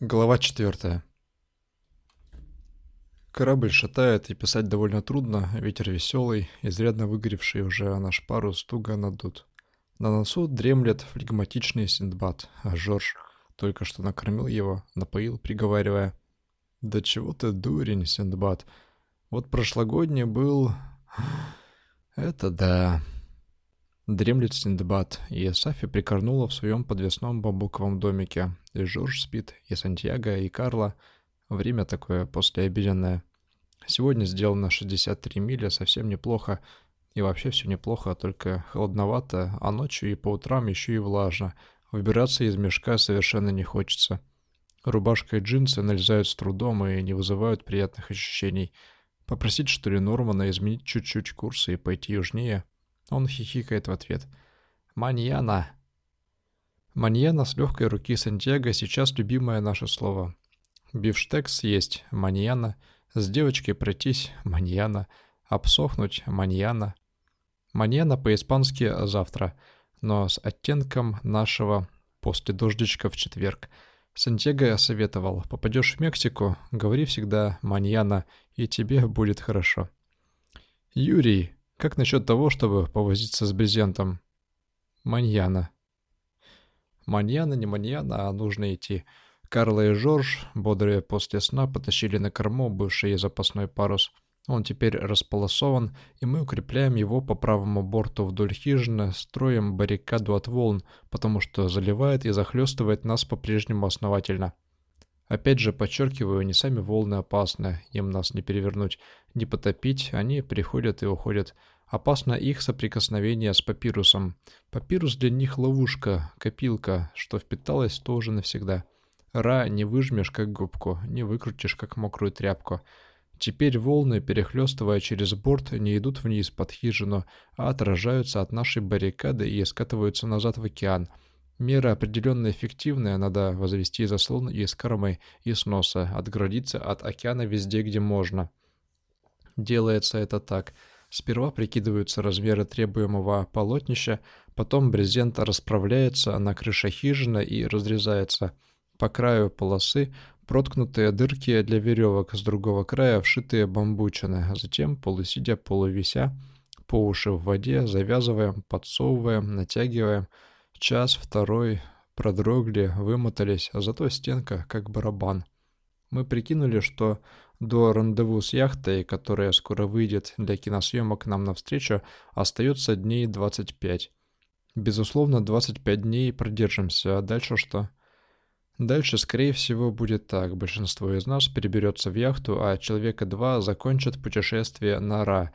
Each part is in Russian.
Глава 4. Корабль шатает, и писать довольно трудно, ветер веселый, изрядно выгоревший уже, а наш парус туго надут. На носу дремлет флегматичный Синдбад, а Жорж только что накормил его, напоил, приговаривая. «Да чего ты дурень, Синдбад? Вот прошлогодний был... Это да...» Дремлет Синдбад, и Сафи прикорнула в своем подвесном бамбуковом домике. И Жорж спит, и Сантьяго, и Карла. Время такое послеобеденное. Сегодня сделано 63 мили, совсем неплохо. И вообще все неплохо, только холодновато, а ночью и по утрам еще и влажно. Выбираться из мешка совершенно не хочется. Рубашка и джинсы налезают с трудом и не вызывают приятных ощущений. Попросить, что ли, Нормана изменить чуть-чуть курсы и пойти южнее – он хихикает в ответ. «Маньяна!» Маньяна с легкой руки Сантьяго сейчас любимое наше слово. Бифштекс есть маньяна, с девочкой пройтись маньяна, обсохнуть маньяна. Маньяна по-испански завтра, но с оттенком нашего после дождичка в четверг. Сантьяго советовал, попадешь в Мексику, говори всегда маньяна, и тебе будет хорошо. Юрий, как насчет того, чтобы повозиться с брезентом? Маньяна. Маньяна, не маньяна, а нужно идти. Карла и Жорж, бодрые после сна, потащили на корму бывший запасной парус. Он теперь располосован, и мы укрепляем его по правому борту вдоль хижины, строим баррикаду от волн, потому что заливает и захлестывает нас по-прежнему основательно. Опять же, подчеркиваю, не сами волны опасны, им нас не перевернуть, не потопить, они приходят и уходят. Опасно их соприкосновение с папирусом. Папирус для них ловушка, копилка, что впиталась тоже навсегда. Ра не выжмешь как губку, не выкрутишь как мокрую тряпку. Теперь волны, перехлестывая через борт, не идут вниз под хижину, а отражаются от нашей баррикады и скатываются назад в океан – Мера определенно эффективная, надо возвести заслон из кормы и с носа, отгородиться от океана везде, где можно. Делается это так. Сперва прикидываются размеры требуемого полотнища, потом брезент расправляется на крыше хижины и разрезается. По краю полосы проткнутые дырки для веревок, с другого края вшитые бамбучины, затем, полусидя, полувися, по уши в воде, завязываем, подсовываем, натягиваем – Час, второй, продрогли, вымотались, а зато стенка как барабан. Мы прикинули, что до рандеву с яхтой, которая скоро выйдет для киносъемок нам навстречу, остается дней 25. Безусловно, 25 дней продержимся, а дальше что? Дальше, скорее всего, будет так. Большинство из нас переберется в яхту, а человека два закончат путешествие на Ра.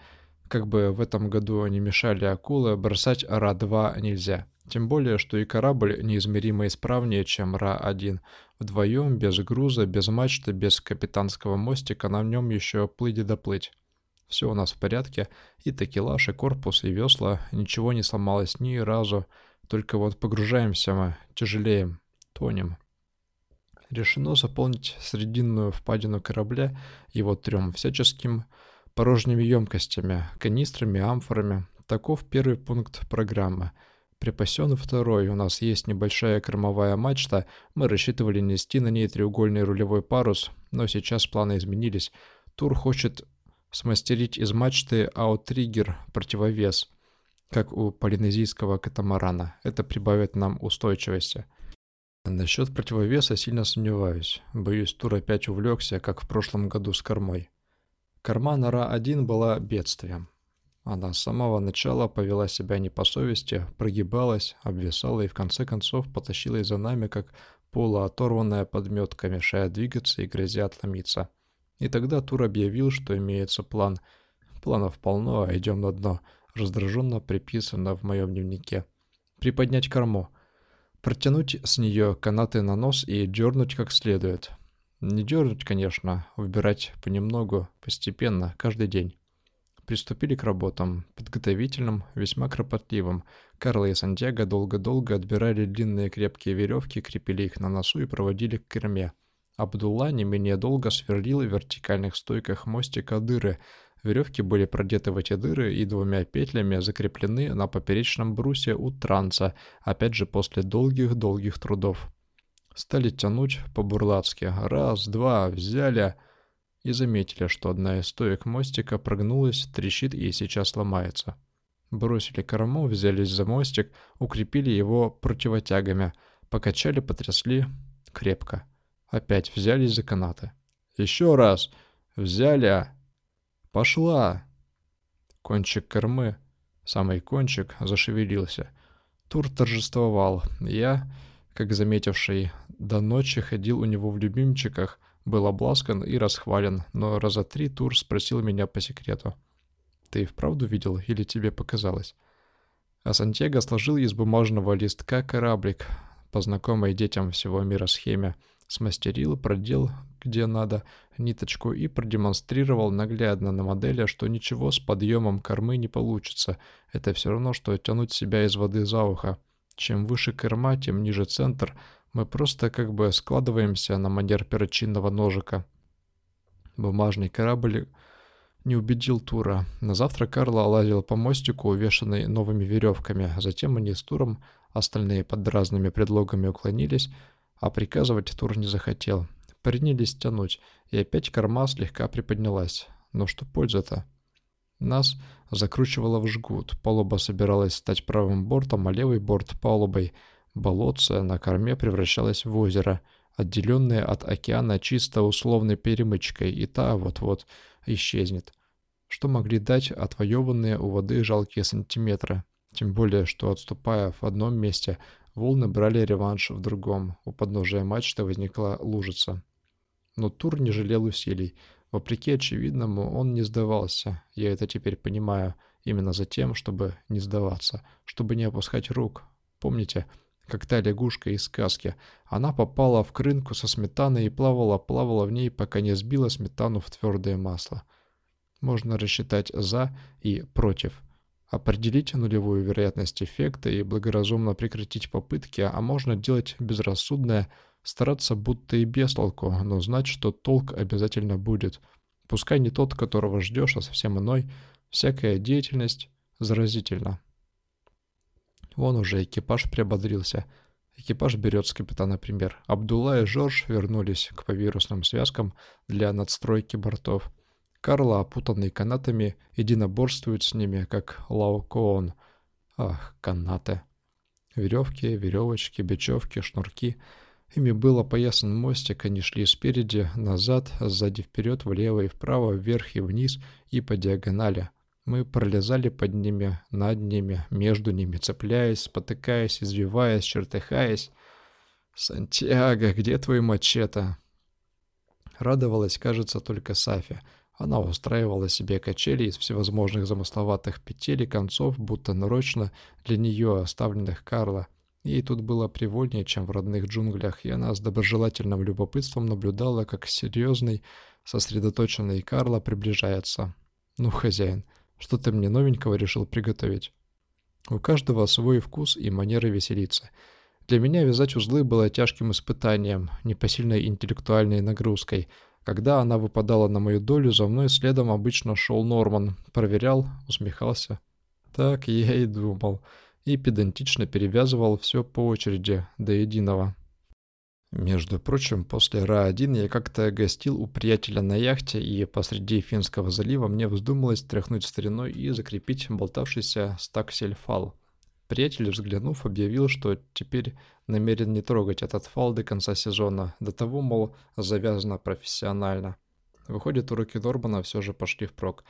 Как бы в этом году не мешали акулы, бросать Ра-2 нельзя. Тем более, что и корабль неизмеримо исправнее, чем Ра-1. Вдвоем, без груза, без мачты, без капитанского мостика, на нем еще плыть и доплыть. Все у нас в порядке, и такелаж, и корпус, и весла, ничего не сломалось ни разу, только вот погружаемся мы, тяжелеем, тонем. Решено заполнить срединную впадину корабля его трем всяческим порожними емкостями, канистрами, амфорами. Таков первый пункт программы – Припасен второй, у нас есть небольшая кормовая мачта, мы рассчитывали нести на ней треугольный рулевой парус, но сейчас планы изменились. Тур хочет смастерить из мачты аутриггер противовес, как у полинезийского катамарана. Это прибавит нам устойчивости. Насчет противовеса сильно сомневаюсь. Боюсь, Тур опять увлекся, как в прошлом году с кормой. Корма на Ра-1 была бедствием. Она с самого начала повела себя не по совести, прогибалась, обвисала и в конце концов потащилась за нами, как полуоторванная подметка, мешая двигаться и грозя отломиться. И тогда Тур объявил, что имеется план. Планов полно, а идем на дно, раздраженно приписано в моем дневнике. Приподнять корму. Протянуть с нее канаты на нос и дернуть как следует. Не дернуть, конечно, выбирать понемногу, постепенно, каждый день приступили к работам, подготовительным, весьма кропотливым. Карла и Сантьяго долго-долго отбирали длинные крепкие веревки, крепили их на носу и проводили к корме. Абдулла не менее долго сверлил в вертикальных стойках мостика дыры. Веревки были продеты в эти дыры и двумя петлями закреплены на поперечном брусе у транса, опять же после долгих-долгих трудов. Стали тянуть по-бурлацки. Раз, два, взяли. И заметили, что одна из стоек мостика прогнулась, трещит и сейчас ломается. Бросили корму, взялись за мостик, укрепили его противотягами, покачали, потрясли крепко. Опять взялись за канаты. Еще раз. Взяли. Пошла. Кончик кормы, самый кончик, зашевелился. Тур торжествовал. Я, как заметивший, до ночи ходил у него в любимчиках, был обласкан и расхвален, но раза три Тур спросил меня по секрету. «Ты вправду видел или тебе показалось?» А Сантьяго сложил из бумажного листка кораблик по знакомой детям всего мира схеме, смастерил, продел где надо ниточку и продемонстрировал наглядно на модели, что ничего с подъемом кормы не получится. Это все равно, что тянуть себя из воды за ухо. Чем выше корма, тем ниже центр. Мы просто как бы складываемся на манер перочинного ножика. Бумажный корабль не убедил Тура. На завтра Карла лазил по мостику, увешанный новыми веревками. Затем они с Туром, остальные под разными предлогами уклонились, а приказывать Тур не захотел. Принялись тянуть, и опять корма слегка приподнялась. Но что польза-то? Нас закручивало в жгут. Палуба собиралась стать правым бортом, а левый борт палубой. Болотце на корме превращалось в озеро, отделенное от океана чисто условной перемычкой, и та вот-вот исчезнет. Что могли дать отвоеванные у воды жалкие сантиметры? Тем более, что отступая в одном месте, волны брали реванш в другом. У подножия мачты возникла лужица. Но Тур не жалел усилий. Вопреки очевидному, он не сдавался. Я это теперь понимаю. Именно за тем, чтобы не сдаваться. Чтобы не опускать рук. Помните, как та лягушка из сказки. Она попала в крынку со сметаной и плавала-плавала в ней, пока не сбила сметану в твердое масло. Можно рассчитать «за» и «против». Определить нулевую вероятность эффекта и благоразумно прекратить попытки, а можно делать безрассудное – Стараться будто и без толку, но знать, что толк обязательно будет. Пускай не тот, которого ждешь, а совсем иной. Всякая деятельность заразительна. Вон уже экипаж приободрился. Экипаж берет с капитана пример. Абдулла и Жорж вернулись к повирусным связкам для надстройки бортов. Карла, опутанный канатами, единоборствует с ними, как Лаокоон. Ах, канаты. Веревки, веревочки, бечевки, шнурки — Ими был опоясан мостик, они шли спереди, назад, сзади вперед, влево и вправо, вверх и вниз и по диагонали. Мы пролезали под ними, над ними, между ними, цепляясь, спотыкаясь, извиваясь, чертыхаясь. «Сантьяго, где твой мачете?» Радовалась, кажется, только Сафи. Она устраивала себе качели из всевозможных замысловатых петель и концов, будто нарочно для нее оставленных Карла — Ей тут было привольнее, чем в родных джунглях, и она с доброжелательным любопытством наблюдала, как серьезный, сосредоточенный Карла приближается. «Ну, хозяин, что ты мне новенького решил приготовить?» У каждого свой вкус и манеры веселиться. Для меня вязать узлы было тяжким испытанием, непосильной интеллектуальной нагрузкой. Когда она выпадала на мою долю, за мной следом обычно шел Норман, проверял, усмехался. Так я и думал и педантично перевязывал все по очереди, до единого. Между прочим, после Ра-1 я как-то гостил у приятеля на яхте, и посреди Финского залива мне вздумалось тряхнуть стариной и закрепить болтавшийся стаксель-фал. Приятель, взглянув, объявил, что теперь намерен не трогать этот фал до конца сезона, до того, мол, завязано профессионально. Выходит, уроки Нормана все же пошли впрок.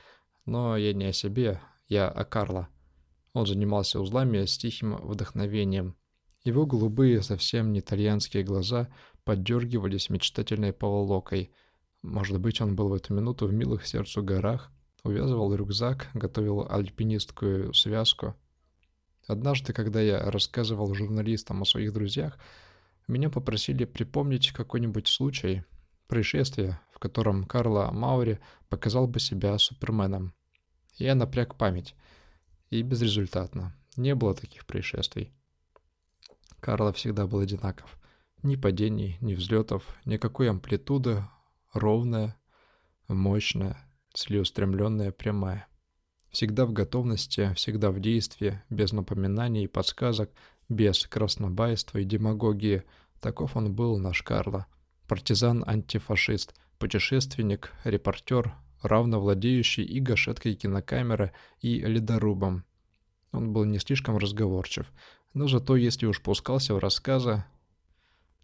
Но я не о себе, я о Карла. Он занимался узлами с тихим вдохновением. Его голубые, совсем не итальянские глаза поддергивались мечтательной поволокой. Может быть, он был в эту минуту в милых сердцу горах, увязывал рюкзак, готовил альпинистскую связку. Однажды, когда я рассказывал журналистам о своих друзьях, меня попросили припомнить какой-нибудь случай, происшествие, в котором Карло Маури показал бы себя суперменом. Я напряг память — и безрезультатно. Не было таких происшествий. Карла всегда был одинаков. Ни падений, ни взлетов, никакой амплитуды, ровная, мощная, целеустремленная, прямая. Всегда в готовности, всегда в действии, без напоминаний и подсказок, без краснобайства и демагогии, Таков он был, наш Карло. Партизан-антифашист, путешественник, репортер, равно владеющий и гашеткой кинокамеры, и ледорубом. Он был не слишком разговорчив, но зато если уж пускался в рассказы,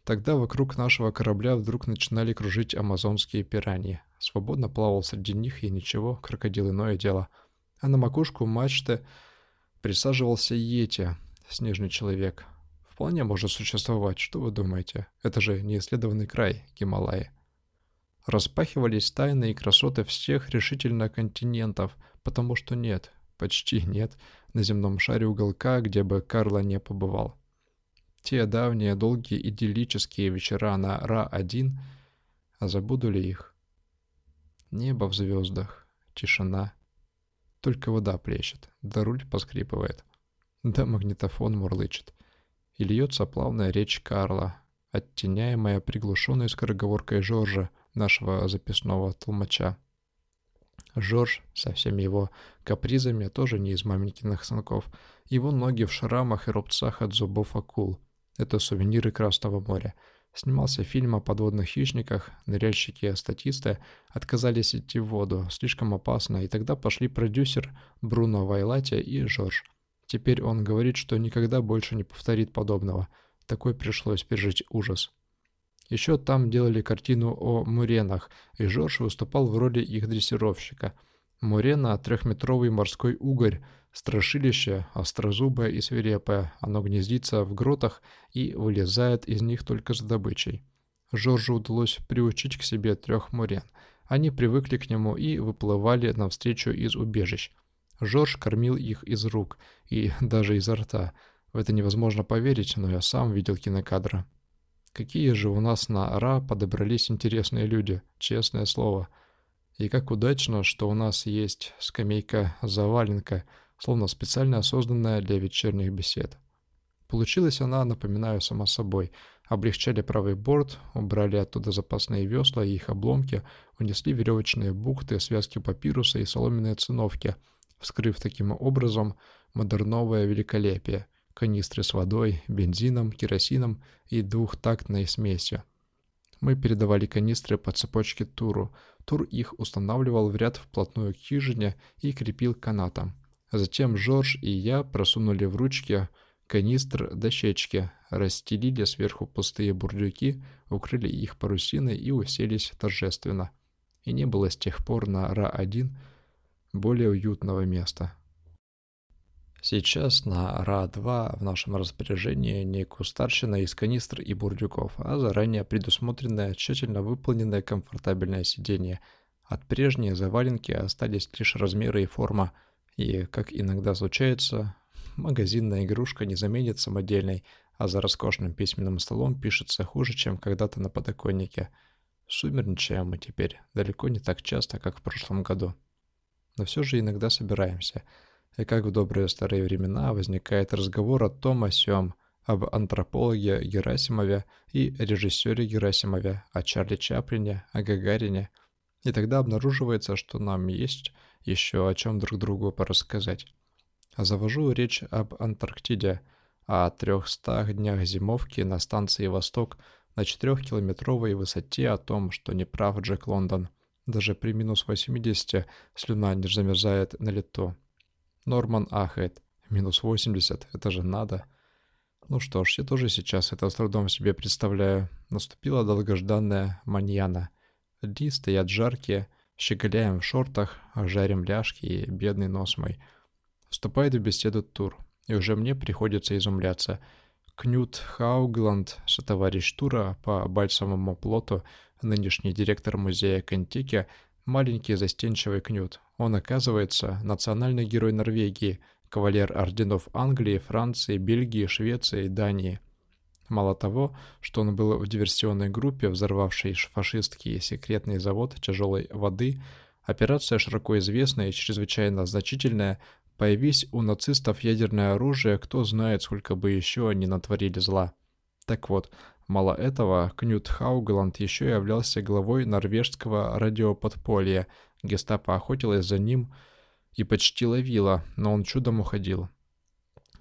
тогда вокруг нашего корабля вдруг начинали кружить амазонские пираньи. Свободно плавал среди них и ничего, крокодил иное дело. А на макушку мачты присаживался Йети, снежный человек. Вполне может существовать, что вы думаете? Это же неисследованный край, Гималаи. Распахивались тайны и красоты всех решительно континентов, потому что нет, почти нет, на земном шаре уголка, где бы Карла не побывал. Те давние долгие идиллические вечера на Ра-1, а забуду ли их? Небо в звездах, тишина. Только вода плещет, да руль поскрипывает, да магнитофон мурлычет. И льется плавная речь Карла, оттеняемая приглушенной скороговоркой Жоржа, нашего записного толмача. Жорж со всеми его капризами тоже не из маменькиных сынков. Его ноги в шрамах и рубцах от зубов акул. Это сувениры Красного моря. Снимался фильм о подводных хищниках, ныряльщики и статисты отказались идти в воду, слишком опасно, и тогда пошли продюсер Бруно Вайлати и Жорж. Теперь он говорит, что никогда больше не повторит подобного. Такой пришлось пережить ужас. Еще там делали картину о муренах, и Жорж выступал в роли их дрессировщика. Мурена – трехметровый морской угорь, страшилище, острозубое и свирепое. Оно гнездится в гротах и вылезает из них только с добычей. Жоржу удалось приучить к себе трех мурен. Они привыкли к нему и выплывали навстречу из убежищ. Жорж кормил их из рук и даже изо рта. В это невозможно поверить, но я сам видел кинокадры. Какие же у нас на Ара подобрались интересные люди, честное слово. И как удачно, что у нас есть скамейка-заваленка, словно специально созданная для вечерних бесед. Получилась она, напоминаю, сама собой. Облегчали правый борт, убрали оттуда запасные весла и их обломки, унесли веревочные бухты, связки папируса и соломенные циновки, вскрыв таким образом модерновое великолепие – канистры с водой, бензином, керосином и двухтактной смесью. Мы передавали канистры по цепочке Туру. Тур их устанавливал в ряд вплотную к хижине и крепил канатом. Затем Жорж и я просунули в ручки канистр дощечки, расстелили сверху пустые бурдюки, укрыли их парусиной и уселись торжественно. И не было с тех пор на Ра-1 более уютного места. Сейчас на РА-2 в нашем распоряжении не кустарщина из канистр и бурдюков, а заранее предусмотренное, тщательно выполненное комфортабельное сиденье. От прежней заваленки остались лишь размеры и форма, и, как иногда случается, магазинная игрушка не заменит самодельной, а за роскошным письменным столом пишется хуже, чем когда-то на подоконнике. Сумерничаем мы теперь далеко не так часто, как в прошлом году. Но все же иногда собираемся – и как в добрые старые времена возникает разговор о том о сём, об антропологе Герасимове и режиссере Герасимове, о Чарли Чаплине, о Гагарине. И тогда обнаруживается, что нам есть еще о чем друг другу порассказать. Завожу речь об Антарктиде, о трехстах днях зимовки на станции «Восток» на четырехкилометровой высоте о том, что не прав Джек Лондон. Даже при минус 80 слюна не замерзает на лету. Норман ахает. Минус 80, это же надо. Ну что ж, я тоже сейчас это с трудом себе представляю. Наступила долгожданная маньяна. Дни стоят жаркие, щеголяем в шортах, жарим ляжки и бедный нос мой. Вступает в беседу Тур, и уже мне приходится изумляться. Кнют Хаугланд, сотоварищ Тура по бальсовому плоту, нынешний директор музея Кентики, маленький застенчивый Кнют, он, оказывается, национальный герой Норвегии, кавалер орденов Англии, Франции, Бельгии, Швеции и Дании. Мало того, что он был в диверсионной группе, взорвавшей фашистский секретный завод тяжелой воды, операция широко известная и чрезвычайно значительная, появись у нацистов ядерное оружие, кто знает, сколько бы еще они натворили зла. Так вот, мало этого, Кнют Хаугланд еще являлся главой норвежского радиоподполья – Гестапо охотилась за ним и почти ловила, но он чудом уходил.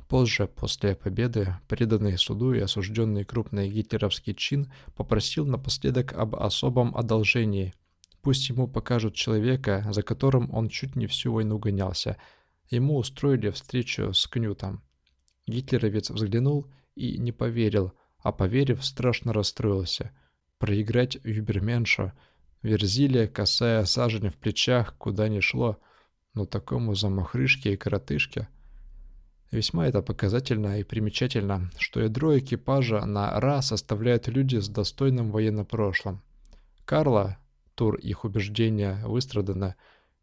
Позже, после победы, преданный суду и осужденный крупный гитлеровский чин попросил напоследок об особом одолжении. Пусть ему покажут человека, за которым он чуть не всю войну гонялся. Ему устроили встречу с Кнютом. Гитлеровец взглянул и не поверил, а поверив, страшно расстроился. Проиграть Юберменшу, Верзилия, косая сажень в плечах, куда ни шло, но такому замахрышке и коротышке – Весьма это показательно и примечательно, что ядро экипажа на Ра составляют люди с достойным военным прошлым. Карла, тур их убеждения выстрадано,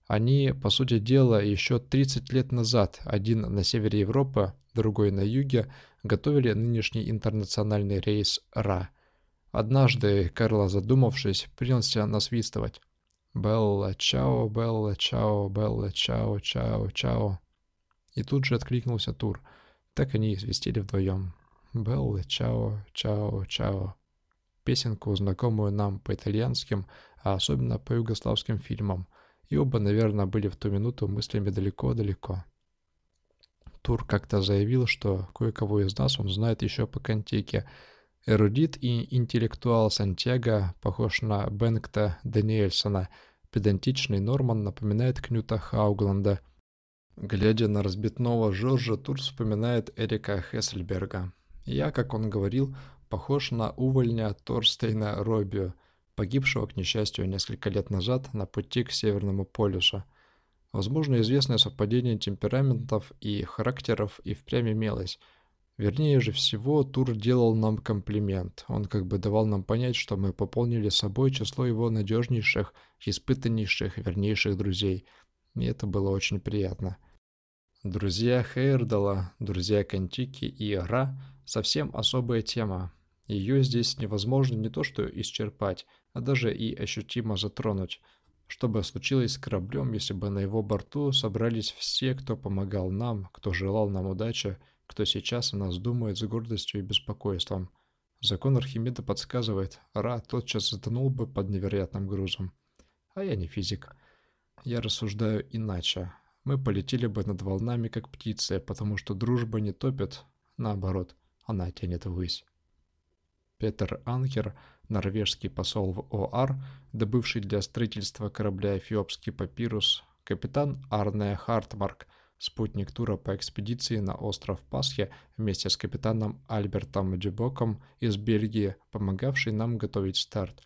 они, по сути дела, еще 30 лет назад, один на севере Европы, другой на юге, готовили нынешний интернациональный рейс РА. Однажды Карла, задумавшись, принялся насвистывать. «Белла, чао, Белла, чао, Белла, чао, чао, чао». И тут же откликнулся Тур. Так они и свистели вдвоем. «Беллы, чао, чао, чао». Песенку, знакомую нам по итальянским, а особенно по югославским фильмам. И оба, наверное, были в ту минуту мыслями далеко-далеко. Тур как-то заявил, что кое-кого из нас он знает еще по контике. Эрудит и интеллектуал Сантьяго похож на Бенгта Даниэльсона. Педантичный Норман напоминает Кнюта Хаугланда – Глядя на разбитного Жоржа, Тур вспоминает Эрика Хессельберга. Я, как он говорил, похож на увольня Торстейна Робио, погибшего, к несчастью, несколько лет назад на пути к Северному полюсу. Возможно, известное совпадение темпераментов и характеров и впрямь имелось. Вернее же всего, Тур делал нам комплимент. Он как бы давал нам понять, что мы пополнили собой число его надежнейших, испытаннейших, вернейших друзей – и это было очень приятно. Друзья Хейрдала, друзья Кантики и Ра – совсем особая тема. Ее здесь невозможно не то что исчерпать, а даже и ощутимо затронуть. Что бы случилось с кораблем, если бы на его борту собрались все, кто помогал нам, кто желал нам удачи, кто сейчас о нас думает с гордостью и беспокойством. Закон Архимеда подсказывает, Ра тотчас затонул бы под невероятным грузом. А я не физик. Я рассуждаю иначе. Мы полетели бы над волнами, как птицы, потому что дружба не топит, наоборот, она тянет ввысь. Петер Анкер, норвежский посол в ОАР, добывший для строительства корабля эфиопский папирус, капитан Арне Хартмарк, спутник тура по экспедиции на остров Пасхи вместе с капитаном Альбертом Дюбоком из Бельгии, помогавший нам готовить старт.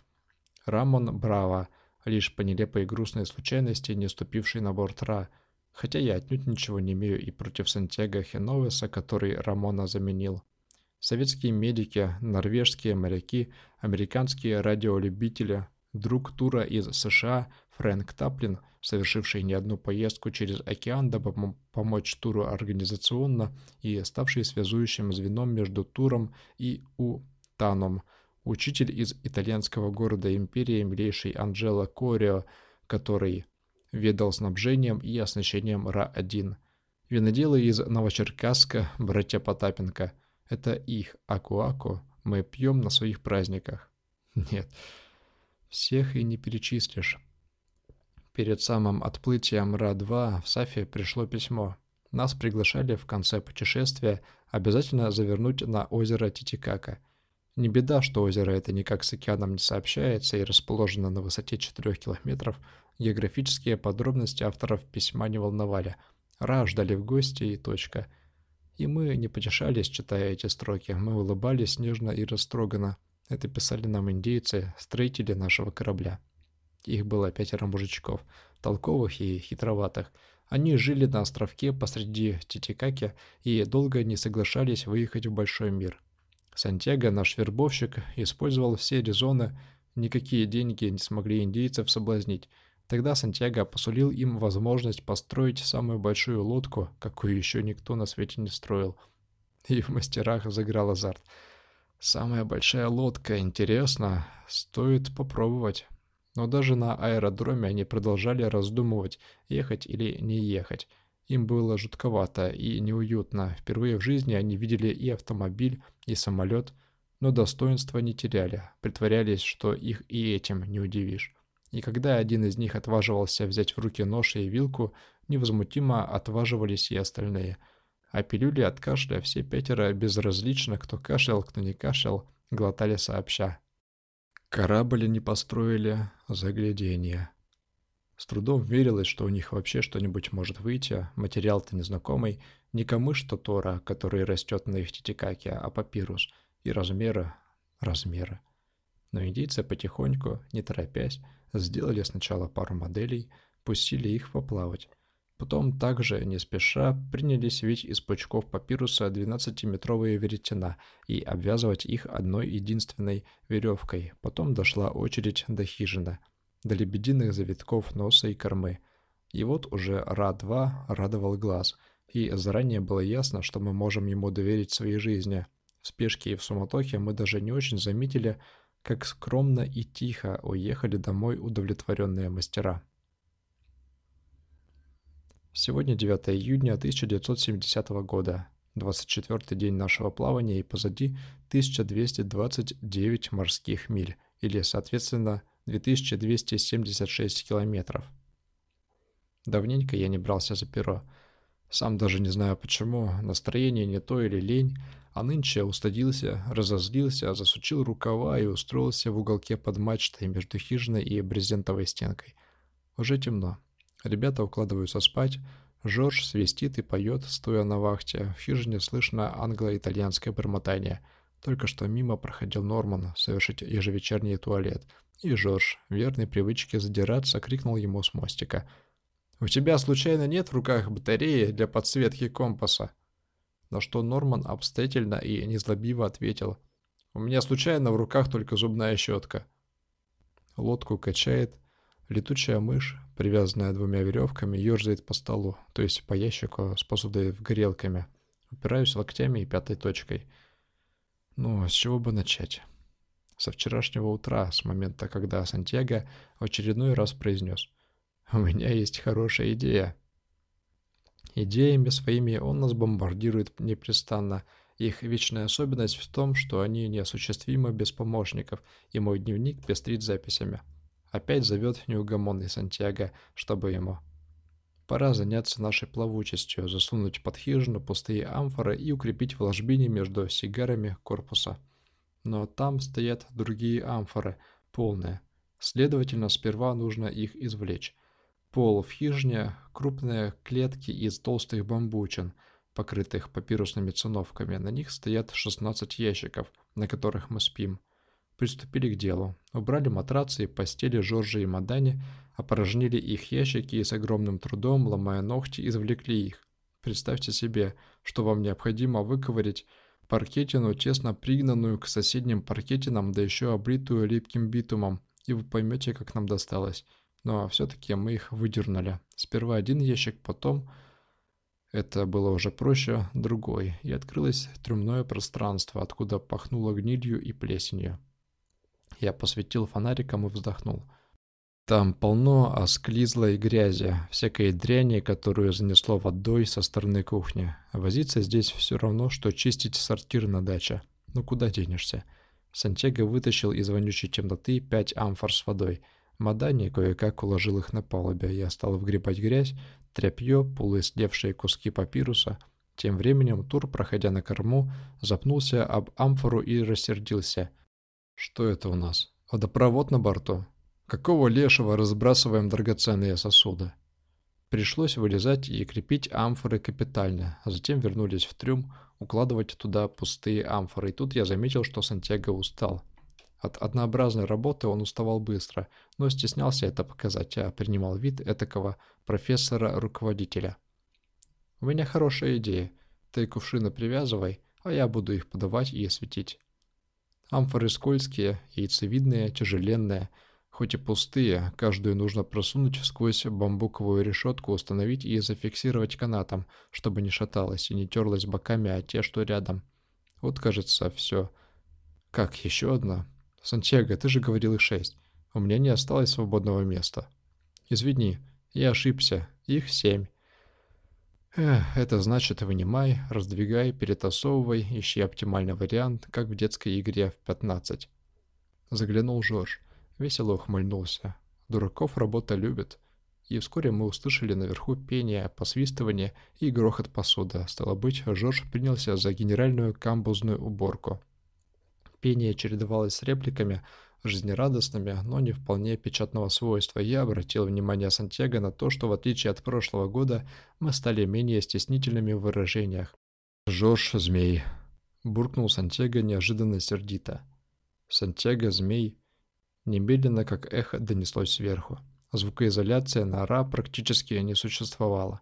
Рамон Браво, лишь по нелепой и грустной случайности не ступивший на борт Ра, хотя я отнюдь ничего не имею и против Сантьяго Хеновеса, который Рамона заменил. Советские медики, норвежские моряки, американские радиолюбители, друг тура из США Фрэнк Таплин, совершивший не одну поездку через океан, дабы помочь туру организационно и ставший связующим звеном между туром и Утаном – учитель из итальянского города империи милейший Анджело Корио, который ведал снабжением и оснащением Ра-1. Виноделы из Новочеркасска, братья Потапенко. Это их Аку-Аку мы пьем на своих праздниках. Нет, всех и не перечислишь. Перед самым отплытием Ра-2 в Сафе пришло письмо. Нас приглашали в конце путешествия обязательно завернуть на озеро Титикака – не беда, что озеро это никак с океаном не сообщается и расположено на высоте 4 километров. Географические подробности авторов письма не волновали. Ра ждали в гости и точка. И мы не потешались, читая эти строки. Мы улыбались нежно и растроганно. Это писали нам индейцы, строители нашего корабля. Их было пятеро мужичков, толковых и хитроватых. Они жили на островке посреди Титикаки и долго не соглашались выехать в большой мир. Сантьяго, наш вербовщик, использовал все резоны, никакие деньги не смогли индейцев соблазнить. Тогда Сантьяго посулил им возможность построить самую большую лодку, какую еще никто на свете не строил. И в мастерах заграл азарт. Самая большая лодка, интересно, стоит попробовать. Но даже на аэродроме они продолжали раздумывать, ехать или не ехать. Им было жутковато и неуютно. Впервые в жизни они видели и автомобиль, и самолет, но достоинства не теряли, притворялись, что их и этим не удивишь. И когда один из них отваживался взять в руки нож и вилку, невозмутимо отваживались и остальные. А пилюли от кашля все пятеро безразлично, кто кашлял, кто не кашлял, глотали сообща. Корабль не построили, загляденье. С трудом верилось, что у них вообще что-нибудь может выйти, материал-то незнакомый, не камыш Тора, который растет на их титикаке, а папирус, и размеры, размеры. Но индейцы потихоньку, не торопясь, сделали сначала пару моделей, пустили их поплавать. Потом также, не спеша, принялись вить из пучков папируса 12-метровые веретена и обвязывать их одной единственной веревкой. Потом дошла очередь до хижины, до лебединых завитков носа и кормы. И вот уже Ра-2 радовал глаз, и заранее было ясно, что мы можем ему доверить своей жизни. В спешке и в суматохе мы даже не очень заметили, как скромно и тихо уехали домой удовлетворенные мастера. Сегодня 9 июня 1970 года, 24-й день нашего плавания и позади 1229 морских миль, или, соответственно, 2276 километров. Давненько я не брался за перо. Сам даже не знаю почему, настроение не то или лень, а нынче устыдился, разозлился, засучил рукава и устроился в уголке под мачтой между хижиной и брезентовой стенкой. Уже темно. Ребята укладываются спать. Жорж свистит и поет, стоя на вахте. В хижине слышно англо-итальянское бормотание. Только что мимо проходил Норман совершить ежевечерний туалет. И Жорж, верной привычке задираться, крикнул ему с мостика. «У тебя случайно нет в руках батареи для подсветки компаса?» На что Норман обстоятельно и незлобиво ответил. «У меня случайно в руках только зубная щетка». Лодку качает, Летучая мышь, привязанная двумя веревками, ерзает по столу, то есть по ящику с посудой в горелками. Упираюсь локтями и пятой точкой. Ну, с чего бы начать? Со вчерашнего утра, с момента, когда Сантьяго очередной раз произнес «У меня есть хорошая идея». Идеями своими он нас бомбардирует непрестанно. Их вечная особенность в том, что они неосуществимы без помощников, и мой дневник пестрит записями. Опять зовет неугомонный Сантьяго, чтобы ему. Пора заняться нашей плавучестью, засунуть под хижину пустые амфоры и укрепить в ложбине между сигарами корпуса. Но там стоят другие амфоры, полные. Следовательно, сперва нужно их извлечь. Пол в хижине – крупные клетки из толстых бамбучин, покрытых папирусными циновками. На них стоят 16 ящиков, на которых мы спим приступили к делу. Убрали матрацы и постели Жоржа и Мадани, опорожнили их ящики и с огромным трудом, ломая ногти, извлекли их. Представьте себе, что вам необходимо выковырять паркетину, тесно пригнанную к соседним паркетинам, да еще облитую липким битумом, и вы поймете, как нам досталось. Но все-таки мы их выдернули. Сперва один ящик, потом... Это было уже проще, другой, и открылось трюмное пространство, откуда пахнуло гнилью и плесенью. Я посветил фонариком и вздохнул. Там полно осклизлой грязи, всякой дряни, которую занесло водой со стороны кухни. Возиться здесь все равно, что чистить сортир на даче. Ну куда денешься? Сантьяго вытащил из вонючей темноты пять амфор с водой. Мадани кое-как уложил их на палубе. Я стал вгребать грязь, тряпье, полуислевшие куски папируса. Тем временем Тур, проходя на корму, запнулся об амфору и рассердился – что это у нас? Водопровод на борту? Какого лешего разбрасываем драгоценные сосуды? Пришлось вылезать и крепить амфоры капитально, а затем вернулись в трюм, укладывать туда пустые амфоры. И тут я заметил, что Сантьяго устал. От однообразной работы он уставал быстро, но стеснялся это показать, а принимал вид этакого профессора-руководителя. «У меня хорошая идея. Ты кувшины привязывай, а я буду их подавать и осветить. Амфоры скользкие, яйцевидные, тяжеленные, хоть и пустые, каждую нужно просунуть сквозь бамбуковую решетку, установить и зафиксировать канатом, чтобы не шаталась и не терлась боками, а те, что рядом. Вот, кажется, все. Как, еще одна? Сантьяго, ты же говорил их шесть. У меня не осталось свободного места. Извини, я ошибся. Их семь. Эх, это значит вынимай, раздвигай, перетасовывай, ищи оптимальный вариант, как в детской игре в 15. Заглянул Жорж, весело ухмыльнулся. Дураков работа любит. и вскоре мы услышали наверху пение, посвистывание и грохот посуды. Стало быть, Жорж принялся за генеральную камбузную уборку. Пение чередовалось с репликами, жизнерадостными, но не вполне печатного свойства. Я обратил внимание Сантьяго на то, что в отличие от прошлого года, мы стали менее стеснительными в выражениях. «Жорж, змей!» – буркнул Сантьяго неожиданно сердито. Сантьяго, змей, немедленно как эхо донеслось сверху. Звукоизоляция на ра практически не существовала.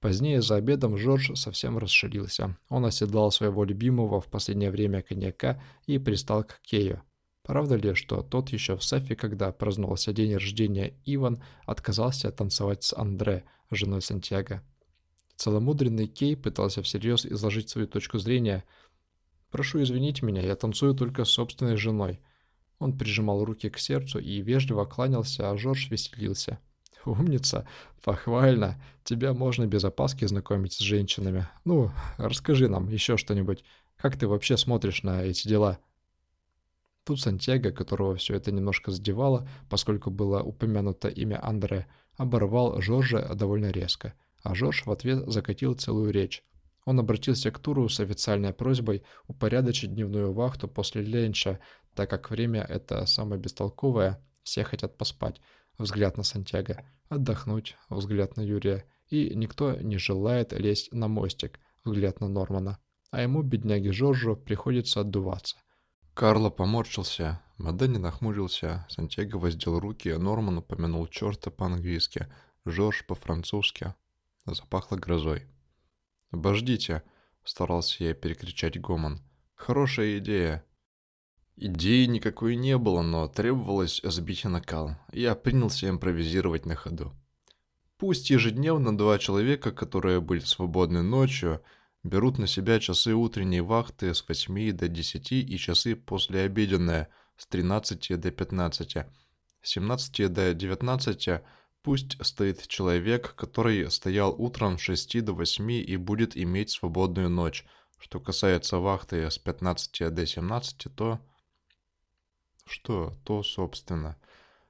Позднее за обедом Жорж совсем расширился. Он оседлал своего любимого в последнее время коньяка и пристал к Кею. Правда ли, что тот еще в Сафе, когда праздновался день рождения Иван, отказался танцевать с Андре, женой Сантьяго? Целомудренный Кей пытался всерьез изложить свою точку зрения. «Прошу извинить меня, я танцую только с собственной женой. Он прижимал руки к сердцу и вежливо кланялся, а Жорж веселился. «Умница! Похвально! Тебя можно без опаски знакомить с женщинами. Ну, расскажи нам еще что-нибудь. Как ты вообще смотришь на эти дела?» Тут Сантьяго, которого все это немножко задевало, поскольку было упомянуто имя Андре, оборвал Жоржа довольно резко, а Жорж в ответ закатил целую речь. Он обратился к Туру с официальной просьбой упорядочить дневную вахту после ленча, так как время это самое бестолковое, все хотят поспать, взгляд на Сантьяго, отдохнуть, взгляд на Юрия, и никто не желает лезть на мостик, взгляд на Нормана. А ему, бедняге Жоржу, приходится отдуваться. Карло поморщился, Маденни нахмурился, Сантьяго воздел руки, Норман упомянул черта по-английски, Жорж по-французски. Запахло грозой. «Обождите!» — старался я перекричать гомон. «Хорошая идея!» Идеи никакой не было, но требовалось сбить накал. Я принялся импровизировать на ходу. Пусть ежедневно два человека, которые были свободны ночью, берут на себя часы утренней вахты с 8 до 10 и часы послеобеденные с 13 до 15. С 17 до 19 пусть стоит человек, который стоял утром с 6 до 8 и будет иметь свободную ночь. Что касается вахты с 15 до 17, то что то, собственно?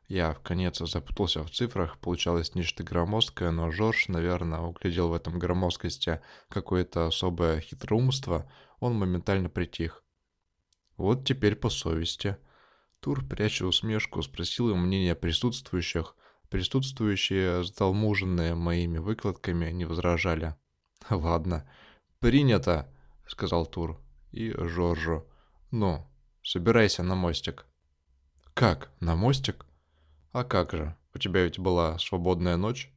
Я в конец запутался в цифрах, получалось нечто громоздкое, но Жорж, наверное, углядел в этом громоздкости какое-то особое хитроумство, он моментально притих. Вот теперь по совести. Тур, пряча усмешку, спросил им мнение присутствующих. Присутствующие, сдалмуженные моими выкладками, не возражали. «Ладно, принято», — сказал Тур. И Жоржу. «Ну, собирайся на мостик». «Как? На мостик?» «А как же? У тебя ведь была свободная ночь?»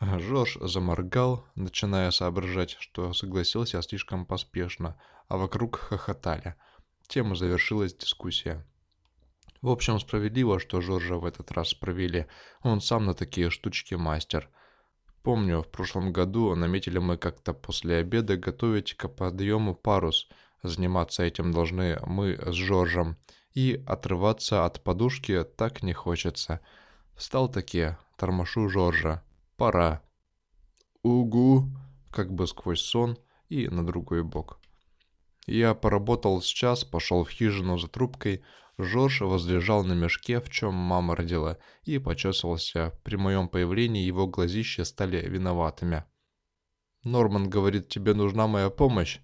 Жорж заморгал, начиная соображать, что согласился слишком поспешно, а вокруг хохотали. Тем завершилась дискуссия. В общем, справедливо, что Жоржа в этот раз провели. Он сам на такие штучки мастер. Помню, в прошлом году наметили мы как-то после обеда готовить к подъему парус. Заниматься этим должны мы с Жоржем и отрываться от подушки так не хочется. Встал таки, тормошу Жоржа. Пора. Угу, как бы сквозь сон и на другой бок. Я поработал с час, пошел в хижину за трубкой. Жорж возлежал на мешке, в чем мама родила, и почесывался. При моем появлении его глазища стали виноватыми. «Норман говорит, тебе нужна моя помощь?»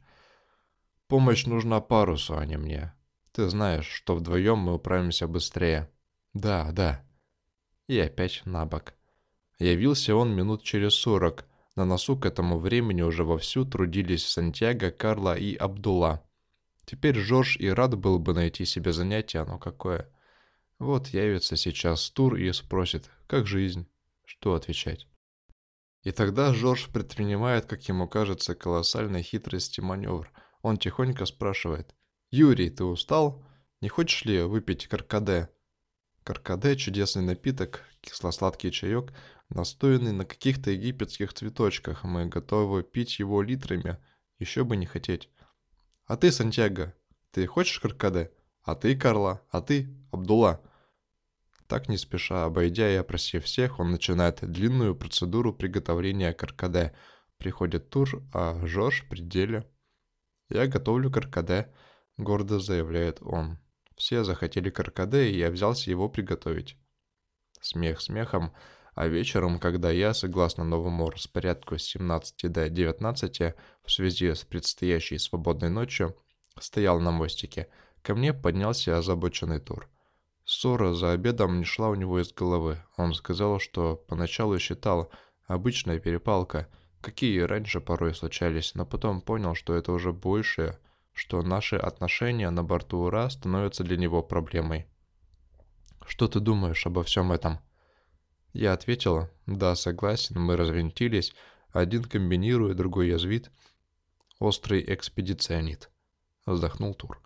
«Помощь нужна парусу, а не мне. Ты знаешь, что вдвоем мы управимся быстрее. Да, да. И опять на бок. Явился он минут через сорок. На носу к этому времени уже вовсю трудились Сантьяго, Карла и Абдулла. Теперь Жорж и рад был бы найти себе занятие, но какое. Вот явится сейчас Тур и спросит, как жизнь? Что отвечать? И тогда Жорж предпринимает, как ему кажется, колоссальной хитрости маневр. Он тихонько спрашивает, «Юрий, ты устал? Не хочешь ли выпить каркаде?» Каркаде – чудесный напиток, кисло-сладкий чаек, настоянный на каких-то египетских цветочках. Мы готовы пить его литрами, еще бы не хотеть. А ты, Сантьяго, ты хочешь каркаде? А ты, Карла? А ты, Абдулла? Так не спеша, обойдя и опросив всех, он начинает длинную процедуру приготовления каркаде. Приходит тур, а Жорж при деле. Я готовлю каркаде – гордо заявляет он. Все захотели каркаде, и я взялся его приготовить. Смех смехом, А вечером, когда я, согласно новому распорядку с 17 до 19, в связи с предстоящей свободной ночью, стоял на мостике, ко мне поднялся озабоченный тур. Ссора за обедом не шла у него из головы. Он сказал, что поначалу считал обычная перепалка, какие раньше порой случались, но потом понял, что это уже большее, что наши отношения на борту Ура становятся для него проблемой. «Что ты думаешь обо всем этом?» Я ответила, «Да, согласен, мы развинтились, один комбинирует, другой язвит. Острый экспедиционит», — вздохнул Тур.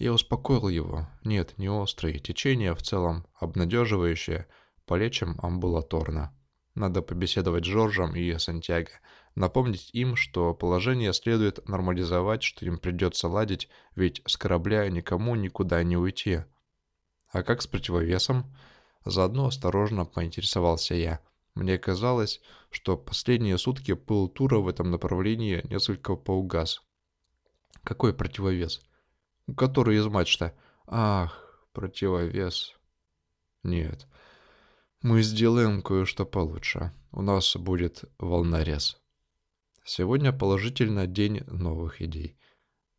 Я успокоил его. Нет, не острые. Течение в целом обнадеживающее. Полечим амбулаторно. Надо побеседовать с Жоржем и Сантьяго. Напомнить им, что положение следует нормализовать, что им придется ладить, ведь с корабля никому никуда не уйти. А как с противовесом? Заодно осторожно поинтересовался я. Мне казалось, что последние сутки пыл тура в этом направлении несколько поугас. Какой противовес? Который из мачта. Ах, противовес. Нет. Мы сделаем кое-что получше. У нас будет волнорез. Сегодня положительно день новых идей.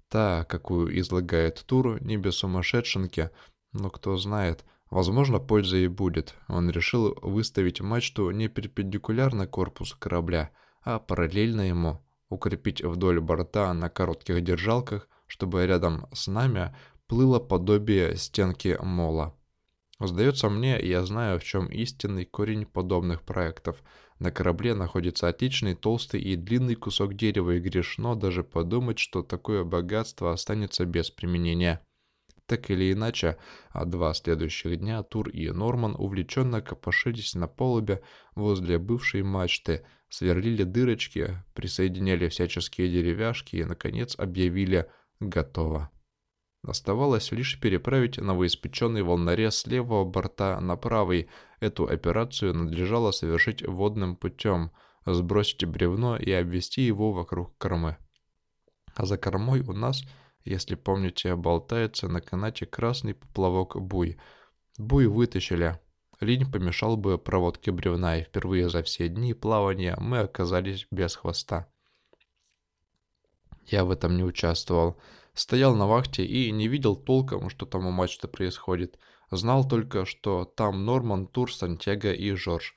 Та, какую излагает Тур, не без сумасшедшенки, но кто знает, возможно, польза и будет. Он решил выставить мачту не перпендикулярно корпусу корабля, а параллельно ему, укрепить вдоль борта на коротких держалках – чтобы рядом с нами плыло подобие стенки мола. Сдается мне, я знаю, в чем истинный корень подобных проектов. На корабле находится отличный толстый и длинный кусок дерева, и грешно даже подумать, что такое богатство останется без применения. Так или иначе, а два следующих дня Тур и Норман увлеченно копошились на полубе возле бывшей мачты, сверлили дырочки, присоединяли всяческие деревяшки и, наконец, объявили Готово. Оставалось лишь переправить новоиспеченный волнорез с левого борта на правый. Эту операцию надлежало совершить водным путем, сбросить бревно и обвести его вокруг кормы. А за кормой у нас, если помните, болтается на канате красный поплавок буй. Буй вытащили. Линь помешал бы проводке бревна, и впервые за все дни плавания мы оказались без хвоста. Я в этом не участвовал. Стоял на вахте и не видел толком, что там у мачты происходит. Знал только, что там Норман, Тур, Сантьяго и Жорж.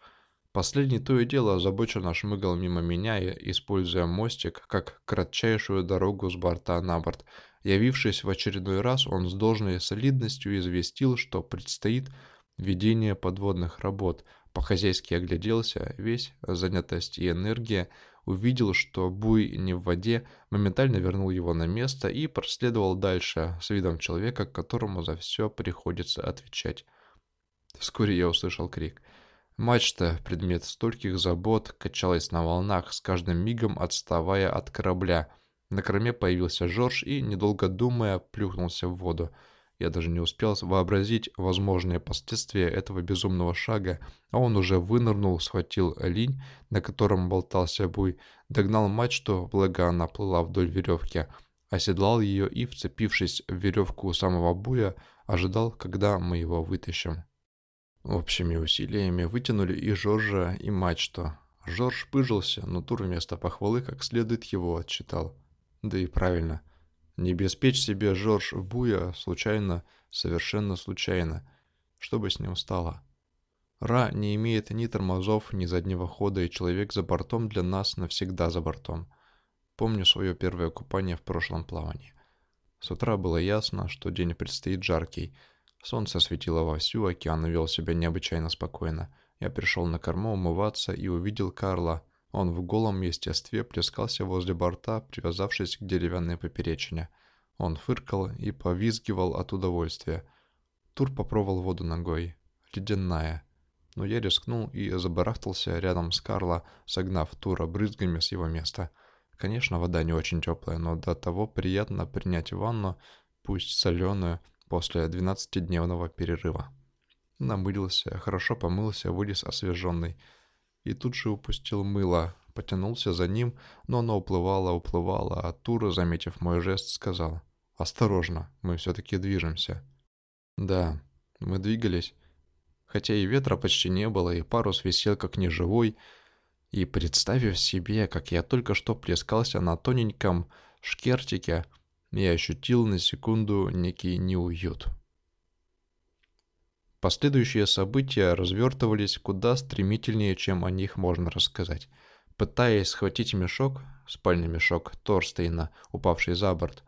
Последний то и дело озабоченно шмыгал мимо меня, используя мостик как кратчайшую дорогу с борта на борт. Явившись в очередной раз, он с должной солидностью известил, что предстоит ведение подводных работ. По-хозяйски огляделся, весь занятость и энергия – увидел, что буй не в воде, моментально вернул его на место и проследовал дальше с видом человека, которому за все приходится отвечать. Вскоре я услышал крик. Мачта, предмет стольких забот, качалась на волнах, с каждым мигом отставая от корабля. На корме появился Жорж и, недолго думая, плюхнулся в воду. Я даже не успел вообразить возможные последствия этого безумного шага, а он уже вынырнул, схватил линь, на котором болтался буй, догнал мачту, благо она плыла вдоль веревки, оседлал ее и, вцепившись в веревку самого буя, ожидал, когда мы его вытащим. Общими усилиями вытянули и Жоржа, и мачту. Жорж пыжился, но Тур вместо похвалы как следует его отчитал. Да и правильно – не беспечь себе Жорж буя случайно, совершенно случайно, чтобы с ним стало. Ра не имеет ни тормозов, ни заднего хода, и человек за бортом для нас навсегда за бортом. Помню свое первое купание в прошлом плавании. С утра было ясно, что день предстоит жаркий. Солнце светило вовсю, океан вел себя необычайно спокойно. Я пришел на корму умываться и увидел Карла – он в голом естестве плескался возле борта, привязавшись к деревянной поперечине. Он фыркал и повизгивал от удовольствия. Тур попробовал воду ногой. Ледяная. Но я рискнул и забарахтался рядом с Карло, согнав Тура брызгами с его места. Конечно, вода не очень теплая, но до того приятно принять ванну, пусть соленую, после 12-дневного перерыва. Намылился, хорошо помылся, вылез освеженный и тут же упустил мыло. Потянулся за ним, но оно уплывало, уплывало, а Тура, заметив мой жест, сказал «Осторожно, мы все-таки движемся». Да, мы двигались, хотя и ветра почти не было, и парус висел как неживой, и представив себе, как я только что плескался на тоненьком шкертике, я ощутил на секунду некий неуют. Последующие события развертывались куда стремительнее, чем о них можно рассказать. Пытаясь схватить мешок, спальный мешок Торстейна, упавший за борт,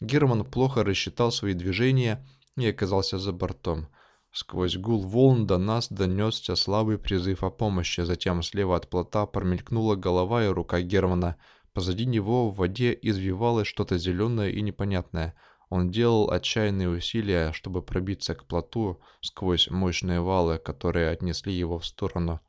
Герман плохо рассчитал свои движения и оказался за бортом. Сквозь гул волн до нас донесся слабый призыв о помощи, затем слева от плота промелькнула голова и рука Германа. Позади него в воде извивалось что-то зеленое и непонятное. Он делал отчаянные усилия, чтобы пробиться к плоту сквозь мощные валы, которые отнесли его в сторону.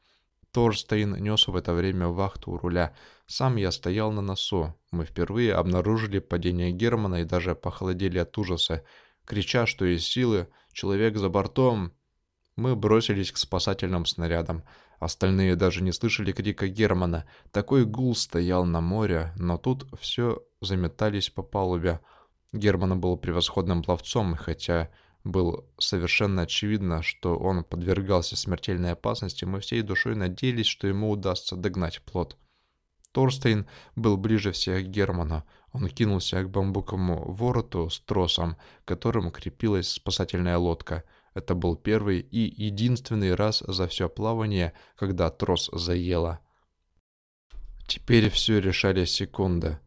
Торстейн нес в это время вахту у руля. Сам я стоял на носу. Мы впервые обнаружили падение Германа и даже похолодели от ужаса. Крича, что из силы, человек за бортом, мы бросились к спасательным снарядам. Остальные даже не слышали крика Германа. Такой гул стоял на море, но тут все заметались по палубе. Герман был превосходным пловцом, хотя было совершенно очевидно, что он подвергался смертельной опасности, мы всей душой надеялись, что ему удастся догнать плот. Торстейн был ближе всех к Герману. Он кинулся к бамбуковому вороту с тросом, которым крепилась спасательная лодка. Это был первый и единственный раз за все плавание, когда трос заело. Теперь все решали секунды.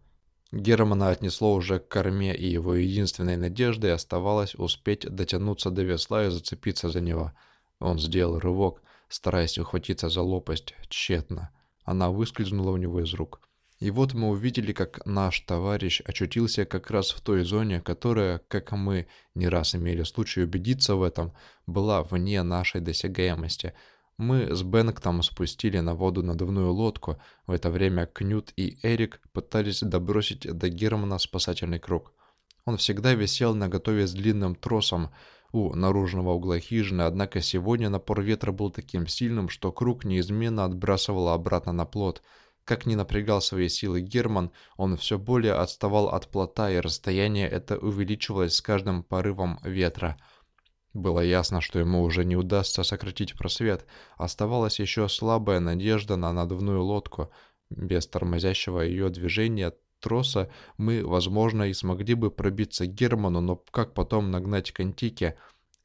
Германа отнесло уже к корме, и его единственной надеждой оставалось успеть дотянуться до весла и зацепиться за него. Он сделал рывок, стараясь ухватиться за лопасть, тщетно. Она выскользнула у него из рук. И вот мы увидели, как наш товарищ очутился как раз в той зоне, которая, как мы не раз имели случай убедиться в этом, была вне нашей досягаемости – мы с Бенктом спустили на воду надувную лодку. В это время Кнют и Эрик пытались добросить до Германа спасательный круг. Он всегда висел на готове с длинным тросом у наружного угла хижины, однако сегодня напор ветра был таким сильным, что круг неизменно отбрасывал обратно на плот. Как ни напрягал свои силы Герман, он все более отставал от плота, и расстояние это увеличивалось с каждым порывом ветра – было ясно, что ему уже не удастся сократить просвет. Оставалась еще слабая надежда на надувную лодку. Без тормозящего ее движения троса мы, возможно, и смогли бы пробиться к Герману, но как потом нагнать к Антике?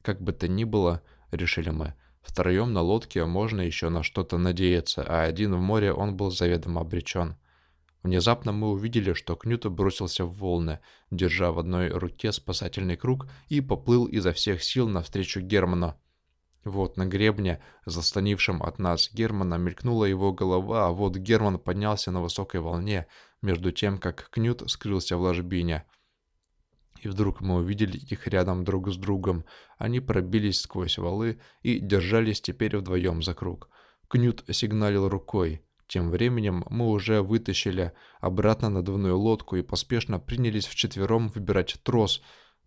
Как бы то ни было, решили мы. Втроем на лодке можно еще на что-то надеяться, а один в море он был заведомо обречен. Внезапно мы увидели, что Кнют бросился в волны, держа в одной руке спасательный круг и поплыл изо всех сил навстречу Герману. Вот на гребне, заслонившем от нас Германа, мелькнула его голова, а вот Герман поднялся на высокой волне, между тем, как Кнют скрылся в ложбине. И вдруг мы увидели их рядом друг с другом. Они пробились сквозь валы и держались теперь вдвоем за круг. Кнют сигналил рукой. Тем временем мы уже вытащили обратно надувную лодку и поспешно принялись вчетвером выбирать трос,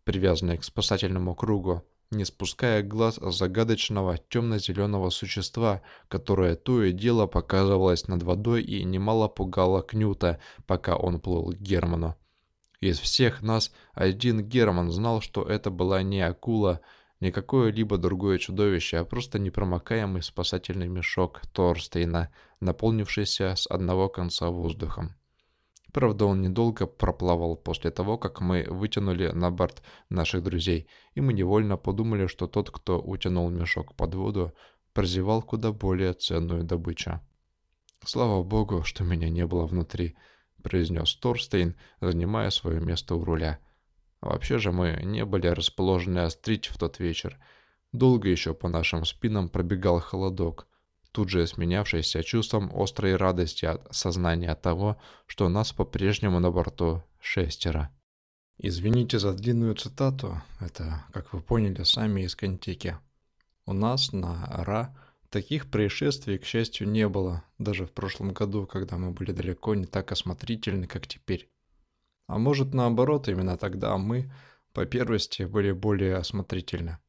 привязанный к спасательному кругу, не спуская глаз загадочного темно-зеленого существа, которое то и дело показывалось над водой и немало пугало Кнюта, пока он плыл к Герману. Из всех нас один Герман знал, что это была не акула, не какое-либо другое чудовище, а просто непромокаемый спасательный мешок Торстейна, наполнившийся с одного конца воздухом. Правда, он недолго проплавал после того, как мы вытянули на борт наших друзей, и мы невольно подумали, что тот, кто утянул мешок под воду, прозевал куда более ценную добычу. «Слава богу, что меня не было внутри», — произнес Торстейн, занимая свое место у руля — Вообще же мы не были расположены острить в тот вечер. Долго еще по нашим спинам пробегал холодок, тут же сменявшийся чувством острой радости от сознания того, что нас по-прежнему на борту шестеро. Извините за длинную цитату, это, как вы поняли, сами из Кантики. У нас на Ра таких происшествий, к счастью, не было, даже в прошлом году, когда мы были далеко не так осмотрительны, как теперь. А может наоборот, именно тогда мы, по первости, были более осмотрительны.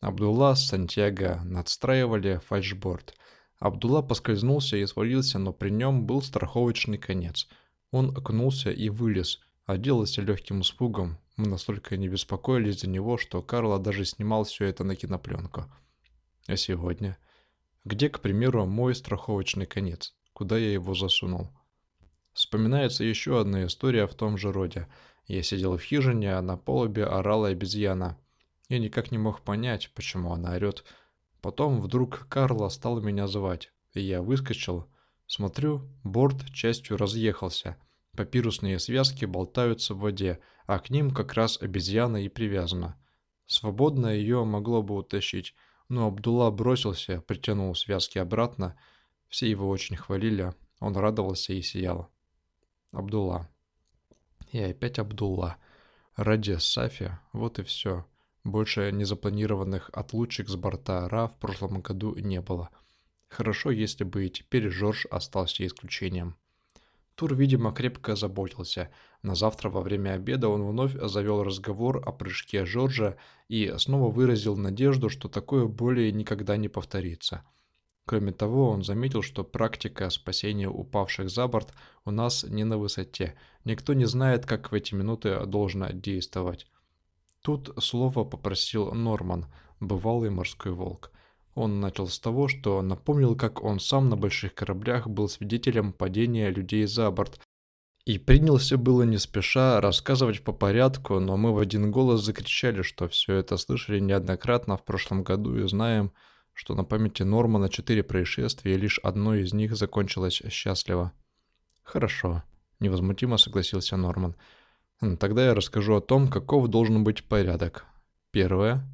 Абдулла с Сантьяго надстраивали фальшборд. Абдулла поскользнулся и свалился, но при нем был страховочный конец. Он окунулся и вылез, отделался легким испугом. Мы настолько не беспокоились за него, что Карло даже снимал все это на кинопленку. А сегодня? Где, к примеру, мой страховочный конец? Куда я его засунул? Вспоминается еще одна история в том же роде. Я сидел в хижине, а на полубе орала обезьяна. Я никак не мог понять, почему она орет. Потом вдруг Карла стал меня звать, и я выскочил. Смотрю, борт частью разъехался. Папирусные связки болтаются в воде, а к ним как раз обезьяна и привязана. Свободно ее могло бы утащить, но Абдулла бросился, притянул связки обратно. Все его очень хвалили, он радовался и сиял. Абдулла. И опять Абдулла. Ради Сафи, вот и все. Больше незапланированных отлучек с борта Ра в прошлом году не было. Хорошо, если бы и теперь Жорж остался исключением. Тур, видимо, крепко заботился. На завтра во время обеда он вновь завел разговор о прыжке Жоржа и снова выразил надежду, что такое более никогда не повторится. Кроме того, он заметил, что практика спасения упавших за борт у нас не на высоте. Никто не знает, как в эти минуты должно действовать. Тут слово попросил Норман, бывалый морской волк. Он начал с того, что напомнил, как он сам на больших кораблях был свидетелем падения людей за борт, и принялся было не спеша рассказывать по порядку, но мы в один голос закричали, что все это слышали неоднократно в прошлом году и знаем, что на памяти Нормана четыре происшествия, и лишь одно из них закончилось счастливо. «Хорошо», — невозмутимо согласился Норман. Тогда я расскажу о том, каков должен быть порядок. Первое.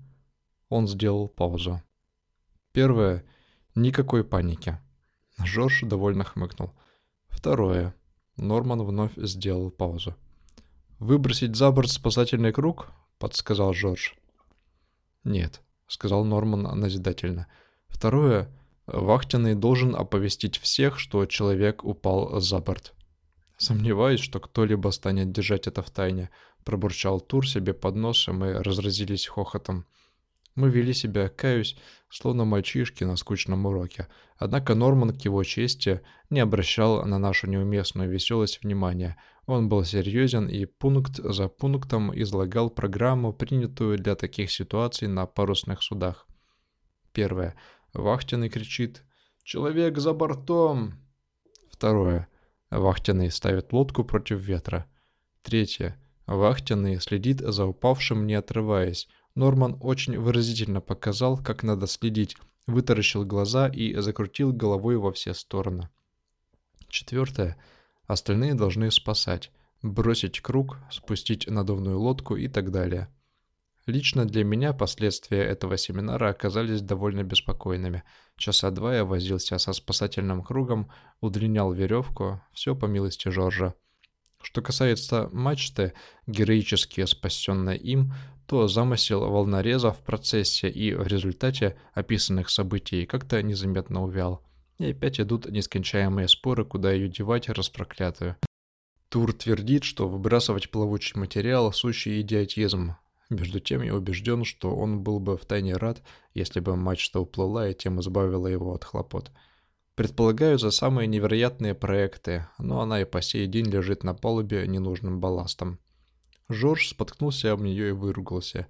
Он сделал паузу. Первое. Никакой паники. Жорж довольно хмыкнул. Второе. Норман вновь сделал паузу. «Выбросить за борт спасательный круг?» — подсказал Жорж. «Нет», — сказал Норман назидательно. «Второе. Вахтенный должен оповестить всех, что человек упал за борт». «Сомневаюсь, что кто-либо станет держать это в тайне», — пробурчал Тур себе под нос, и разразились хохотом. Мы вели себя, каюсь, словно мальчишки на скучном уроке. Однако Норман, к его чести, не обращал на нашу неуместную веселость внимания. Он был серьезен и пункт за пунктом излагал программу, принятую для таких ситуаций на парусных судах. Первое. Вахтенный кричит «Человек за бортом!» Второе. Вахтенный ставит лодку против ветра. Третье. Вахтенный следит за упавшим, не отрываясь. Норман очень выразительно показал, как надо следить, вытаращил глаза и закрутил головой во все стороны. Четвертое. Остальные должны спасать, бросить круг, спустить надувную лодку и так далее. Лично для меня последствия этого семинара оказались довольно беспокойными. Часа два я возился со спасательным кругом, удлинял веревку, все по милости Жоржа. Что касается мачты, героически спасенной им, то замысел волнореза в процессе и в результате описанных событий как-то незаметно увял. И опять идут нескончаемые споры, куда ее девать распроклятую. Тур твердит, что выбрасывать плавучий материал – сущий идиотизм, между тем я убежден, что он был бы втайне рад, если бы мачта уплыла и тем избавила его от хлопот. Предполагаю за самые невероятные проекты, но она и по сей день лежит на палубе ненужным балластом. Жорж споткнулся об нее и выругался.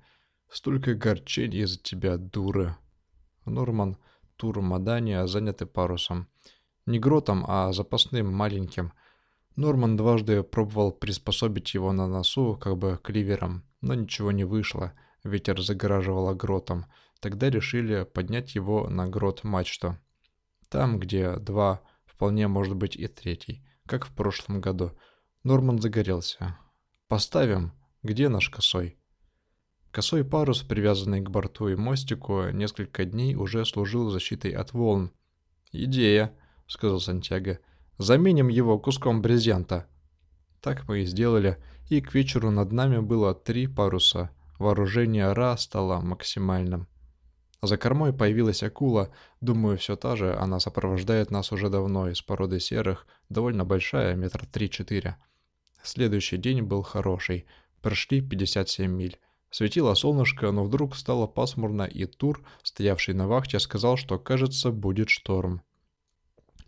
«Столько горчения из-за тебя, дура!» Норман, Тур, Мадания заняты парусом. Не гротом, а запасным, маленьким. Норман дважды пробовал приспособить его на носу, как бы кливером. Но ничего не вышло, ветер загораживал гротом. Тогда решили поднять его на грот мачту. Там, где два, вполне может быть и третий, как в прошлом году. Норман загорелся. «Поставим. Где наш косой?» Косой парус, привязанный к борту и мостику, несколько дней уже служил защитой от волн. «Идея», — сказал Сантьяго. «Заменим его куском брезента». Так мы и сделали и к вечеру над нами было три паруса. Вооружение Ра стало максимальным. За кормой появилась акула, думаю, все та же, она сопровождает нас уже давно, из породы серых, довольно большая, метр три-четыре. Следующий день был хороший, прошли 57 миль. Светило солнышко, но вдруг стало пасмурно, и Тур, стоявший на вахте, сказал, что, кажется, будет шторм.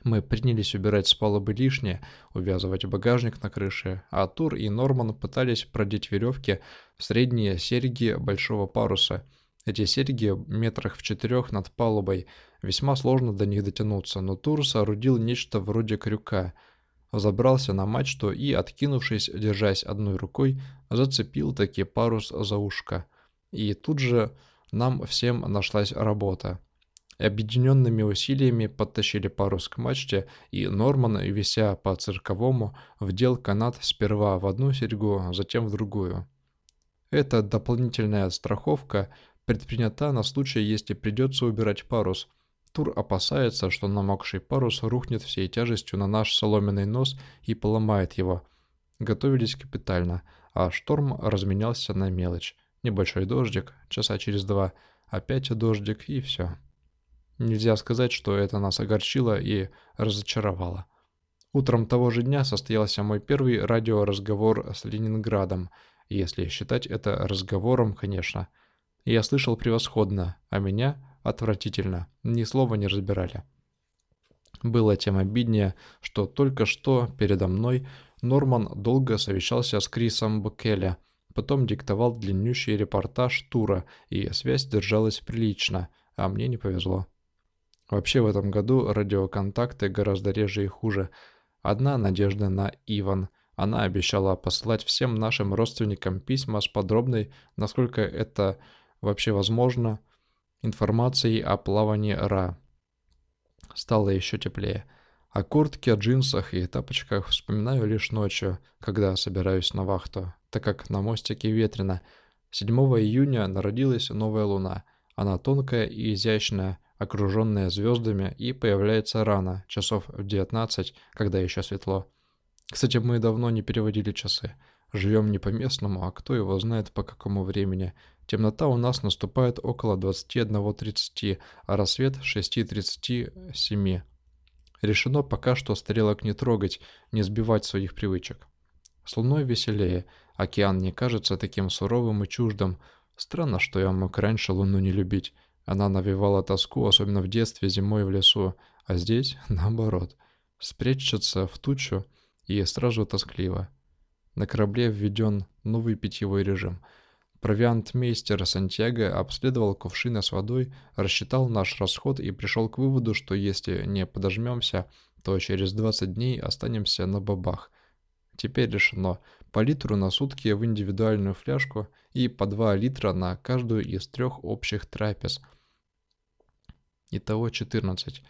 Мы принялись убирать с палубы лишнее, увязывать багажник на крыше, а Тур и Норман пытались продеть веревки в средние серьги большого паруса. Эти серьги метрах в четырех над палубой, весьма сложно до них дотянуться, но Тур соорудил нечто вроде крюка. Забрался на мачту и, откинувшись, держась одной рукой, зацепил таки парус за ушко. И тут же нам всем нашлась работа. Объединенными усилиями подтащили парус к мачте, и Норман, вися по-цирковому, вдел канат сперва в одну серьгу, затем в другую. Эта дополнительная страховка предпринята на случай, если придется убирать парус. Тур опасается, что намокший парус рухнет всей тяжестью на наш соломенный нос и поломает его. Готовились капитально, а шторм разменялся на мелочь. Небольшой дождик, часа через два, опять дождик и все. Нельзя сказать, что это нас огорчило и разочаровало. Утром того же дня состоялся мой первый радиоразговор с Ленинградом, если считать это разговором, конечно. Я слышал превосходно, а меня отвратительно, ни слова не разбирали. Было тем обиднее, что только что передо мной Норман долго совещался с Крисом Букеля, потом диктовал длиннющий репортаж тура, и связь держалась прилично, а мне не повезло. Вообще в этом году радиоконтакты гораздо реже и хуже. Одна надежда на Иван. Она обещала послать всем нашим родственникам письма с подробной, насколько это вообще возможно, информацией о плавании Ра. Стало еще теплее. О куртке, джинсах и тапочках вспоминаю лишь ночью, когда собираюсь на вахту, так как на мостике ветрено. 7 июня народилась новая луна. Она тонкая и изящная, окруженная звездами, и появляется рано, часов в 19, когда еще светло. Кстати, мы давно не переводили часы. Живем не по местному, а кто его знает по какому времени. Темнота у нас наступает около 21.30, а рассвет 6.37. Решено пока что стрелок не трогать, не сбивать своих привычек. С луной веселее, океан не кажется таким суровым и чуждым. Странно, что я мог раньше луну не любить. Она навевала тоску, особенно в детстве, зимой в лесу, а здесь наоборот. Спрячется в тучу и сразу тоскливо. На корабле введен новый питьевой режим. Провиантмейстер Сантьяго обследовал кувшины с водой, рассчитал наш расход и пришел к выводу, что если не подожмемся, то через 20 дней останемся на бабах. Теперь решено по литру на сутки в индивидуальную фляжку и по 2 литра на каждую из трех общих трапез – Итого 14.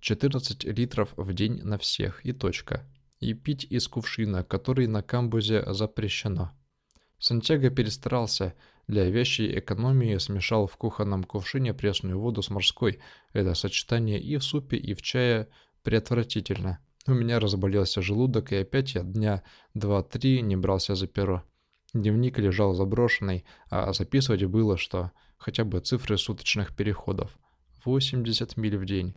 14 литров в день на всех и точка. И пить из кувшина, который на камбузе запрещено. Сантьяго перестарался. Для вещей экономии смешал в кухонном кувшине пресную воду с морской. Это сочетание и в супе, и в чае преотвратительно. У меня разболелся желудок, и опять я дня два-три не брался за перо. Дневник лежал заброшенный, а записывать было что, хотя бы цифры суточных переходов. 80 миль в день.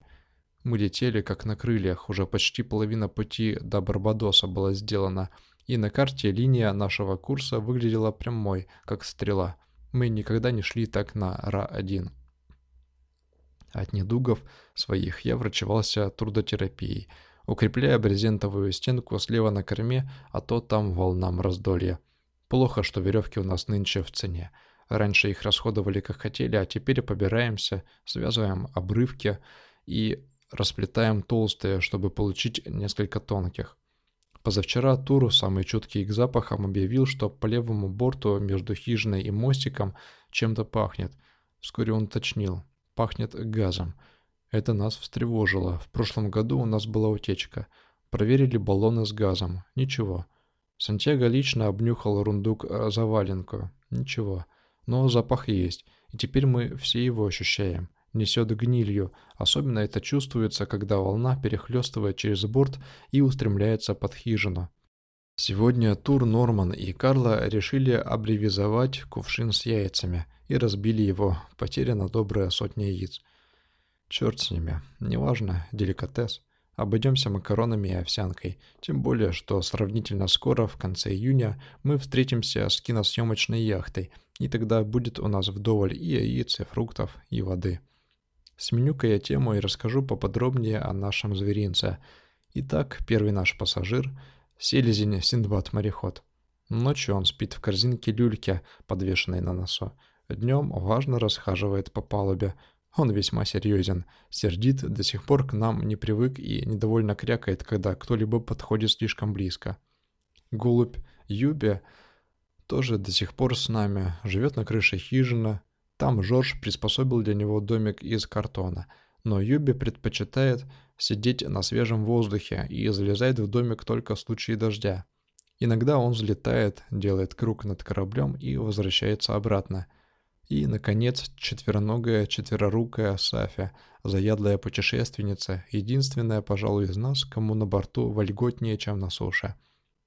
Мы летели как на крыльях, уже почти половина пути до Барбадоса была сделана, и на карте линия нашего курса выглядела прямой, как стрела. Мы никогда не шли так на Ра-1. От недугов своих я врачевался трудотерапией, укрепляя брезентовую стенку слева на корме, а то там волнам раздолья. Плохо, что веревки у нас нынче в цене. Раньше их расходовали как хотели, а теперь побираемся, связываем обрывки и расплетаем толстые, чтобы получить несколько тонких. Позавчера Туру, самый чуткий к запахам, объявил, что по левому борту между хижиной и мостиком чем-то пахнет. Вскоре он уточнил. Пахнет газом. Это нас встревожило. В прошлом году у нас была утечка. Проверили баллоны с газом. Ничего. Сантьяго лично обнюхал рундук э, заваленку. Ничего но запах есть, и теперь мы все его ощущаем. Несет гнилью, особенно это чувствуется, когда волна перехлестывает через борт и устремляется под хижину. Сегодня Тур, Норман и Карла решили абревизовать кувшин с яйцами и разбили его, потеряна добрая сотня яиц. Черт с ними, неважно, деликатес. Обойдемся макаронами и овсянкой, тем более, что сравнительно скоро, в конце июня, мы встретимся с киносъемочной яхтой – и тогда будет у нас вдоволь и яиц, и фруктов, и воды. Сменю-ка я тему и расскажу поподробнее о нашем зверинце. Итак, первый наш пассажир – селезень Синдбад-мореход. Ночью он спит в корзинке люльки, подвешенной на носу. Днем важно расхаживает по палубе. Он весьма серьезен, сердит, до сих пор к нам не привык и недовольно крякает, когда кто-либо подходит слишком близко. Голубь Юбе тоже до сих пор с нами, живет на крыше хижины. Там Жорж приспособил для него домик из картона, но Юбе предпочитает сидеть на свежем воздухе и залезает в домик только в случае дождя. Иногда он взлетает, делает круг над кораблем и возвращается обратно – и, наконец, четвероногая, четверорукая Сафя, заядлая путешественница, единственная, пожалуй, из нас, кому на борту вольготнее, чем на суше.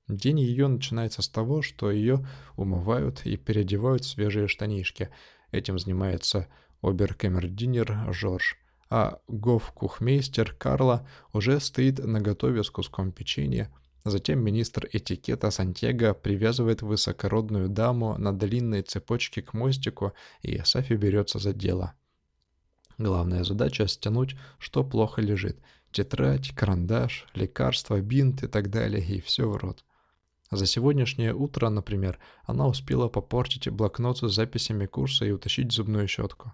День ее начинается с того, что ее умывают и переодевают в свежие штанишки. Этим занимается оберкамердинер Жорж. А гоф-кухмейстер Карла уже стоит наготове с куском печенья, Затем министр этикета Сантьяго привязывает высокородную даму на длинной цепочке к мостику, и Сафи берется за дело. Главная задача — стянуть, что плохо лежит. Тетрадь, карандаш, лекарства, бинт и так далее, и все в рот. За сегодняшнее утро, например, она успела попортить блокнот с записями курса и утащить зубную щетку.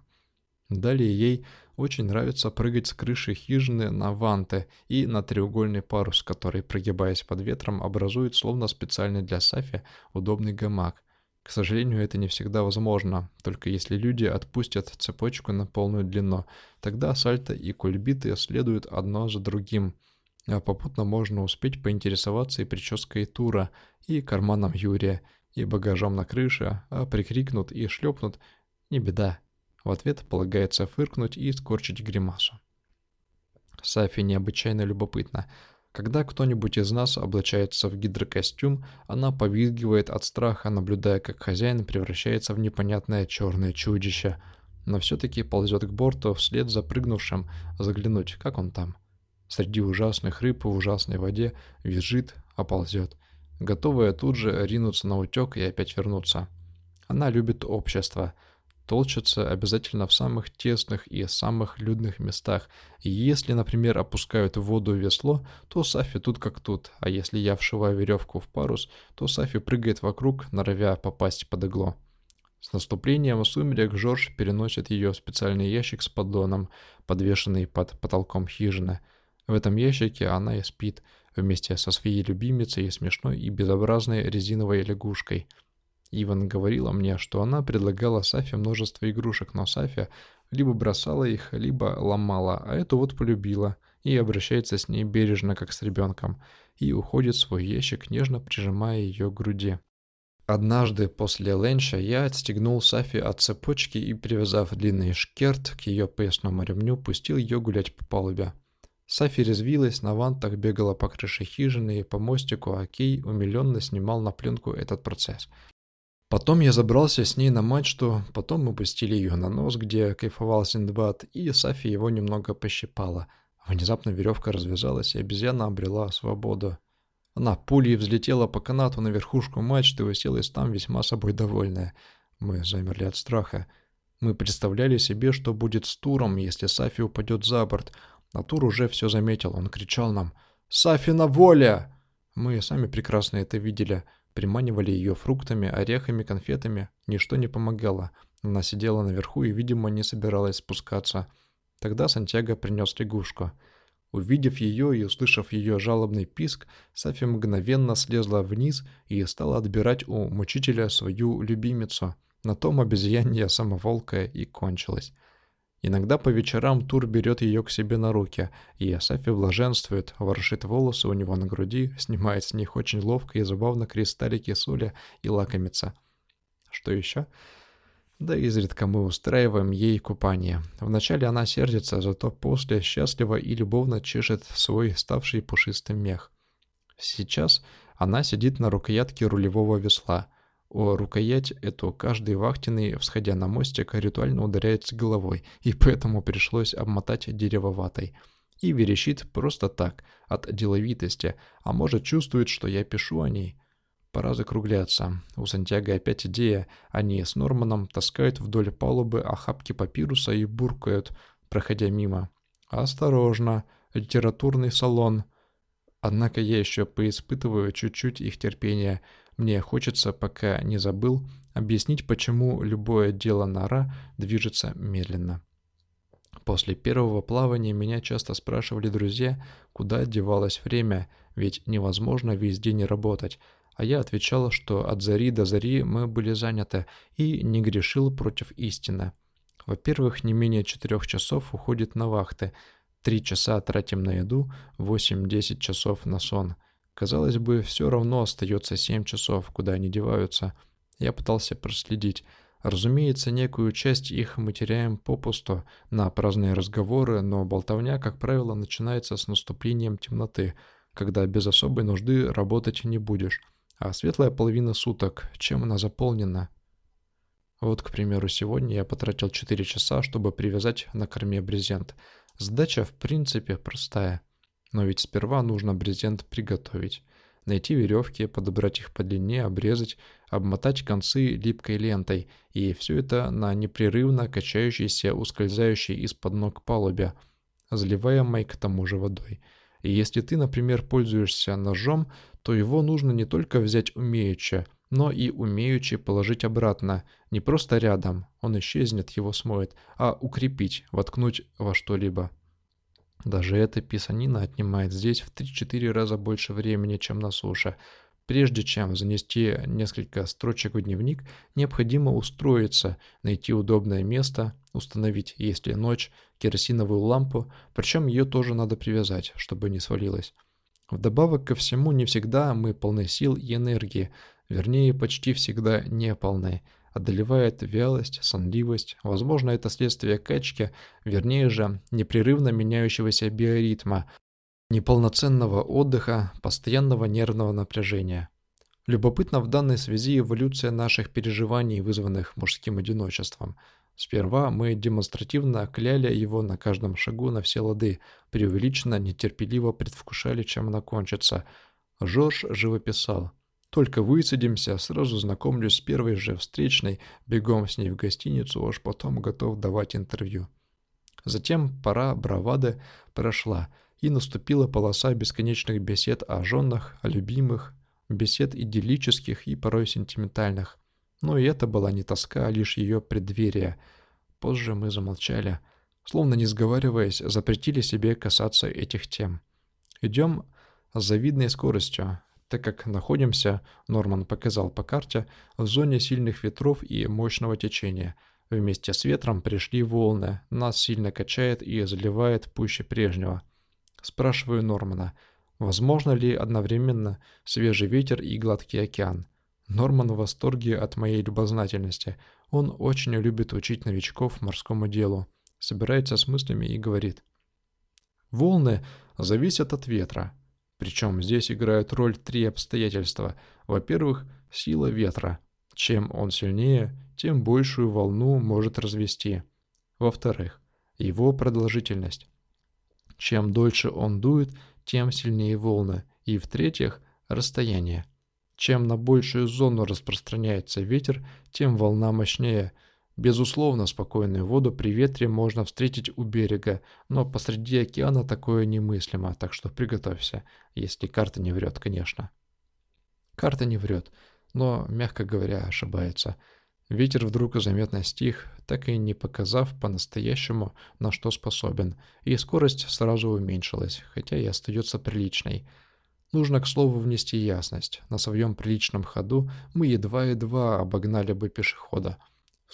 Далее ей очень нравится прыгать с крыши хижины на ванты и на треугольный парус, который, прогибаясь под ветром, образует словно специальный для Сафи удобный гамак. К сожалению, это не всегда возможно, только если люди отпустят цепочку на полную длину, тогда сальто и кульбиты следуют одно за другим. А попутно можно успеть поинтересоваться и прической Тура, и карманом Юрия, и багажом на крыше, а прикрикнут и шлепнут – не беда. В ответ полагается фыркнуть и скорчить гримасу. Сафи необычайно любопытна. Когда кто-нибудь из нас облачается в гидрокостюм, она повизгивает от страха, наблюдая, как хозяин превращается в непонятное черное чудище, но все-таки ползет к борту вслед за прыгнувшим, заглянуть, как он там. Среди ужасных рыб в ужасной воде визжит, оползет, готовая тут же ринуться на утек и опять вернуться. Она любит общество — толчатся обязательно в самых тесных и самых людных местах. И если, например, опускают в воду весло, то Сафи тут как тут, а если я вшиваю веревку в парус, то Сафи прыгает вокруг, норовя попасть под игло. С наступлением сумерек Жорж переносит ее в специальный ящик с поддоном, подвешенный под потолком хижины. В этом ящике она и спит, вместе со своей любимицей и смешной и безобразной резиновой лягушкой – Иван говорила мне, что она предлагала Сафе множество игрушек, но Сафия либо бросала их, либо ломала, а эту вот полюбила и обращается с ней бережно, как с ребенком, и уходит в свой ящик, нежно прижимая ее к груди. Однажды после ленча я отстегнул Сафи от цепочки и, привязав длинный шкерт к ее поясному ремню, пустил ее гулять по палубе. Сафи резвилась, на вантах бегала по крыше хижины и по мостику, а Кей умиленно снимал на пленку этот процесс. Потом я забрался с ней на мачту, потом мы пустили ее на нос, где кайфовал Синдбад, и Сафи его немного пощипала. Внезапно веревка развязалась, и обезьяна обрела свободу. Она пулей взлетела по канату на верхушку мачты и уселась там весьма собой довольная. Мы замерли от страха. Мы представляли себе, что будет с Туром, если Сафи упадет за борт. А Тур уже все заметил, он кричал нам «Сафи на воле!» Мы сами прекрасно это видели. Приманивали ее фруктами, орехами, конфетами. Ничто не помогало. Она сидела наверху и, видимо, не собиралась спускаться. Тогда Сантьяго принес лягушку. Увидев ее и услышав ее жалобный писк, Сафи мгновенно слезла вниз и стала отбирать у мучителя свою любимицу. На том обезьянья самоволка и кончилась. Иногда по вечерам Тур берет ее к себе на руки, и Асафи блаженствует, ворошит волосы у него на груди, снимает с них очень ловко и забавно кристаллики соли и лакомится. Что еще? Да изредка мы устраиваем ей купание. Вначале она сердится, зато после счастливо и любовно чешет свой ставший пушистым мех. Сейчас она сидит на рукоятке рулевого весла — рукоять эту каждый вахтенный, всходя на мостик, ритуально ударяется головой, и поэтому пришлось обмотать дерево ватой. И верещит просто так, от деловитости, а может чувствует, что я пишу о ней. Пора закругляться. У Сантьяго опять идея. Они с Норманом таскают вдоль палубы охапки папируса и буркают, проходя мимо. «Осторожно! Литературный салон!» Однако я еще поиспытываю чуть-чуть их терпения. Мне хочется, пока не забыл, объяснить, почему любое дело нора движется медленно. После первого плавания меня часто спрашивали друзья, куда девалось время, ведь невозможно весь день работать, а я отвечал, что от зари до зари мы были заняты и не грешил против истины. Во-первых, не менее четырех часов уходит на вахты, три часа тратим на еду, 8-10 часов на сон. Казалось бы, все равно остается 7 часов, куда они деваются. Я пытался проследить. Разумеется, некую часть их мы теряем попусту на праздные разговоры, но болтовня, как правило, начинается с наступлением темноты, когда без особой нужды работать не будешь. А светлая половина суток, чем она заполнена? Вот, к примеру, сегодня я потратил 4 часа, чтобы привязать на корме брезент. Задача в принципе простая. Но ведь сперва нужно брезент приготовить. Найти веревки, подобрать их по длине, обрезать, обмотать концы липкой лентой. И все это на непрерывно качающейся, ускользающей из-под ног палубе, заливаемой к тому же водой. И если ты, например, пользуешься ножом, то его нужно не только взять умеючи, но и умеючи положить обратно, не просто рядом, он исчезнет, его смоет, а укрепить, воткнуть во что-либо. Даже эта писанина отнимает здесь в 3-4 раза больше времени, чем на суше. Прежде чем занести несколько строчек в дневник, необходимо устроиться, найти удобное место, установить, если ночь, керосиновую лампу, причем ее тоже надо привязать, чтобы не свалилась. Вдобавок ко всему, не всегда мы полны сил и энергии, вернее, почти всегда не полны. Одолевает вялость, сонливость, возможно, это следствие качки, вернее же, непрерывно меняющегося биоритма, неполноценного отдыха, постоянного нервного напряжения. Любопытна в данной связи эволюция наших переживаний, вызванных мужским одиночеством – Сперва мы демонстративно кляли его на каждом шагу на все лады, преувеличенно, нетерпеливо предвкушали, чем она кончится. Жорж живописал. Только высадимся, сразу знакомлюсь с первой же встречной, бегом с ней в гостиницу, аж потом готов давать интервью. Затем пора бравады прошла, и наступила полоса бесконечных бесед о женах, о любимых, бесед идиллических и порой сентиментальных. Но и это была не тоска, а лишь ее преддверие. Позже мы замолчали, словно не сговариваясь, запретили себе касаться этих тем. Идем с завидной скоростью, так как находимся, Норман показал по карте, в зоне сильных ветров и мощного течения. Вместе с ветром пришли волны, нас сильно качает и заливает пуще прежнего. Спрашиваю Нормана, возможно ли одновременно свежий ветер и гладкий океан? Норман в восторге от моей любознательности. Он очень любит учить новичков морскому делу. Собирается с мыслями и говорит. Волны зависят от ветра. Причем здесь играют роль три обстоятельства. Во-первых, сила ветра. Чем он сильнее, тем большую волну может развести. Во-вторых, его продолжительность. Чем дольше он дует, тем сильнее волны. И в-третьих, расстояние. Чем на большую зону распространяется ветер, тем волна мощнее. Безусловно, спокойную воду при ветре можно встретить у берега, но посреди океана такое немыслимо, так что приготовься, если карта не врет, конечно. Карта не врет, но, мягко говоря, ошибается. Ветер вдруг заметно стих, так и не показав по-настоящему, на что способен, и скорость сразу уменьшилась, хотя и остается приличной – Нужно, к слову, внести ясность. На своем приличном ходу мы едва-едва обогнали бы пешехода.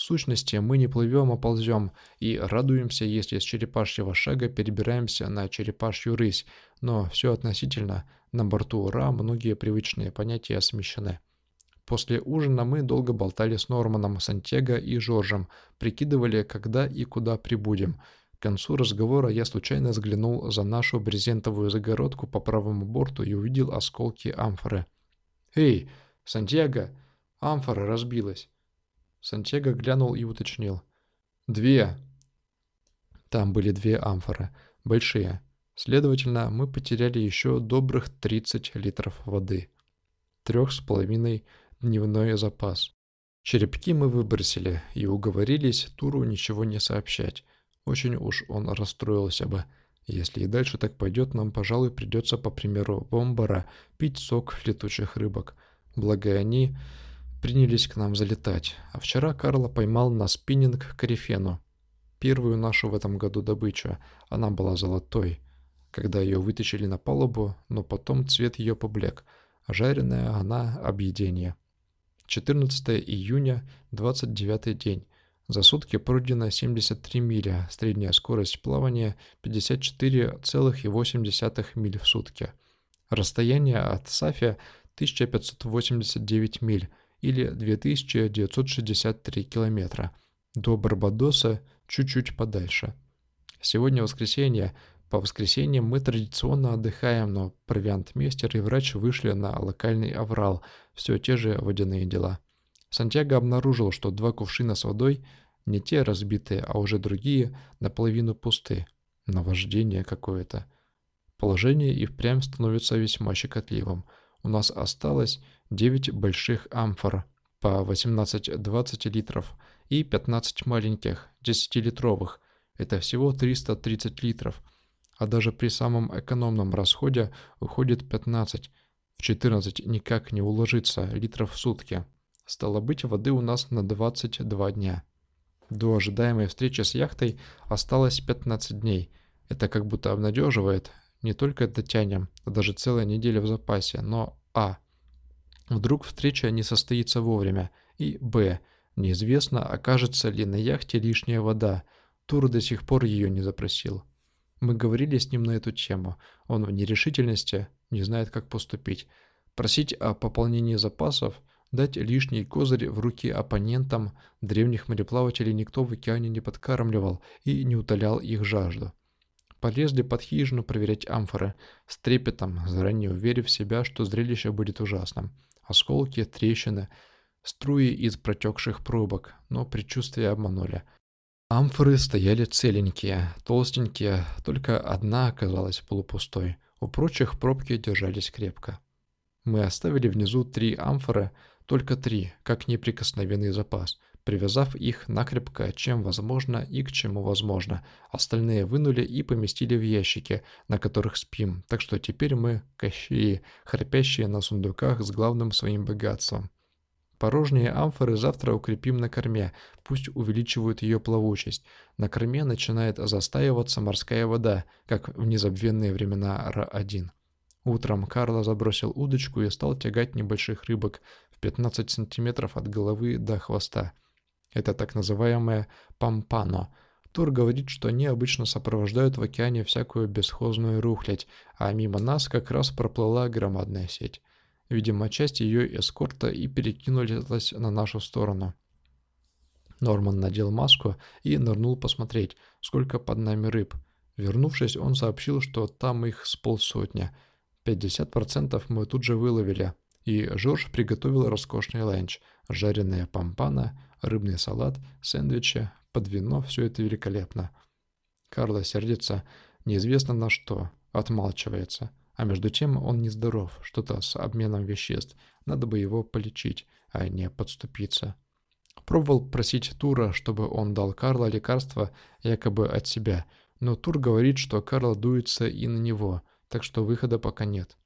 В сущности, мы не плывем, а ползем, и радуемся, если с черепашьего шага перебираемся на черепашью рысь, но все относительно, на борту ура многие привычные понятия смещены. После ужина мы долго болтали с Норманом, Сантьяго и Жоржем, прикидывали, когда и куда прибудем – к концу разговора я случайно взглянул за нашу брезентовую загородку по правому борту и увидел осколки амфоры. «Эй, Сантьяго, амфора разбилась!» Сантьяго глянул и уточнил. «Две!» Там были две амфоры, большие. Следовательно, мы потеряли еще добрых 30 литров воды. Трех с половиной дневной запас. Черепки мы выбросили и уговорились Туру ничего не сообщать. Очень уж он расстроился бы. Если и дальше так пойдет, нам, пожалуй, придется, по примеру Бомбара, пить сок летучих рыбок. Благо они принялись к нам залетать, а вчера Карла поймал на спиннинг корефену. Первую нашу в этом году добычу, она была золотой. Когда ее вытащили на палубу, но потом цвет ее поблек, жареная она объедение. 14 июня, 29 день. За сутки пройдено 73 миля, средняя скорость плавания 54,8 миль в сутки. Расстояние от Сафи 1589 миль или 2963 километра. До Барбадоса чуть-чуть подальше. Сегодня воскресенье. По воскресеньям мы традиционно отдыхаем, но провиантмейстер и врач вышли на локальный аврал, все те же водяные дела. Сантьяго обнаружил, что два кувшина с водой, не те разбитые, а уже другие, наполовину пусты. Наваждение какое-то. Положение и впрямь становится весьма щекотливым. У нас осталось 9 больших амфор по 18-20 литров и 15 маленьких, 10-литровых. Это всего 330 литров. А даже при самом экономном расходе уходит 15. В 14 никак не уложится литров в сутки. Стало быть, воды у нас на 22 дня. До ожидаемой встречи с яхтой осталось 15 дней. Это как будто обнадеживает. Не только дотянем, а даже целая неделя в запасе. Но А. Вдруг встреча не состоится вовремя. И Б. Неизвестно, окажется ли на яхте лишняя вода. Тур до сих пор ее не запросил. Мы говорили с ним на эту тему. Он в нерешительности, не знает, как поступить. Просить о пополнении запасов – Дать лишний козырь в руки оппонентам древних мореплавателей никто в океане не подкармливал и не утолял их жажду. Полезли под хижину проверять амфоры, с трепетом, заранее уверив себя, что зрелище будет ужасным. Осколки, трещины, струи из протекших пробок, но предчувствия обманули. Амфоры стояли целенькие, толстенькие, только одна оказалась полупустой. У прочих пробки держались крепко. Мы оставили внизу три амфоры, только три, как неприкосновенный запас, привязав их накрепко, чем возможно и к чему возможно. Остальные вынули и поместили в ящики, на которых спим, так что теперь мы кощеи, храпящие на сундуках с главным своим богатством. Порожние амфоры завтра укрепим на корме, пусть увеличивают ее плавучесть. На корме начинает застаиваться морская вода, как в незабвенные времена Ра-1. Утром Карло забросил удочку и стал тягать небольших рыбок 15 сантиметров от головы до хвоста. Это так называемое пампано. Тур говорит, что они обычно сопровождают в океане всякую бесхозную рухлядь, а мимо нас как раз проплыла громадная сеть. Видимо, часть ее эскорта и перекинулась на нашу сторону. Норман надел маску и нырнул посмотреть, сколько под нами рыб. Вернувшись, он сообщил, что там их с полсотня. 50% мы тут же выловили, и Жорж приготовил роскошный ланч, жареная пампана, рыбный салат, сэндвичи, под вино, все это великолепно. Карло сердится неизвестно на что, отмалчивается. А между тем он нездоров, что-то с обменом веществ, надо бы его полечить, а не подступиться. Пробовал просить Тура, чтобы он дал Карло лекарство якобы от себя, но Тур говорит, что Карл дуется и на него, так что выхода пока нет.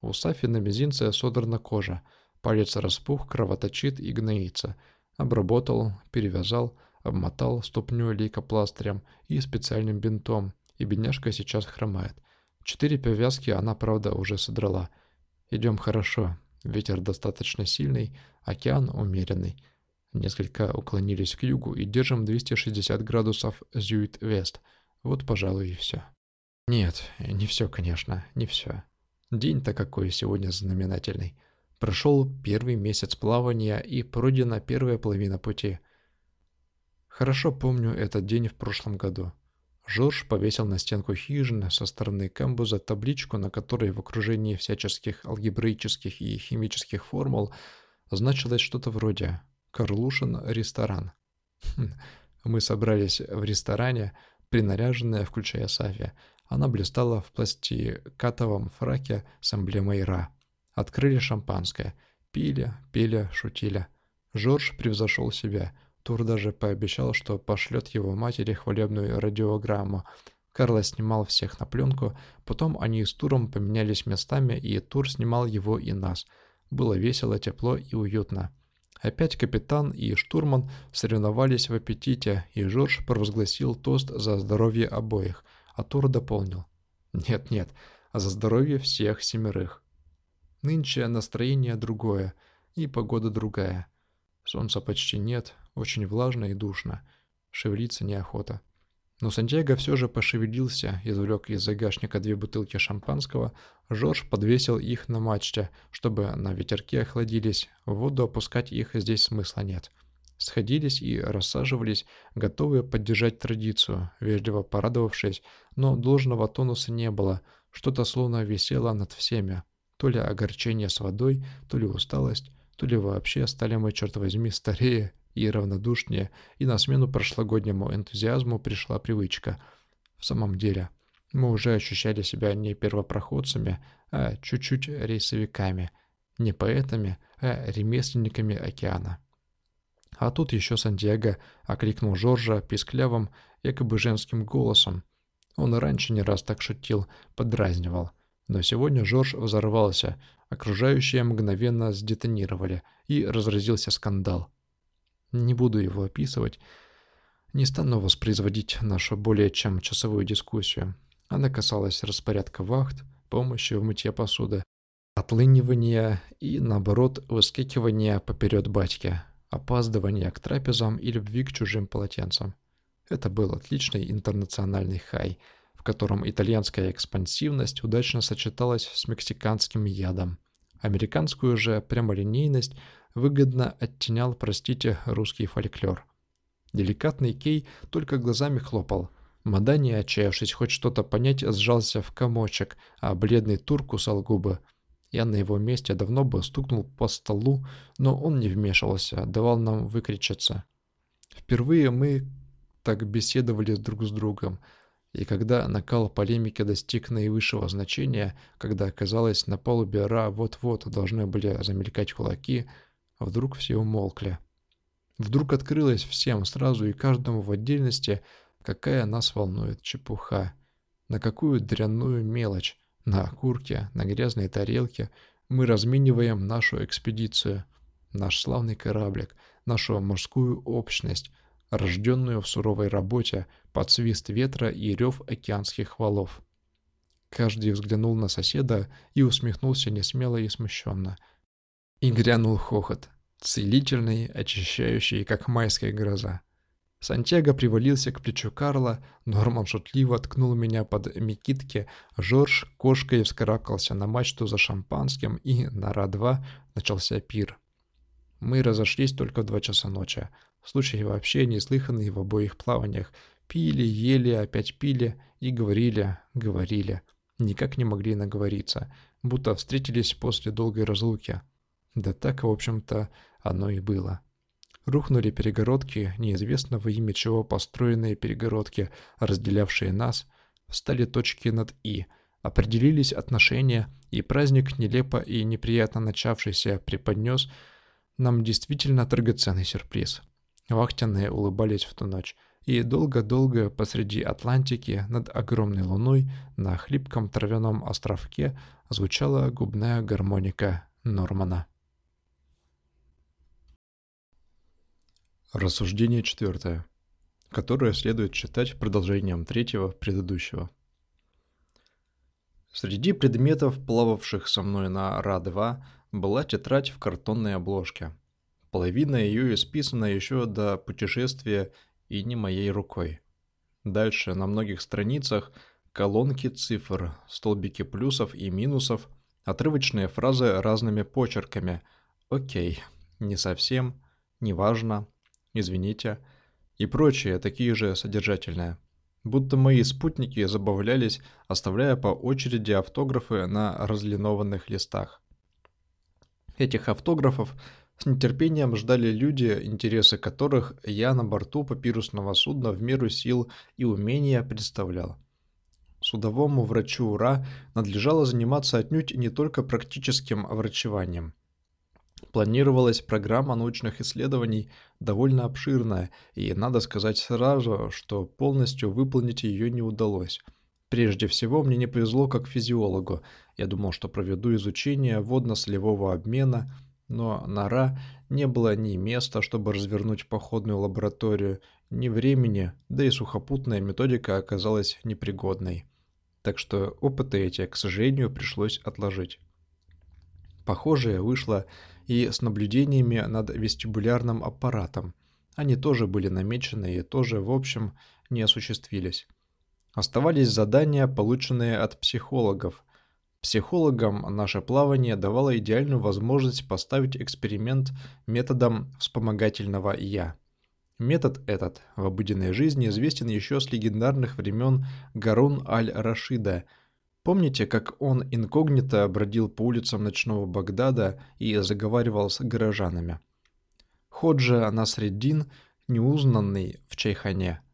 У Сафи на мизинце содрана кожа, палец распух, кровоточит и гноится. Обработал, перевязал, обмотал ступню лейкопластырем и специальным бинтом, и бедняжка сейчас хромает. Четыре повязки она, правда, уже содрала. Идем хорошо, ветер достаточно сильный, океан умеренный. Несколько уклонились к югу и держим 260 градусов зюит-вест. Вот, пожалуй, и все. Нет, не все, конечно, не все. День-то какой сегодня знаменательный. Прошел первый месяц плавания и пройдена первая половина пути. Хорошо помню этот день в прошлом году. Жорж повесил на стенку хижины со стороны камбуза табличку, на которой в окружении всяческих алгебраических и химических формул значилось что-то вроде «Карлушин ресторан». Хм, мы собрались в ресторане, принаряженные, включая Сафия, она блистала в пластикатовом фраке с эмблемой Ра. Открыли шампанское. Пили, пили, шутили. Жорж превзошел себя. Тур даже пообещал, что пошлет его матери хвалебную радиограмму. Карло снимал всех на пленку, потом они с Туром поменялись местами, и Тур снимал его и нас. Было весело, тепло и уютно. Опять капитан и штурман соревновались в аппетите, и Жорж провозгласил тост за здоровье обоих, а Тур дополнил. Нет-нет, за здоровье всех семерых. Нынче настроение другое, и погода другая. Солнца почти нет, очень влажно и душно. Шевелиться неохота. Но Сантьяго все же пошевелился, извлек из загашника две бутылки шампанского. Жорж подвесил их на мачте, чтобы на ветерке охладились. В воду опускать их здесь смысла нет. Сходились и рассаживались, готовые поддержать традицию, вежливо порадовавшись, но должного тонуса не было, что-то словно висело над всеми. То ли огорчение с водой, то ли усталость, то ли вообще стали мы, черт возьми, старее и равнодушнее, и на смену прошлогоднему энтузиазму пришла привычка. В самом деле, мы уже ощущали себя не первопроходцами, а чуть-чуть рейсовиками, не поэтами, а ремесленниками океана. А тут еще Сантьяго окликнул Жоржа писклявым, якобы женским голосом. Он раньше не раз так шутил, подразнивал. Но сегодня Жорж взорвался, окружающие мгновенно сдетонировали, и разразился скандал. Не буду его описывать. Не стану воспроизводить нашу более чем часовую дискуссию. Она касалась распорядка вахт, помощи в мытье посуды, отлынивания и, наоборот, выскакивания поперед батьки, опаздывания к трапезам и любви к чужим полотенцам. Это был отличный интернациональный хай, в котором итальянская экспансивность удачно сочеталась с мексиканским ядом. Американскую же прямолинейность выгодно оттенял, простите, русский фольклор. Деликатный Кей только глазами хлопал. Мадани, отчаявшись хоть что-то понять, сжался в комочек, а бледный тур кусал губы. Я на его месте давно бы стукнул по столу, но он не вмешивался, давал нам выкричаться. Впервые мы так беседовали друг с другом, и когда накал полемики достиг наивысшего значения, когда, казалось, на палубе Ра вот-вот должны были замелькать кулаки, вдруг все умолкли. Вдруг открылось всем сразу и каждому в отдельности, какая нас волнует чепуха. На какую дрянную мелочь, на окурке, на грязной тарелке мы размениваем нашу экспедицию, наш славный кораблик, нашу морскую общность, рожденную в суровой работе под свист ветра и рев океанских валов. Каждый взглянул на соседа и усмехнулся несмело и смущенно — и грянул хохот, целительный, очищающий, как майская гроза. Сантьяго привалился к плечу Карла, Норман шутливо ткнул меня под микитки, Жорж кошкой вскарабкался на мачту за шампанским, и на Ра-2 начался пир. Мы разошлись только в два часа ночи. Случай вообще неслыханный в обоих плаваниях. Пили, ели, опять пили и говорили, говорили. Никак не могли наговориться, будто встретились после долгой разлуки. Да так, в общем-то, оно и было. Рухнули перегородки, неизвестно во имя чего построенные перегородки, разделявшие нас, встали точки над «и», определились отношения, и праздник, нелепо и неприятно начавшийся, преподнес нам действительно драгоценный сюрприз. Вахтенные улыбались в ту ночь, и долго-долго посреди Атлантики над огромной луной на хлипком травяном островке звучала губная гармоника Нормана. Рассуждение четвертое, которое следует читать продолжением третьего предыдущего. Среди предметов, плававших со мной на Ра-2, была тетрадь в картонной обложке. Половина ее исписана еще до путешествия и не моей рукой. Дальше на многих страницах колонки цифр, столбики плюсов и минусов, отрывочные фразы разными почерками. Окей, не совсем, неважно, извините, и прочее такие же содержательные. Будто мои спутники забавлялись, оставляя по очереди автографы на разлинованных листах. Этих автографов с нетерпением ждали люди, интересы которых я на борту папирусного судна в меру сил и умения представлял. Судовому врачу УРА надлежало заниматься отнюдь не только практическим врачеванием – Планировалась программа научных исследований довольно обширная, и надо сказать сразу, что полностью выполнить ее не удалось. Прежде всего, мне не повезло как физиологу. Я думал, что проведу изучение водно-солевого обмена, но на РА не было ни места, чтобы развернуть походную лабораторию, ни времени, да и сухопутная методика оказалась непригодной. Так что опыты эти, к сожалению, пришлось отложить. Похожее вышло и с наблюдениями над вестибулярным аппаратом. Они тоже были намечены и тоже, в общем, не осуществились. Оставались задания, полученные от психологов. Психологам наше плавание давало идеальную возможность поставить эксперимент методом вспомогательного «я». Метод этот в обыденной жизни известен еще с легендарных времен Гарун аль-Рашида. Помните, как он инкогнито бродил по улицам ночного Багдада и заговаривал с горожанами? Ходжа Насреддин, неузнанный в Чайхане –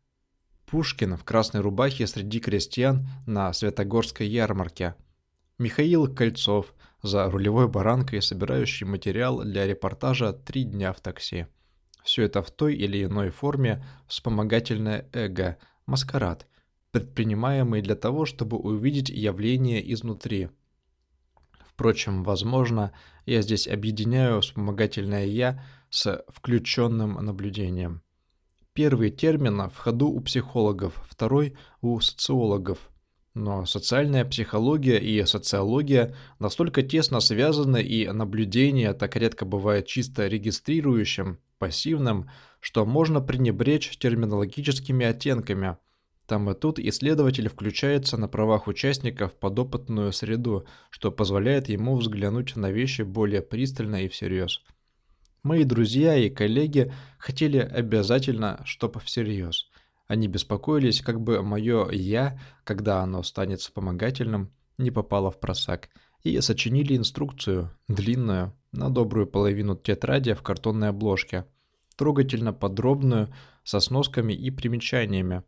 Пушкин в красной рубахе среди крестьян на Святогорской ярмарке. Михаил Кольцов за рулевой баранкой, собирающий материал для репортажа «Три дня в такси». Все это в той или иной форме вспомогательное эго, маскарад, предпринимаемый для того, чтобы увидеть явление изнутри. Впрочем, возможно, я здесь объединяю вспомогательное «я» с включенным наблюдением. Первый термин в ходу у психологов, второй у социологов. Но социальная психология и социология настолько тесно связаны и наблюдение так редко бывает чисто регистрирующим, пассивным, что можно пренебречь терминологическими оттенками. Там и тут исследователь включается на правах участника в подопытную среду, что позволяет ему взглянуть на вещи более пристально и всерьез. Мои друзья и коллеги хотели обязательно, чтоб всерьез. Они беспокоились, как бы мое «я», когда оно станет вспомогательным, не попало в просак, и сочинили инструкцию, длинную, на добрую половину тетради в картонной обложке, трогательно подробную, со сносками и примечаниями.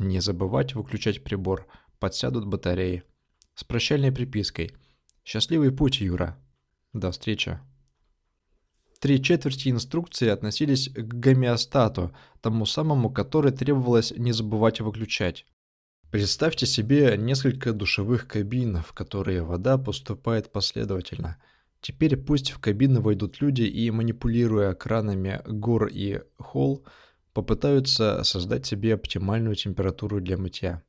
Не забывать выключать прибор, подсядут батареи. С прощальной припиской. «Счастливый путь, Юра. До встречи». Три четверти инструкции относились к гомеостату, тому самому, который требовалось не забывать выключать. Представьте себе несколько душевых кабин, в которые вода поступает последовательно. Теперь пусть в кабины войдут люди и, манипулируя кранами гор и холл, попытаются создать себе оптимальную температуру для мытья.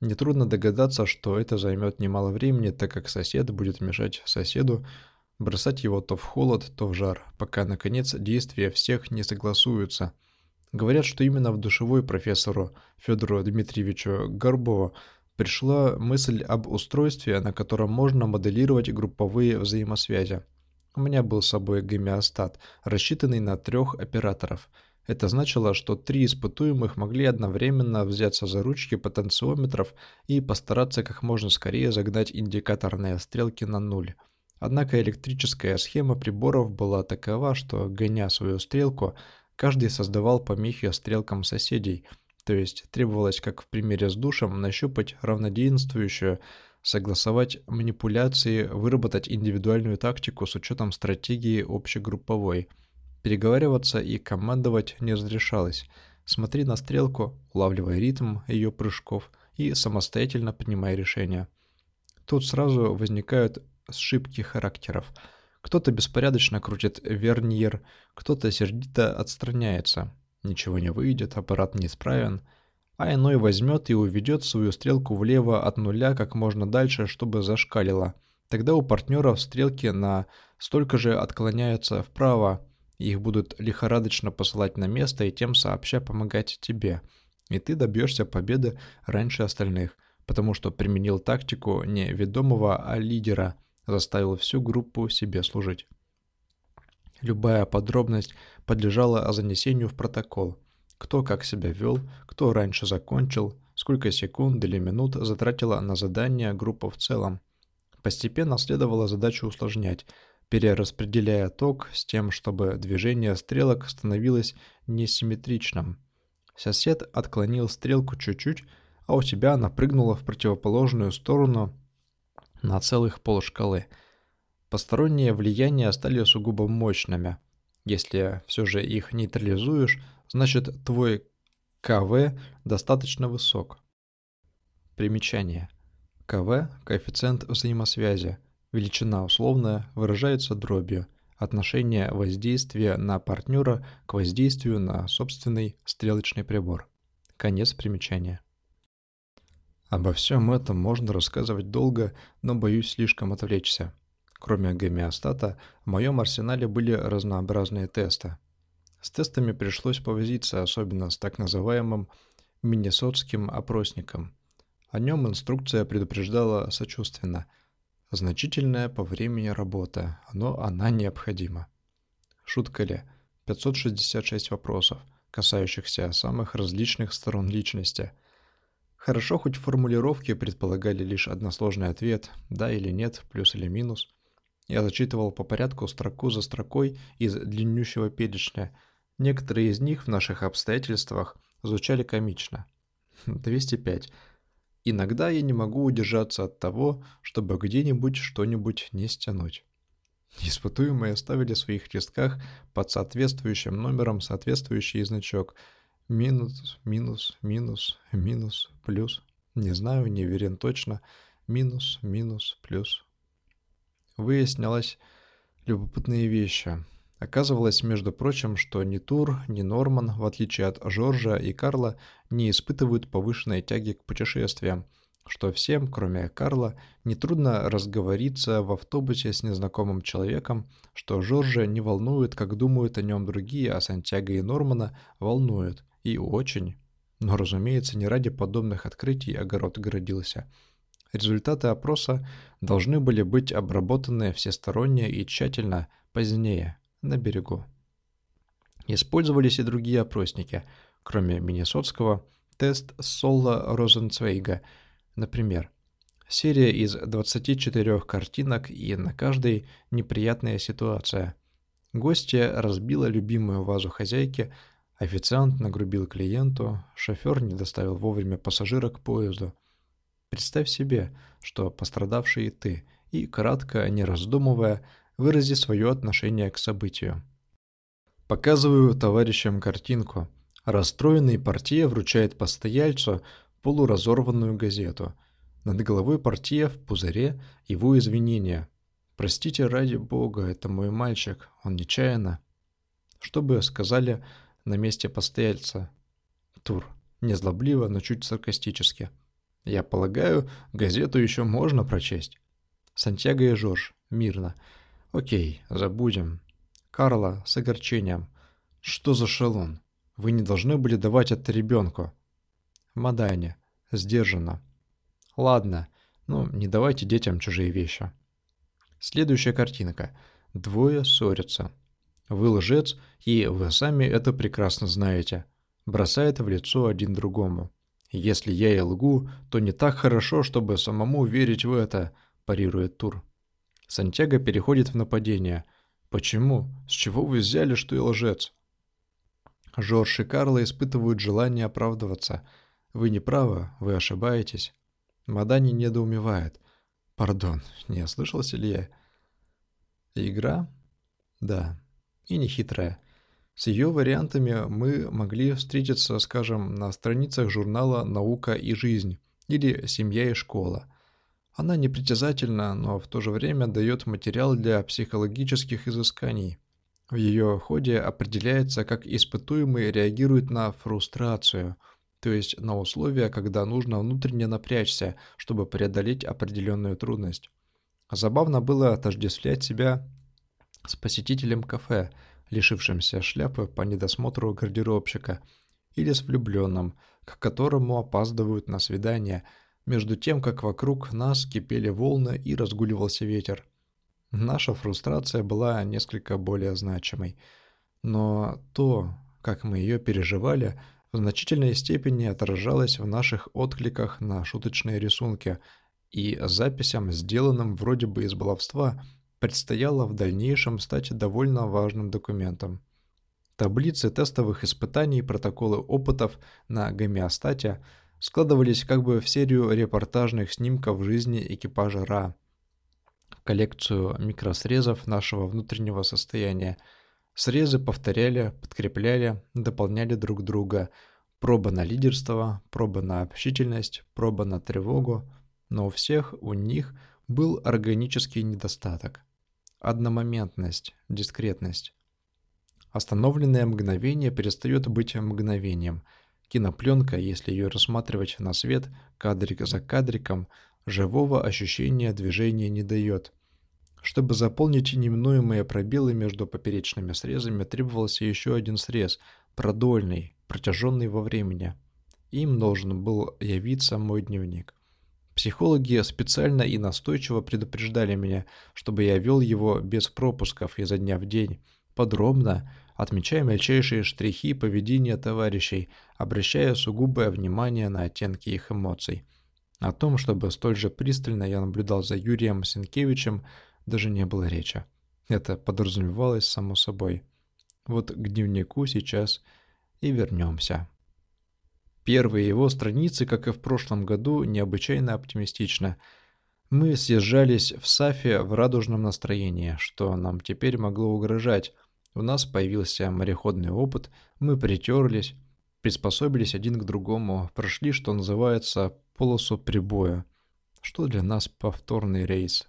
Нетрудно догадаться, что это займет немало времени, так как сосед будет мешать соседу бросать его то в холод, то в жар, пока, наконец, действия всех не согласуются. Говорят, что именно в душевой профессору Федору Дмитриевичу Горбову пришла мысль об устройстве, на котором можно моделировать групповые взаимосвязи. У меня был с собой гомеостат, рассчитанный на трех операторов. Это значило, что три испытуемых могли одновременно взяться за ручки потенциометров и постараться как можно скорее загнать индикаторные стрелки на нуль. Однако электрическая схема приборов была такова, что, гоня свою стрелку, каждый создавал помехи стрелкам соседей, то есть требовалось, как в примере с душем, нащупать равноденствующую, согласовать манипуляции, выработать индивидуальную тактику с учетом стратегии общегрупповой. Переговариваться и командовать не разрешалось. Смотри на стрелку, улавливай ритм ее прыжков и самостоятельно принимай решения. Тут сразу возникают сшибки характеров. Кто-то беспорядочно крутит верниер, кто-то сердито отстраняется. Ничего не выйдет, аппарат неисправен. А иной возьмет и уведет свою стрелку влево от нуля как можно дальше, чтобы зашкалило. Тогда у партнеров стрелки на столько же отклоняются вправо, их будут лихорадочно посылать на место и тем сообща помогать тебе. И ты добьешься победы раньше остальных, потому что применил тактику не ведомого, а лидера – заставил всю группу себе служить. Любая подробность подлежала занесению в протокол. Кто как себя вел, кто раньше закончил, сколько секунд или минут затратила на задание группа в целом. Постепенно следовало задачу усложнять, перераспределяя ток с тем, чтобы движение стрелок становилось несимметричным. Сосед отклонил стрелку чуть-чуть, а у тебя она прыгнула в противоположную сторону на целых полшкалы. Посторонние влияния стали сугубо мощными. Если все же их нейтрализуешь, значит твой КВ достаточно высок. Примечание. КВ – коэффициент взаимосвязи. Величина условная выражается дробью. Отношение воздействия на партнера к воздействию на собственный стрелочный прибор. Конец примечания. Обо всем этом можно рассказывать долго, но боюсь слишком отвлечься. Кроме гомеостата, в моем арсенале были разнообразные тесты. С тестами пришлось повозиться, особенно с так называемым миннесотским опросником. О нем инструкция предупреждала сочувственно. Значительная по времени работа, но она необходима. Шутка ли? 566 вопросов, касающихся самых различных сторон личности – Хорошо, хоть формулировки предполагали лишь односложный ответ «да» или «нет», плюс или минус. Я зачитывал по порядку строку за строкой из длиннющего перечня. Некоторые из них в наших обстоятельствах звучали комично. 205. Иногда я не могу удержаться от того, чтобы где-нибудь что-нибудь не стянуть. Испытуемые оставили в своих листках под соответствующим номером соответствующий значок – Минус, минус, минус, минус, плюс. Не знаю, не уверен точно. Минус, минус, плюс. Выяснилось любопытные вещи. Оказывалось, между прочим, что ни Тур, ни Норман, в отличие от Жоржа и Карла, не испытывают повышенной тяги к путешествиям, что всем, кроме Карла, нетрудно разговориться в автобусе с незнакомым человеком, что Жоржа не волнует, как думают о нем другие, а Сантьяго и Нормана волнует. И очень. Но, разумеется, не ради подобных открытий огород городился. Результаты опроса должны были быть обработаны всесторонне и тщательно позднее, на берегу. Использовались и другие опросники, кроме Миннесотского, тест Солла Розенцвейга, например. Серия из 24 картинок и на каждой неприятная ситуация. Гостья разбила любимую вазу хозяйки, Официант нагрубил клиенту, шофер не доставил вовремя пассажира к поезду. Представь себе, что пострадавший и ты, и, кратко, не раздумывая, вырази свое отношение к событию. Показываю товарищам картинку. Расстроенный портье вручает постояльцу полуразорванную газету. Над головой портье в пузыре его извинения. «Простите ради бога, это мой мальчик, он нечаянно». Что бы сказали на месте постояльца. Тур. Незлобливо, но чуть саркастически. Я полагаю, газету еще можно прочесть. Сантьяго и Жорж. Мирно. Окей, забудем. Карла с огорчением. Что за шалун? Вы не должны были давать это ребенку. Мадайне. Сдержанно. Ладно, ну не давайте детям чужие вещи. Следующая картинка. Двое ссорятся. Вы лжец, и вы сами это прекрасно знаете. Бросает в лицо один другому. Если я и лгу, то не так хорошо, чтобы самому верить в это, парирует Тур. Сантьяго переходит в нападение. Почему? С чего вы взяли, что я лжец? Жорж и Карла испытывают желание оправдываться. Вы не правы, вы ошибаетесь. Мадани недоумевает. Пардон, не ослышался ли я? Игра? Да и нехитрая. С ее вариантами мы могли встретиться, скажем, на страницах журнала «Наука и жизнь» или «Семья и школа». Она непритязательна, но в то же время дает материал для психологических изысканий. В ее ходе определяется, как испытуемый реагирует на фрустрацию, то есть на условия, когда нужно внутренне напрячься, чтобы преодолеть определенную трудность. Забавно было отождествлять себя с посетителем кафе, лишившимся шляпы по недосмотру гардеробщика, или с влюбленным, к которому опаздывают на свидание, между тем, как вокруг нас кипели волны и разгуливался ветер. Наша фрустрация была несколько более значимой, но то, как мы ее переживали, в значительной степени отражалось в наших откликах на шуточные рисунки и записям, сделанным вроде бы из баловства – предстояло в дальнейшем стать довольно важным документом. Таблицы тестовых испытаний и протоколы опытов на гомеостате складывались как бы в серию репортажных снимков жизни экипажа РА, в коллекцию микросрезов нашего внутреннего состояния. Срезы повторяли, подкрепляли, дополняли друг друга, Проба на лидерство, проба на общительность, проба на тревогу, но у всех у них был органический недостаток. Одномоментность, дискретность. Остановленное мгновение перестает быть мгновением. Кинопленка, если ее рассматривать на свет, кадрик за кадриком, живого ощущения движения не дает. Чтобы заполнить неминуемые пробелы между поперечными срезами, требовался еще один срез, продольный, протяженный во времени. Им должен был явиться мой дневник. Психологи специально и настойчиво предупреждали меня, чтобы я вел его без пропусков изо дня в день, подробно, отмечая мельчайшие штрихи поведения товарищей, обращая сугубое внимание на оттенки их эмоций. О том, чтобы столь же пристально я наблюдал за Юрием Сенкевичем, даже не было речи. Это подразумевалось само собой. Вот к дневнику сейчас и вернемся. Первые его страницы, как и в прошлом году, необычайно оптимистично. Мы съезжались в Сафе в радужном настроении, что нам теперь могло угрожать. У нас появился мореходный опыт, мы притерлись, приспособились один к другому, прошли, что называется, полосу прибоя. Что для нас повторный рейс.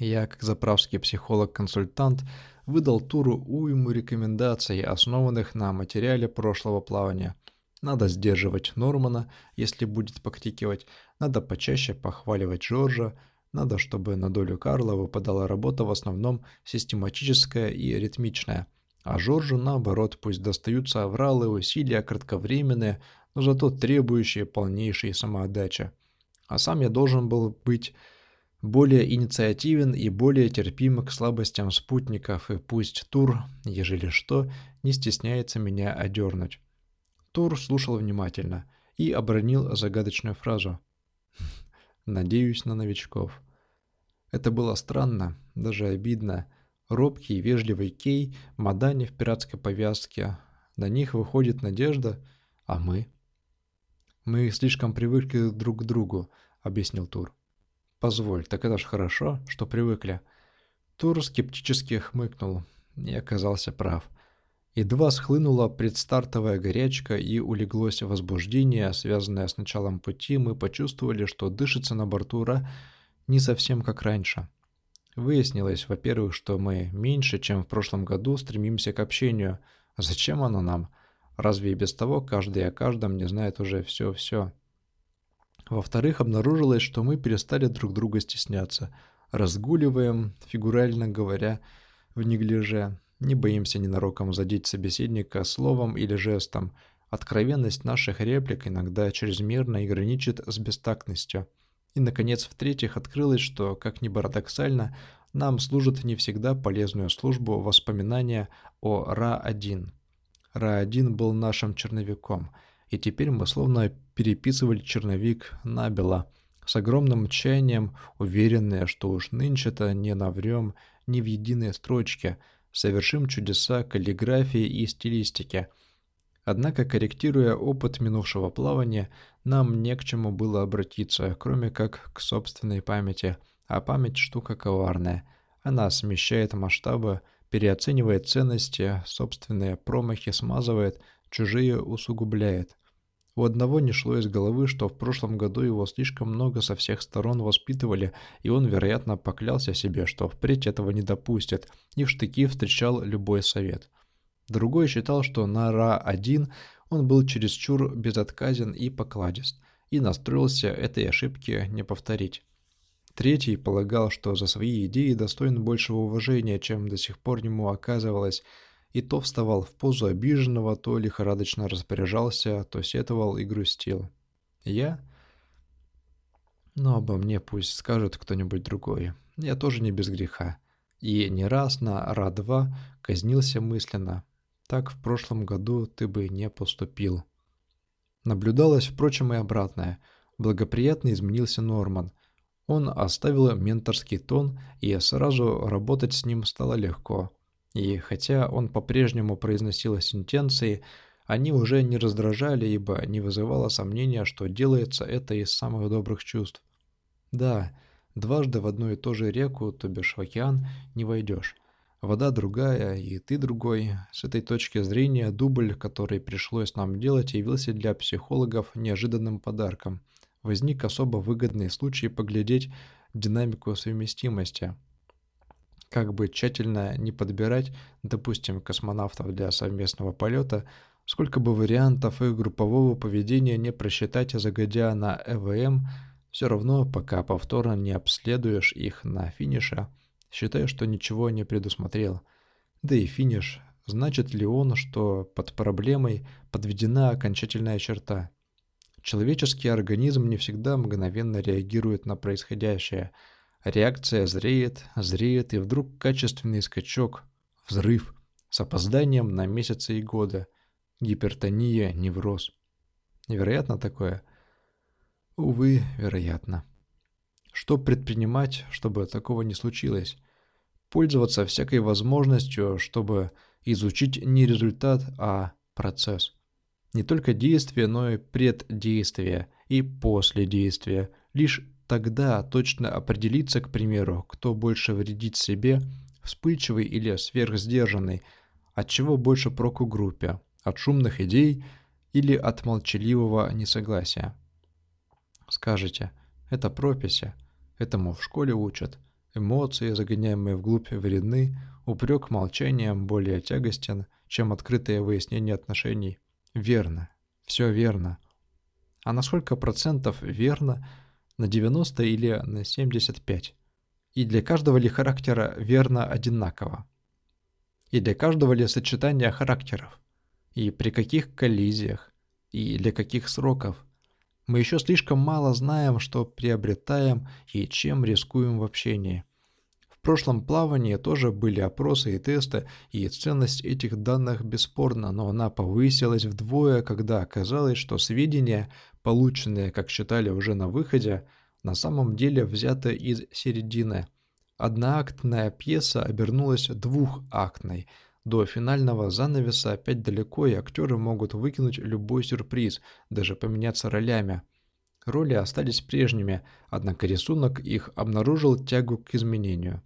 Я, как заправский психолог-консультант, выдал туру уйму рекомендаций, основанных на материале прошлого плавания. Надо сдерживать Нормана, если будет покрикивать, надо почаще похваливать Джорджа, надо, чтобы на долю Карла выпадала работа в основном систематическая и ритмичная, а Жоржу, наоборот, пусть достаются авралы, усилия кратковременные, но зато требующие полнейшей самоотдачи. А сам я должен был быть более инициативен и более терпим к слабостям спутников, и пусть Тур, ежели что, не стесняется меня одернуть. Тур слушал внимательно и обронил загадочную фразу. «Надеюсь на новичков». Это было странно, даже обидно. Робкий, вежливый Кей, Мадани в пиратской повязке. На них выходит надежда, а мы? «Мы слишком привыкли друг к другу», — объяснил Тур. Позволь, так это ж хорошо, что привыкли. Тур скептически хмыкнул и оказался прав. Едва схлынула предстартовая горячка и улеглось возбуждение, связанное с началом пути, мы почувствовали, что дышится на борту Ра не совсем как раньше. Выяснилось, во-первых, что мы меньше, чем в прошлом году, стремимся к общению. Зачем оно нам? Разве и без того каждый о каждом не знает уже все-все? Во-вторых, обнаружилось, что мы перестали друг друга стесняться. Разгуливаем, фигурально говоря, в неглиже. Не боимся ненароком задеть собеседника словом или жестом. Откровенность наших реплик иногда чрезмерно и граничит с бестактностью. И, наконец, в-третьих, открылось, что, как ни парадоксально, нам служит не всегда полезную службу воспоминания о Ра-1. Ра-1 был нашим черновиком – и теперь мы словно переписывали черновик набело, с огромным отчаянием, уверенные, что уж нынче-то не наврем ни в единой строчке, совершим чудеса каллиграфии и стилистики. Однако, корректируя опыт минувшего плавания, нам не к чему было обратиться, кроме как к собственной памяти, а память штука коварная. Она смещает масштабы, переоценивает ценности, собственные промахи смазывает, чужие усугубляет. У одного не шло из головы, что в прошлом году его слишком много со всех сторон воспитывали, и он, вероятно, поклялся себе, что впредь этого не допустит, и в штыки встречал любой совет. Другой считал, что на Ра-1 он был чересчур безотказен и покладист, и настроился этой ошибки не повторить. Третий полагал, что за свои идеи достоин большего уважения, чем до сих пор ему оказывалось, и то вставал в позу обиженного, то лихорадочно распоряжался, то сетовал и грустил. Я? Но обо мне пусть скажет кто-нибудь другой. Я тоже не без греха. И не раз на Ра-2 казнился мысленно. Так в прошлом году ты бы не поступил. Наблюдалось, впрочем, и обратное. Благоприятно изменился Норман. Он оставил менторский тон, и сразу работать с ним стало легко. И хотя он по-прежнему произносил сентенции, они уже не раздражали, ибо не вызывало сомнения, что делается это из самых добрых чувств. Да, дважды в одну и ту же реку, то бишь в океан, не войдешь. Вода другая, и ты другой. С этой точки зрения дубль, который пришлось нам делать, явился для психологов неожиданным подарком. Возник особо выгодный случай поглядеть динамику совместимости. Как бы тщательно не подбирать, допустим, космонавтов для совместного полета, сколько бы вариантов их группового поведения не просчитать, загодя на ЭВМ, все равно, пока повторно не обследуешь их на финише – Считаю, что ничего не предусмотрел. Да и финиш. Значит ли он, что под проблемой подведена окончательная черта? Человеческий организм не всегда мгновенно реагирует на происходящее. Реакция зреет, зреет, и вдруг качественный скачок, взрыв, с опозданием на месяцы и годы. Гипертония, невроз. Невероятно такое? Увы, вероятно. Что предпринимать, чтобы такого не случилось? Пользоваться всякой возможностью, чтобы изучить не результат, а процесс. Не только действие, но и преддействие и после действия. Лишь тогда точно определиться, к примеру, кто больше вредит себе, вспыльчивый или сверхсдержанный, от чего больше проку группе, от шумных идей или от молчаливого несогласия. Скажете, это прописи, Этому в школе учат. Эмоции, загоняемые вглубь, вредны, упрек молчанием более тягостен, чем открытое выяснение отношений. Верно. Все верно. А на сколько процентов верно? На 90 или на 75? И для каждого ли характера верно одинаково? И для каждого ли сочетания характеров? И при каких коллизиях? И для каких сроков? Мы еще слишком мало знаем, что приобретаем и чем рискуем в общении. В прошлом плавании тоже были опросы и тесты, и ценность этих данных бесспорна, но она повысилась вдвое, когда оказалось, что сведения, полученные, как считали уже на выходе, на самом деле взяты из середины. Одноактная пьеса обернулась двухактной – до финального занавеса опять далеко, и актеры могут выкинуть любой сюрприз, даже поменяться ролями. Роли остались прежними, однако рисунок их обнаружил тягу к изменению.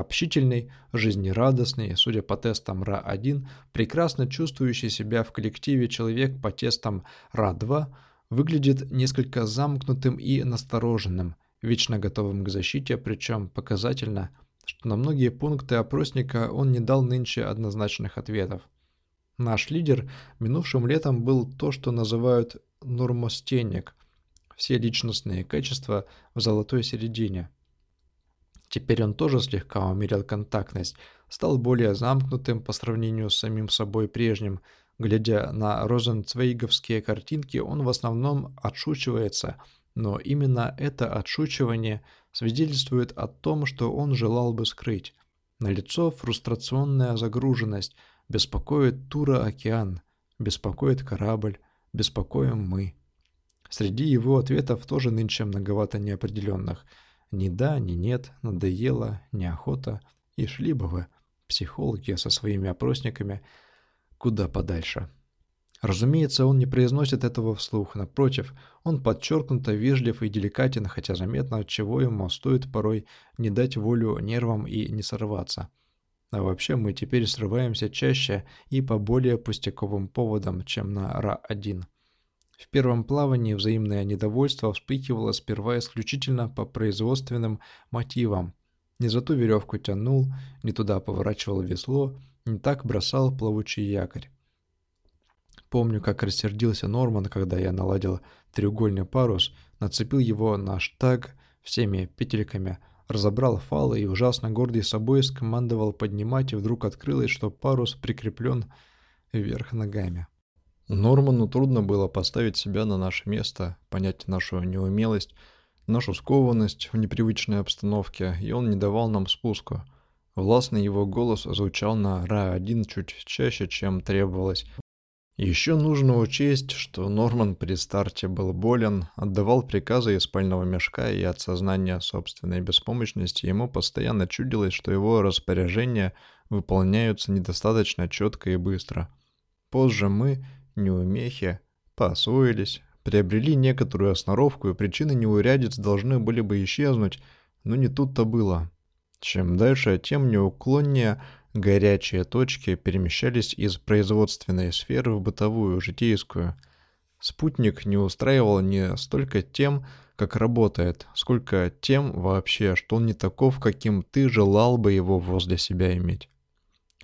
Общительный, жизнерадостный, судя по тестам РА-1, прекрасно чувствующий себя в коллективе человек по тестам РА-2 выглядит несколько замкнутым и настороженным, вечно готовым к защите, причем показательно – что на многие пункты опросника он не дал нынче однозначных ответов. Наш лидер минувшим летом был то, что называют нормостенник, все личностные качества в золотой середине. Теперь он тоже слегка умерил контактность, стал более замкнутым по сравнению с самим собой прежним. Глядя на розенцвейговские картинки, он в основном отшучивается, но именно это отшучивание – свидетельствует о том, что он желал бы скрыть. На лицо фрустрационная загруженность, беспокоит Тура-океан, беспокоит корабль, беспокоим мы. Среди его ответов тоже нынче многовато неопределенных. Ни да, ни нет, надоело, неохота. И шли бы вы, психологи со своими опросниками, куда подальше. Разумеется, он не произносит этого вслух, напротив, он подчеркнуто вежлив и деликатен, хотя заметно, чего ему стоит порой не дать волю нервам и не сорваться. А вообще мы теперь срываемся чаще и по более пустяковым поводам, чем на Ра-1. В первом плавании взаимное недовольство вспыхивало сперва исключительно по производственным мотивам. Не за ту веревку тянул, не туда поворачивал весло, не так бросал плавучий якорь. Помню, как рассердился Норман, когда я наладил треугольный парус, нацепил его на штаг всеми петельками, разобрал фалы и ужасно гордый собой скомандовал поднимать, и вдруг открылось, что парус прикреплен вверх ногами. Норману трудно было поставить себя на наше место, понять нашу неумелость, нашу скованность в непривычной обстановке, и он не давал нам спуску. Властный его голос звучал на Ра-1 чуть чаще, чем требовалось, еще нужно учесть, что Норман при старте был болен, отдавал приказы из спального мешка, и от сознания собственной беспомощности ему постоянно чудилось, что его распоряжения выполняются недостаточно четко и быстро. Позже мы, неумехи, поосвоились, приобрели некоторую осноровку, и причины неурядиц должны были бы исчезнуть, но не тут-то было. Чем дальше, тем неуклоннее горячие точки перемещались из производственной сферы в бытовую, житейскую. Спутник не устраивал не столько тем, как работает, сколько тем вообще, что он не таков, каким ты желал бы его возле себя иметь.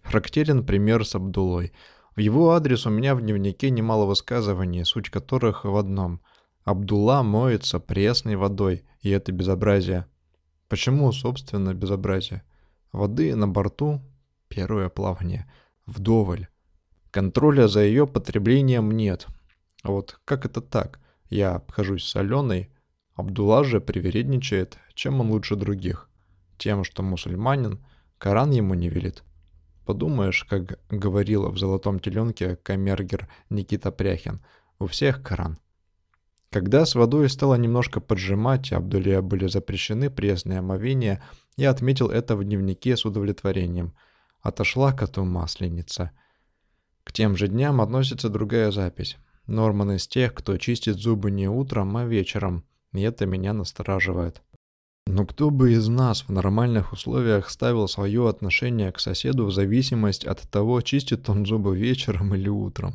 Характерен пример с Абдулой. В его адрес у меня в дневнике немало высказываний, суть которых в одном. Абдулла моется пресной водой, и это безобразие. Почему, собственно, безобразие? Воды на борту – первое плавание. Вдоволь. Контроля за ее потреблением нет. А вот как это так? Я обхожусь соленой, Абдулла же привередничает, чем он лучше других. Тем, что мусульманин, Коран ему не велит. Подумаешь, как говорила в «Золотом теленке» камергер Никита Пряхин, у всех Коран. Когда с водой стало немножко поджимать, Абдуле были запрещены пресные омовения, я отметил это в дневнике с удовлетворением. Отошла коту масленица. К тем же дням относится другая запись. Норман из тех, кто чистит зубы не утром, а вечером, и это меня настораживает. Но кто бы из нас в нормальных условиях ставил свое отношение к соседу в зависимость от того, чистит он зубы вечером или утром?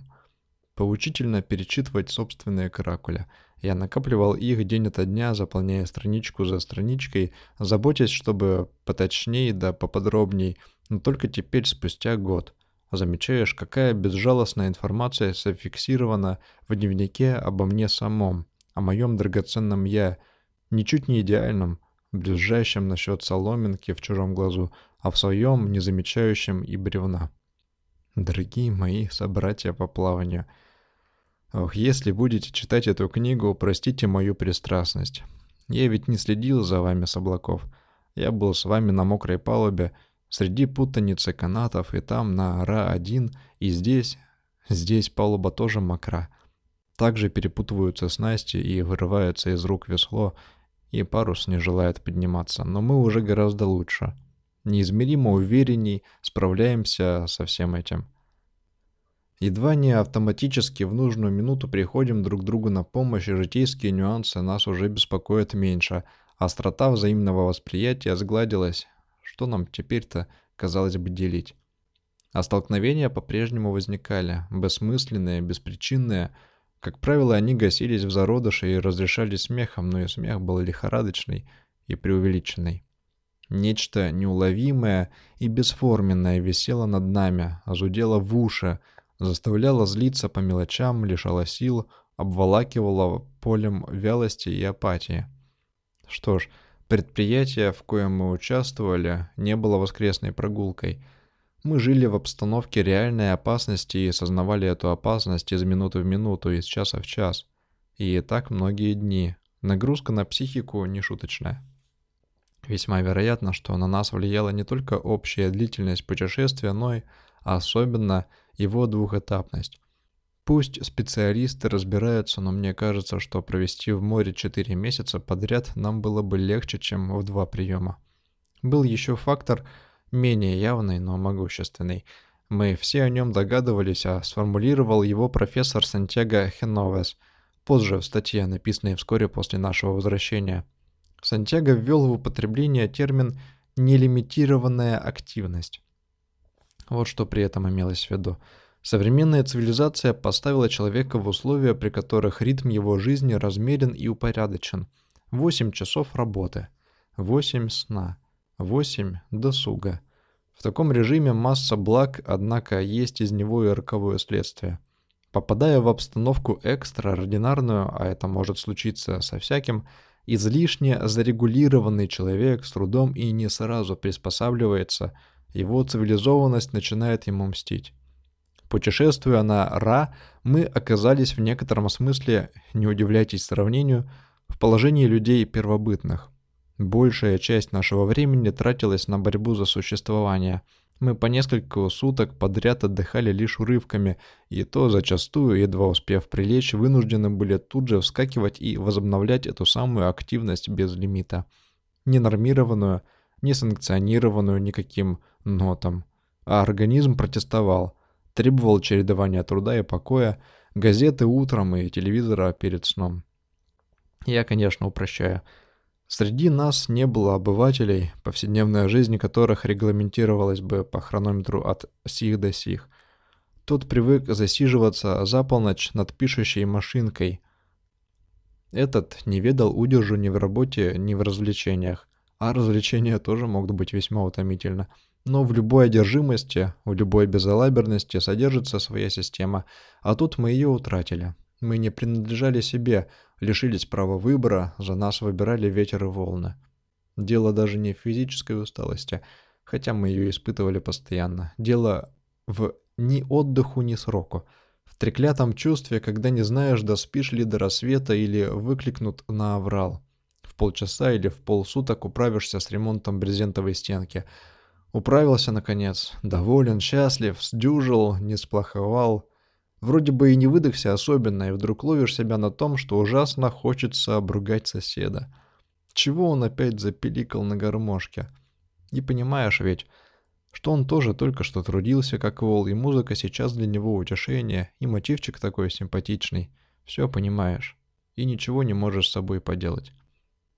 Поучительно перечитывать собственные каракуля. Я накапливал их день ото дня, заполняя страничку за страничкой, заботясь, чтобы поточнее да поподробней, но только теперь, спустя год. Замечаешь, какая безжалостная информация зафиксирована в дневнике обо мне самом, о моем драгоценном «я», ничуть не идеальном, брюзжащем насчет соломинки в чужом глазу, а в своем, не замечающем и бревна. Дорогие мои собратья по плаванию, ох, если будете читать эту книгу, простите мою пристрастность. Я ведь не следил за вами с облаков. Я был с вами на мокрой палубе, среди путаницы канатов, и там на Ра-1, и здесь, здесь палуба тоже мокра. Также перепутываются снасти и вырывается из рук весло, и парус не желает подниматься, но мы уже гораздо лучше. Неизмеримо уверенней справляемся со всем этим. Едва не автоматически в нужную минуту приходим друг другу на помощь, и житейские нюансы нас уже беспокоят меньше. Острота взаимного восприятия сгладилась. Что нам теперь-то, казалось бы, делить? А столкновения по-прежнему возникали, бессмысленные, беспричинные, как правило, они гасились в зародыше и разрешались смехом, но и смех был лихорадочный и преувеличенный. Нечто неуловимое и бесформенное висело над нами, озудело в уши, заставляло злиться по мелочам, лишало сил, обволакивало полем вялости и апатии. Что ж, предприятие, в коем мы участвовали, не было воскресной прогулкой – мы жили в обстановке реальной опасности и осознавали эту опасность из минуты в минуту, из часа в час. И так многие дни. Нагрузка на психику нешуточная. Весьма вероятно, что на нас влияла не только общая длительность путешествия, но и особенно его двухэтапность. Пусть специалисты разбираются, но мне кажется, что провести в море 4 месяца подряд нам было бы легче, чем в два приема. Был еще фактор – менее явный, но могущественный. Мы все о нем догадывались, а сформулировал его профессор Сантьяго Хеновес, позже в статье, написанной вскоре после нашего возвращения. Сантьяго ввел в употребление термин «нелимитированная активность». Вот что при этом имелось в виду. Современная цивилизация поставила человека в условия, при которых ритм его жизни размерен и упорядочен. 8 часов работы, 8 сна – 8. Досуга. В таком режиме масса благ, однако есть из него и роковое следствие. Попадая в обстановку экстраординарную, а это может случиться со всяким, излишне зарегулированный человек с трудом и не сразу приспосабливается, его цивилизованность начинает ему мстить. Путешествуя на Ра, мы оказались в некотором смысле, не удивляйтесь сравнению, в положении людей первобытных – Большая часть нашего времени тратилась на борьбу за существование. Мы по несколько суток подряд отдыхали лишь урывками, и то зачастую, едва успев прилечь, вынуждены были тут же вскакивать и возобновлять эту самую активность без лимита. Ненормированную, не санкционированную никаким нотом. А организм протестовал, требовал чередования труда и покоя, газеты утром и телевизора перед сном. Я, конечно, упрощаю. Среди нас не было обывателей, повседневная жизнь которых регламентировалась бы по хронометру от сих до сих. Тот привык засиживаться за полночь над пишущей машинкой. Этот не ведал удержу ни в работе, ни в развлечениях. А развлечения тоже могут быть весьма утомительны. Но в любой одержимости, в любой безалаберности содержится своя система, а тут мы ее утратили. Мы не принадлежали себе, лишились права выбора, за нас выбирали ветер и волны. Дело даже не в физической усталости, хотя мы ее испытывали постоянно. Дело в ни отдыху, ни сроку. В треклятом чувстве, когда не знаешь, доспишь ли до рассвета или выкликнут на аврал. В полчаса или в полсуток управишься с ремонтом брезентовой стенки. Управился, наконец. Доволен, счастлив, сдюжил, не сплоховал. Вроде бы и не выдохся особенно, и вдруг ловишь себя на том, что ужасно хочется обругать соседа. Чего он опять запеликал на гармошке? Не понимаешь ведь, что он тоже только что трудился, как вол, и музыка сейчас для него утешение, и мотивчик такой симпатичный. Все понимаешь. И ничего не можешь с собой поделать.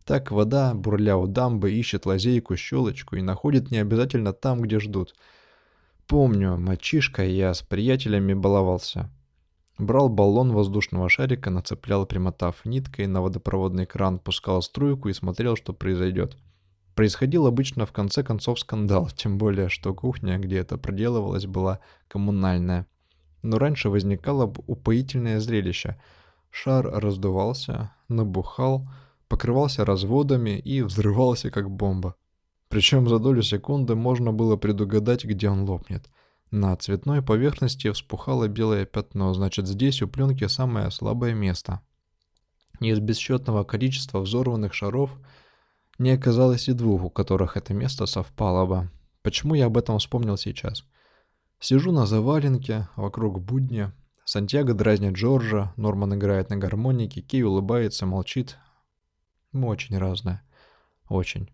Так вода, бурля у дамбы, ищет лазейку, щелочку и находит не обязательно там, где ждут. Помню, мальчишка я с приятелями баловался. Брал баллон воздушного шарика, нацеплял, примотав ниткой на водопроводный кран, пускал струйку и смотрел, что произойдет. Происходил обычно в конце концов скандал, тем более, что кухня, где это проделывалось, была коммунальная. Но раньше возникало упоительное зрелище. Шар раздувался, набухал, покрывался разводами и взрывался как бомба. Причем за долю секунды можно было предугадать, где он лопнет. На цветной поверхности вспухало белое пятно, значит здесь у пленки самое слабое место. Из бесчетного количества взорванных шаров – не оказалось и двух, у которых это место совпало бы. Почему я об этом вспомнил сейчас? Сижу на заваленке, вокруг будня. Сантьяго дразнит Джорджа, Норман играет на гармонике, Кей улыбается, молчит. Мы очень разные. Очень.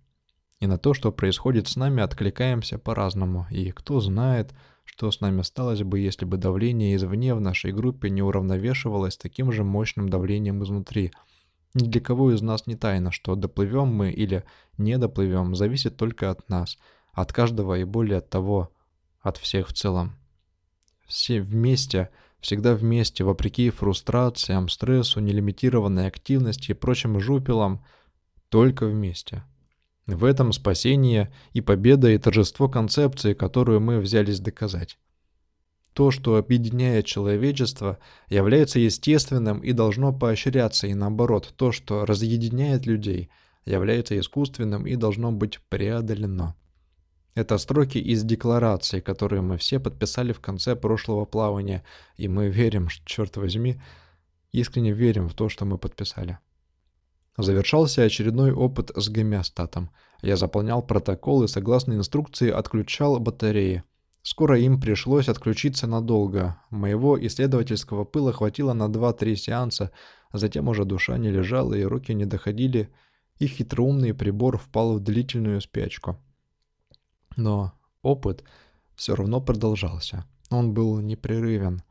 И на то, что происходит с нами, откликаемся по-разному. И кто знает, что с нами сталось бы, если бы давление извне в нашей группе не уравновешивалось таким же мощным давлением изнутри – ни для кого из нас не тайно, что доплывем мы или не доплывем, зависит только от нас, от каждого и более от того, от всех в целом. Все вместе, всегда вместе, вопреки фрустрациям, стрессу, нелимитированной активности и прочим жупелам, только вместе. В этом спасение и победа и торжество концепции, которую мы взялись доказать. То, что объединяет человечество, является естественным и должно поощряться, и наоборот, то, что разъединяет людей, является искусственным и должно быть преодолено. Это строки из декларации, которые мы все подписали в конце прошлого плавания, и мы верим, черт возьми, искренне верим в то, что мы подписали. Завершался очередной опыт с гомеостатом. Я заполнял протокол и согласно инструкции отключал батареи. Скоро им пришлось отключиться надолго. Моего исследовательского пыла хватило на 2-3 сеанса, затем уже душа не лежала и руки не доходили, и хитроумный прибор впал в длительную спячку. Но опыт все равно продолжался. Он был непрерывен.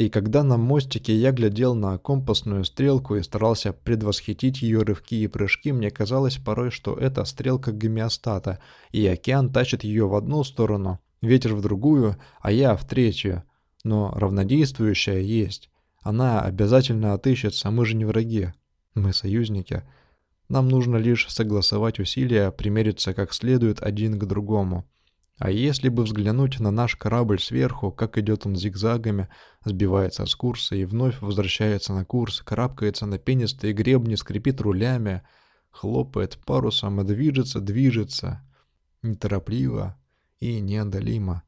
И когда на мостике я глядел на компасную стрелку и старался предвосхитить ее рывки и прыжки, мне казалось порой, что это стрелка гомеостата, и океан тащит ее в одну сторону, ветер в другую, а я в третью. Но равнодействующая есть. Она обязательно отыщется, мы же не враги. Мы союзники. Нам нужно лишь согласовать усилия, примериться как следует один к другому. А если бы взглянуть на наш корабль сверху, как идет он зигзагами, сбивается с курса и вновь возвращается на курс, карабкается на пенистые гребни, скрипит рулями, хлопает парусом и движется, движется, неторопливо, и неодолимо.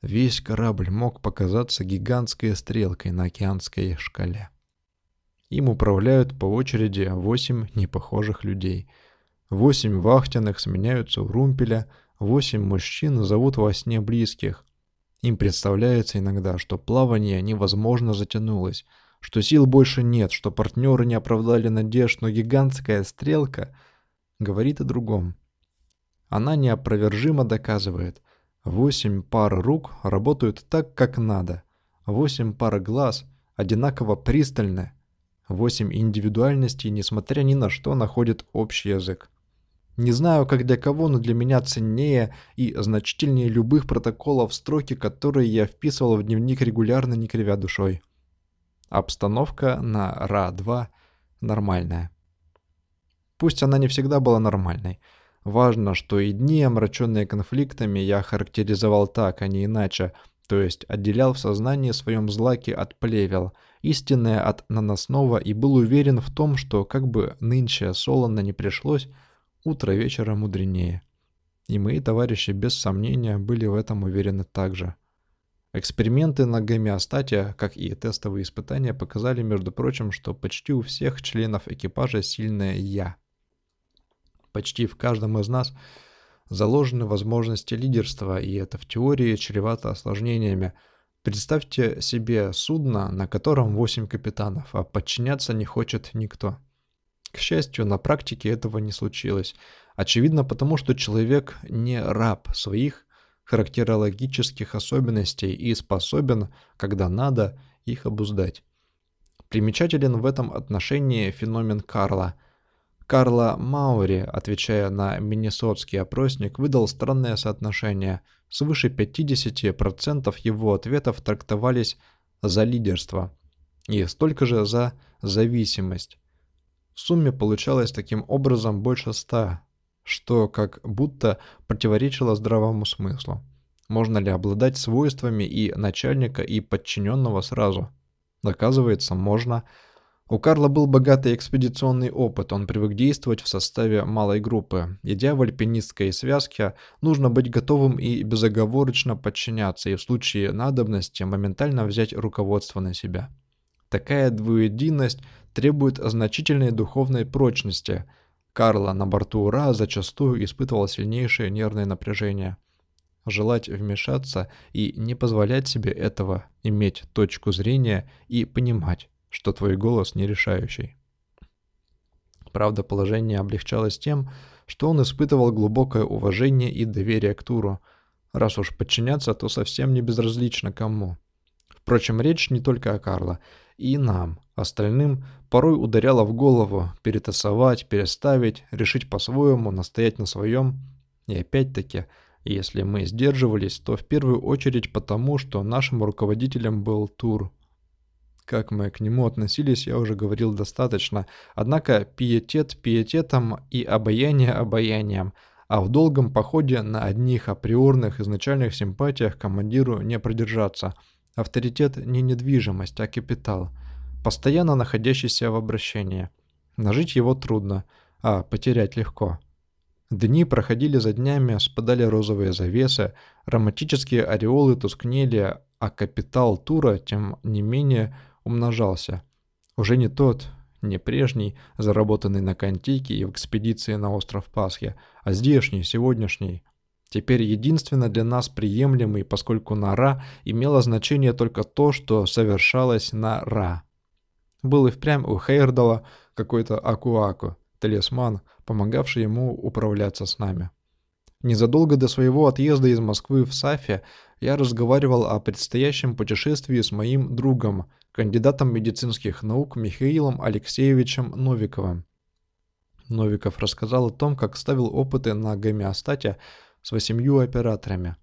Весь корабль мог показаться гигантской стрелкой на океанской шкале. Им управляют по очереди восемь непохожих людей. Восемь вахтенных сменяются у румпеля, восемь мужчин зовут во сне близких. Им представляется иногда, что плавание невозможно затянулось, что сил больше нет, что партнеры не оправдали надежд, но гигантская стрелка говорит о другом. Она неопровержимо доказывает. Восемь пар рук работают так, как надо. Восемь пар глаз одинаково пристальны. Восемь индивидуальностей, несмотря ни на что, находят общий язык. Не знаю, как для кого, но для меня ценнее и значительнее любых протоколов строки, которые я вписывал в дневник регулярно, не кривя душой. Обстановка на РА-2 нормальная. Пусть она не всегда была нормальной. Важно, что и дни, омраченные конфликтами, я характеризовал так, а не иначе, то есть отделял в сознании своем злаки от плевел, истинное от наносного и был уверен в том, что как бы нынче солоно не пришлось, утро вечера мудренее. И мои товарищи без сомнения были в этом уверены также. Эксперименты на гомеостате, как и тестовые испытания, показали, между прочим, что почти у всех членов экипажа сильное «я». Почти в каждом из нас заложены возможности лидерства, и это в теории чревато осложнениями. Представьте себе судно, на котором 8 капитанов, а подчиняться не хочет никто. К счастью, на практике этого не случилось. Очевидно потому, что человек не раб своих характерологических особенностей и способен, когда надо, их обуздать. Примечателен в этом отношении феномен Карла. Карла Маури, отвечая на миннесотский опросник, выдал странное соотношение. Свыше 50% его ответов трактовались за лидерство и столько же за зависимость. Сумме получалось таким образом больше 100, что как будто противоречило здравому смыслу. Можно ли обладать свойствами и начальника, и подчиненного сразу? Оказывается, можно. У Карла был богатый экспедиционный опыт, он привык действовать в составе малой группы. Идя в альпинистской связке, нужно быть готовым и безоговорочно подчиняться, и в случае надобности моментально взять руководство на себя. Такая двуединость требует значительной духовной прочности – Карла на борту Ура зачастую испытывал сильнейшее нервное напряжение. Желать вмешаться и не позволять себе этого, иметь точку зрения и понимать, что твой голос не решающий. Правда, положение облегчалось тем, что он испытывал глубокое уважение и доверие к Туру. Раз уж подчиняться, то совсем не безразлично кому. Впрочем, речь не только о Карло и нам, остальным, порой ударяло в голову перетасовать, переставить, решить по-своему, настоять на своем. И опять-таки, если мы сдерживались, то в первую очередь потому, что нашим руководителем был Тур. Как мы к нему относились, я уже говорил достаточно, однако пиетет пиететом и обаяние обаянием, а в долгом походе на одних априорных изначальных симпатиях командиру не продержаться – Авторитет не недвижимость, а капитал, постоянно находящийся в обращении. Нажить его трудно, а потерять легко. Дни проходили за днями, спадали розовые завесы, романтические ореолы тускнели, а капитал тура, тем не менее, умножался. Уже не тот, не прежний, заработанный на Кантике и в экспедиции на остров Пасхи, а здешний, сегодняшний, Теперь единственно для нас приемлемый, поскольку на Ра имело значение только то, что совершалось на Ра. Был и впрямь у Хейрдала какой-то Акуаку, талисман, помогавший ему управляться с нами. Незадолго до своего отъезда из Москвы в Сафе я разговаривал о предстоящем путешествии с моим другом, кандидатом медицинских наук Михаилом Алексеевичем Новиковым. Новиков рассказал о том, как ставил опыты на гомеостате с восемью операторами.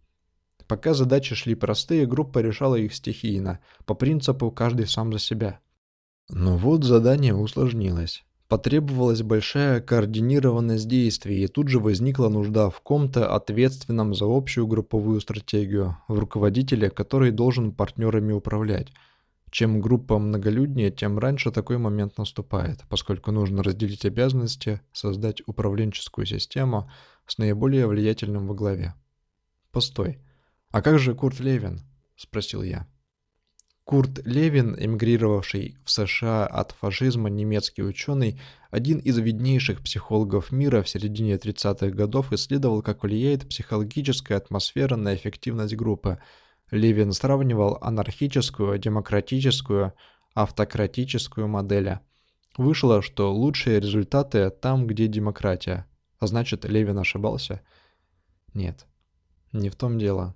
Пока задачи шли простые, группа решала их стихийно, по принципу «каждый сам за себя». Но вот задание усложнилось. Потребовалась большая координированность действий, и тут же возникла нужда в ком-то ответственном за общую групповую стратегию, в руководителе, который должен партнерами управлять. Чем группа многолюднее, тем раньше такой момент наступает, поскольку нужно разделить обязанности, создать управленческую систему – с наиболее влиятельным во главе. «Постой, а как же Курт Левин?» – спросил я. Курт Левин, эмигрировавший в США от фашизма немецкий ученый, один из виднейших психологов мира в середине 30-х годов исследовал, как влияет психологическая атмосфера на эффективность группы. Левин сравнивал анархическую, демократическую, автократическую модели. Вышло, что лучшие результаты там, где демократия – а значит, Левин ошибался? Нет, не в том дело.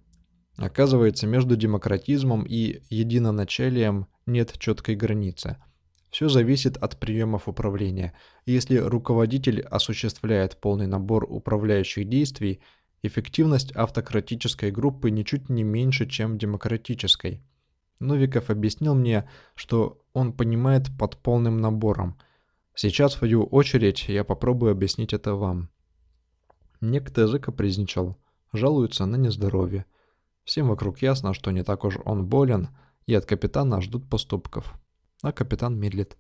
Оказывается, между демократизмом и единоначалием нет четкой границы. Все зависит от приемов управления. Если руководитель осуществляет полный набор управляющих действий, эффективность автократической группы ничуть не меньше, чем демократической. Новиков объяснил мне, что он понимает под полным набором. Сейчас, в свою очередь, я попробую объяснить это вам. Некто закапризничал, жалуется на нездоровье. Всем вокруг ясно, что не так уж он болен, и от капитана ждут поступков. А капитан медлит.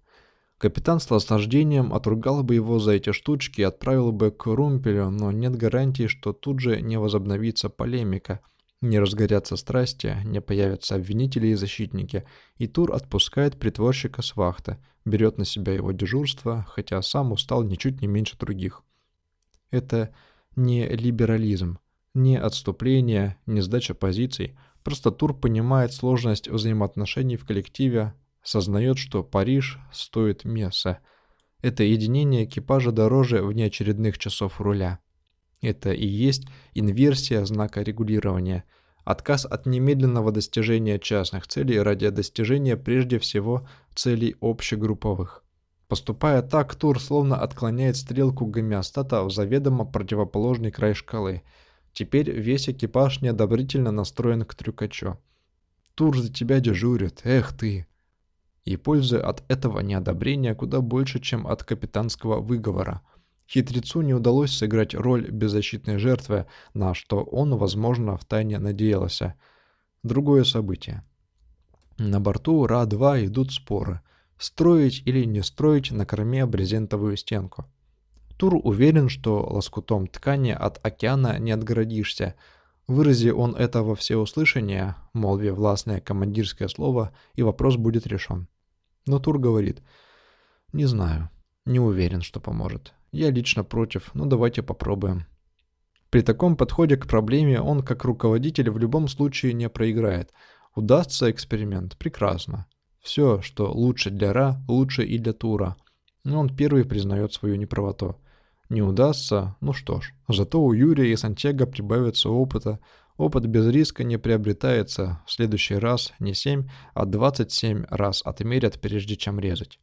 Капитан с наслаждением отругал бы его за эти штучки и отправил бы к Румпелю, но нет гарантии, что тут же не возобновится полемика, не разгорятся страсти, не появятся обвинители и защитники, и Тур отпускает притворщика с вахты, берет на себя его дежурство, хотя сам устал ничуть не меньше других. Это не либерализм, не отступление, не сдача позиций, просто Тур понимает сложность взаимоотношений в коллективе, сознает, что Париж стоит месса. Это единение экипажа дороже внеочередных часов руля. Это и есть инверсия знака регулирования, отказ от немедленного достижения частных целей ради достижения прежде всего целей общегрупповых. Поступая так, Тур словно отклоняет стрелку гомеостата в заведомо противоположный край шкалы. Теперь весь экипаж неодобрительно настроен к трюкачу. Тур за тебя дежурит, эх ты! и пользы от этого неодобрения куда больше, чем от капитанского выговора. Хитрецу не удалось сыграть роль беззащитной жертвы, на что он, возможно, втайне надеялся. Другое событие. На борту Ра-2 идут споры. Строить или не строить на корме брезентовую стенку. Тур уверен, что лоскутом ткани от океана не отгородишься. Вырази он это во всеуслышание, молве властное командирское слово, и вопрос будет решен. Но Тур говорит, не знаю, не уверен, что поможет. Я лично против, но давайте попробуем. При таком подходе к проблеме он как руководитель в любом случае не проиграет. Удастся эксперимент, прекрасно. Все, что лучше для Ра, лучше и для Тура. Но он первый признает свою неправоту. Не удастся, ну что ж. Зато у Юрия и Сантьяго прибавится опыта, Опыт без риска не приобретается, в следующий раз не 7, а 27 раз отмерят, прежде чем резать.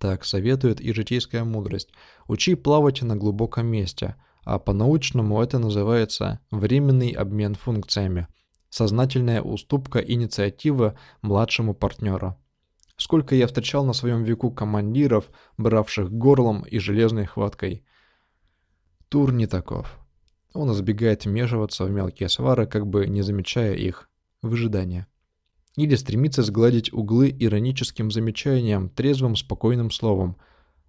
Так советует и житейская мудрость. Учи плавать на глубоком месте, а по-научному это называется временный обмен функциями, сознательная уступка инициативы младшему партнеру. Сколько я встречал на своем веку командиров, бравших горлом и железной хваткой. Тур не таков. Он избегает вмешиваться в мелкие свары, как бы не замечая их. Выжидание. Или стремится сгладить углы ироническим замечанием, трезвым, спокойным словом.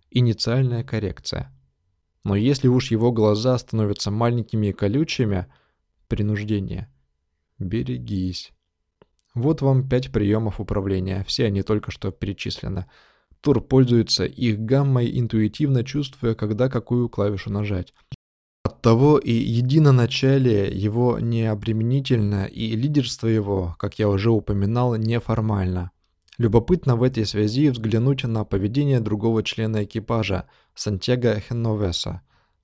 Инициальная коррекция. Но если уж его глаза становятся маленькими и колючими, принуждение. Берегись. Вот вам пять приемов управления, все они только что перечислены. Тур пользуется их гаммой, интуитивно чувствуя, когда какую клавишу нажать. Оттого и единоначалие его необременительно, и лидерство его, как я уже упоминал, неформально. Любопытно в этой связи взглянуть на поведение другого члена экипажа, Сантьяго Хеновеса.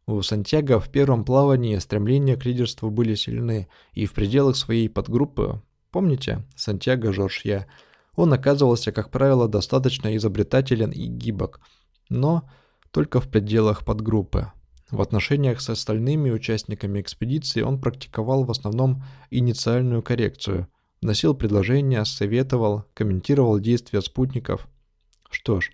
У Сантьяго в первом плавании стремления к лидерству были сильны, и в пределах своей подгруппы, помните, Сантьяго Жоржья, он оказывался, как правило, достаточно изобретателен и гибок, но только в пределах подгруппы. В отношениях с остальными участниками экспедиции он практиковал в основном инициальную коррекцию, вносил предложения, советовал, комментировал действия спутников. Что ж,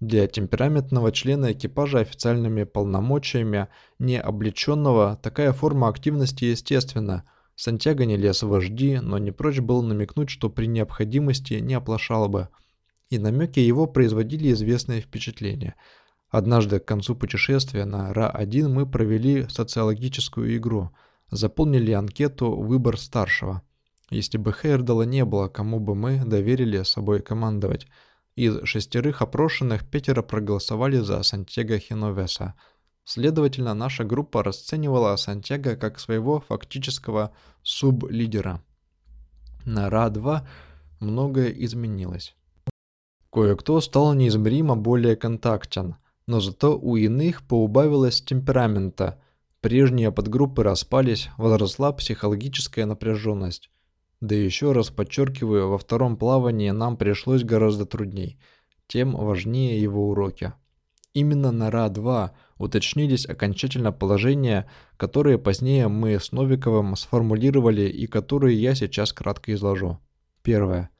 для темпераментного члена экипажа официальными полномочиями не облеченного такая форма активности естественна. Сантьяго не лез в вожди, но не прочь был намекнуть, что при необходимости не оплошал бы. И намеки его производили известное впечатление – Однажды к концу путешествия на Ра-1 мы провели социологическую игру, заполнили анкету «Выбор старшего». Если бы Хейрдала не было, кому бы мы доверили собой командовать. Из шестерых опрошенных пятеро проголосовали за Сантьяго Хиновеса. Следовательно, наша группа расценивала Сантьяго как своего фактического суб-лидера. На Ра-2 многое изменилось. Кое-кто стал неизмеримо более контактен – но зато у иных поубавилось темперамента. Прежние подгруппы распались, возросла психологическая напряженность. Да еще раз подчеркиваю, во втором плавании нам пришлось гораздо трудней. тем важнее его уроки. Именно на РА-2 уточнились окончательно положения, которые позднее мы с Новиковым сформулировали и которые я сейчас кратко изложу. Первое.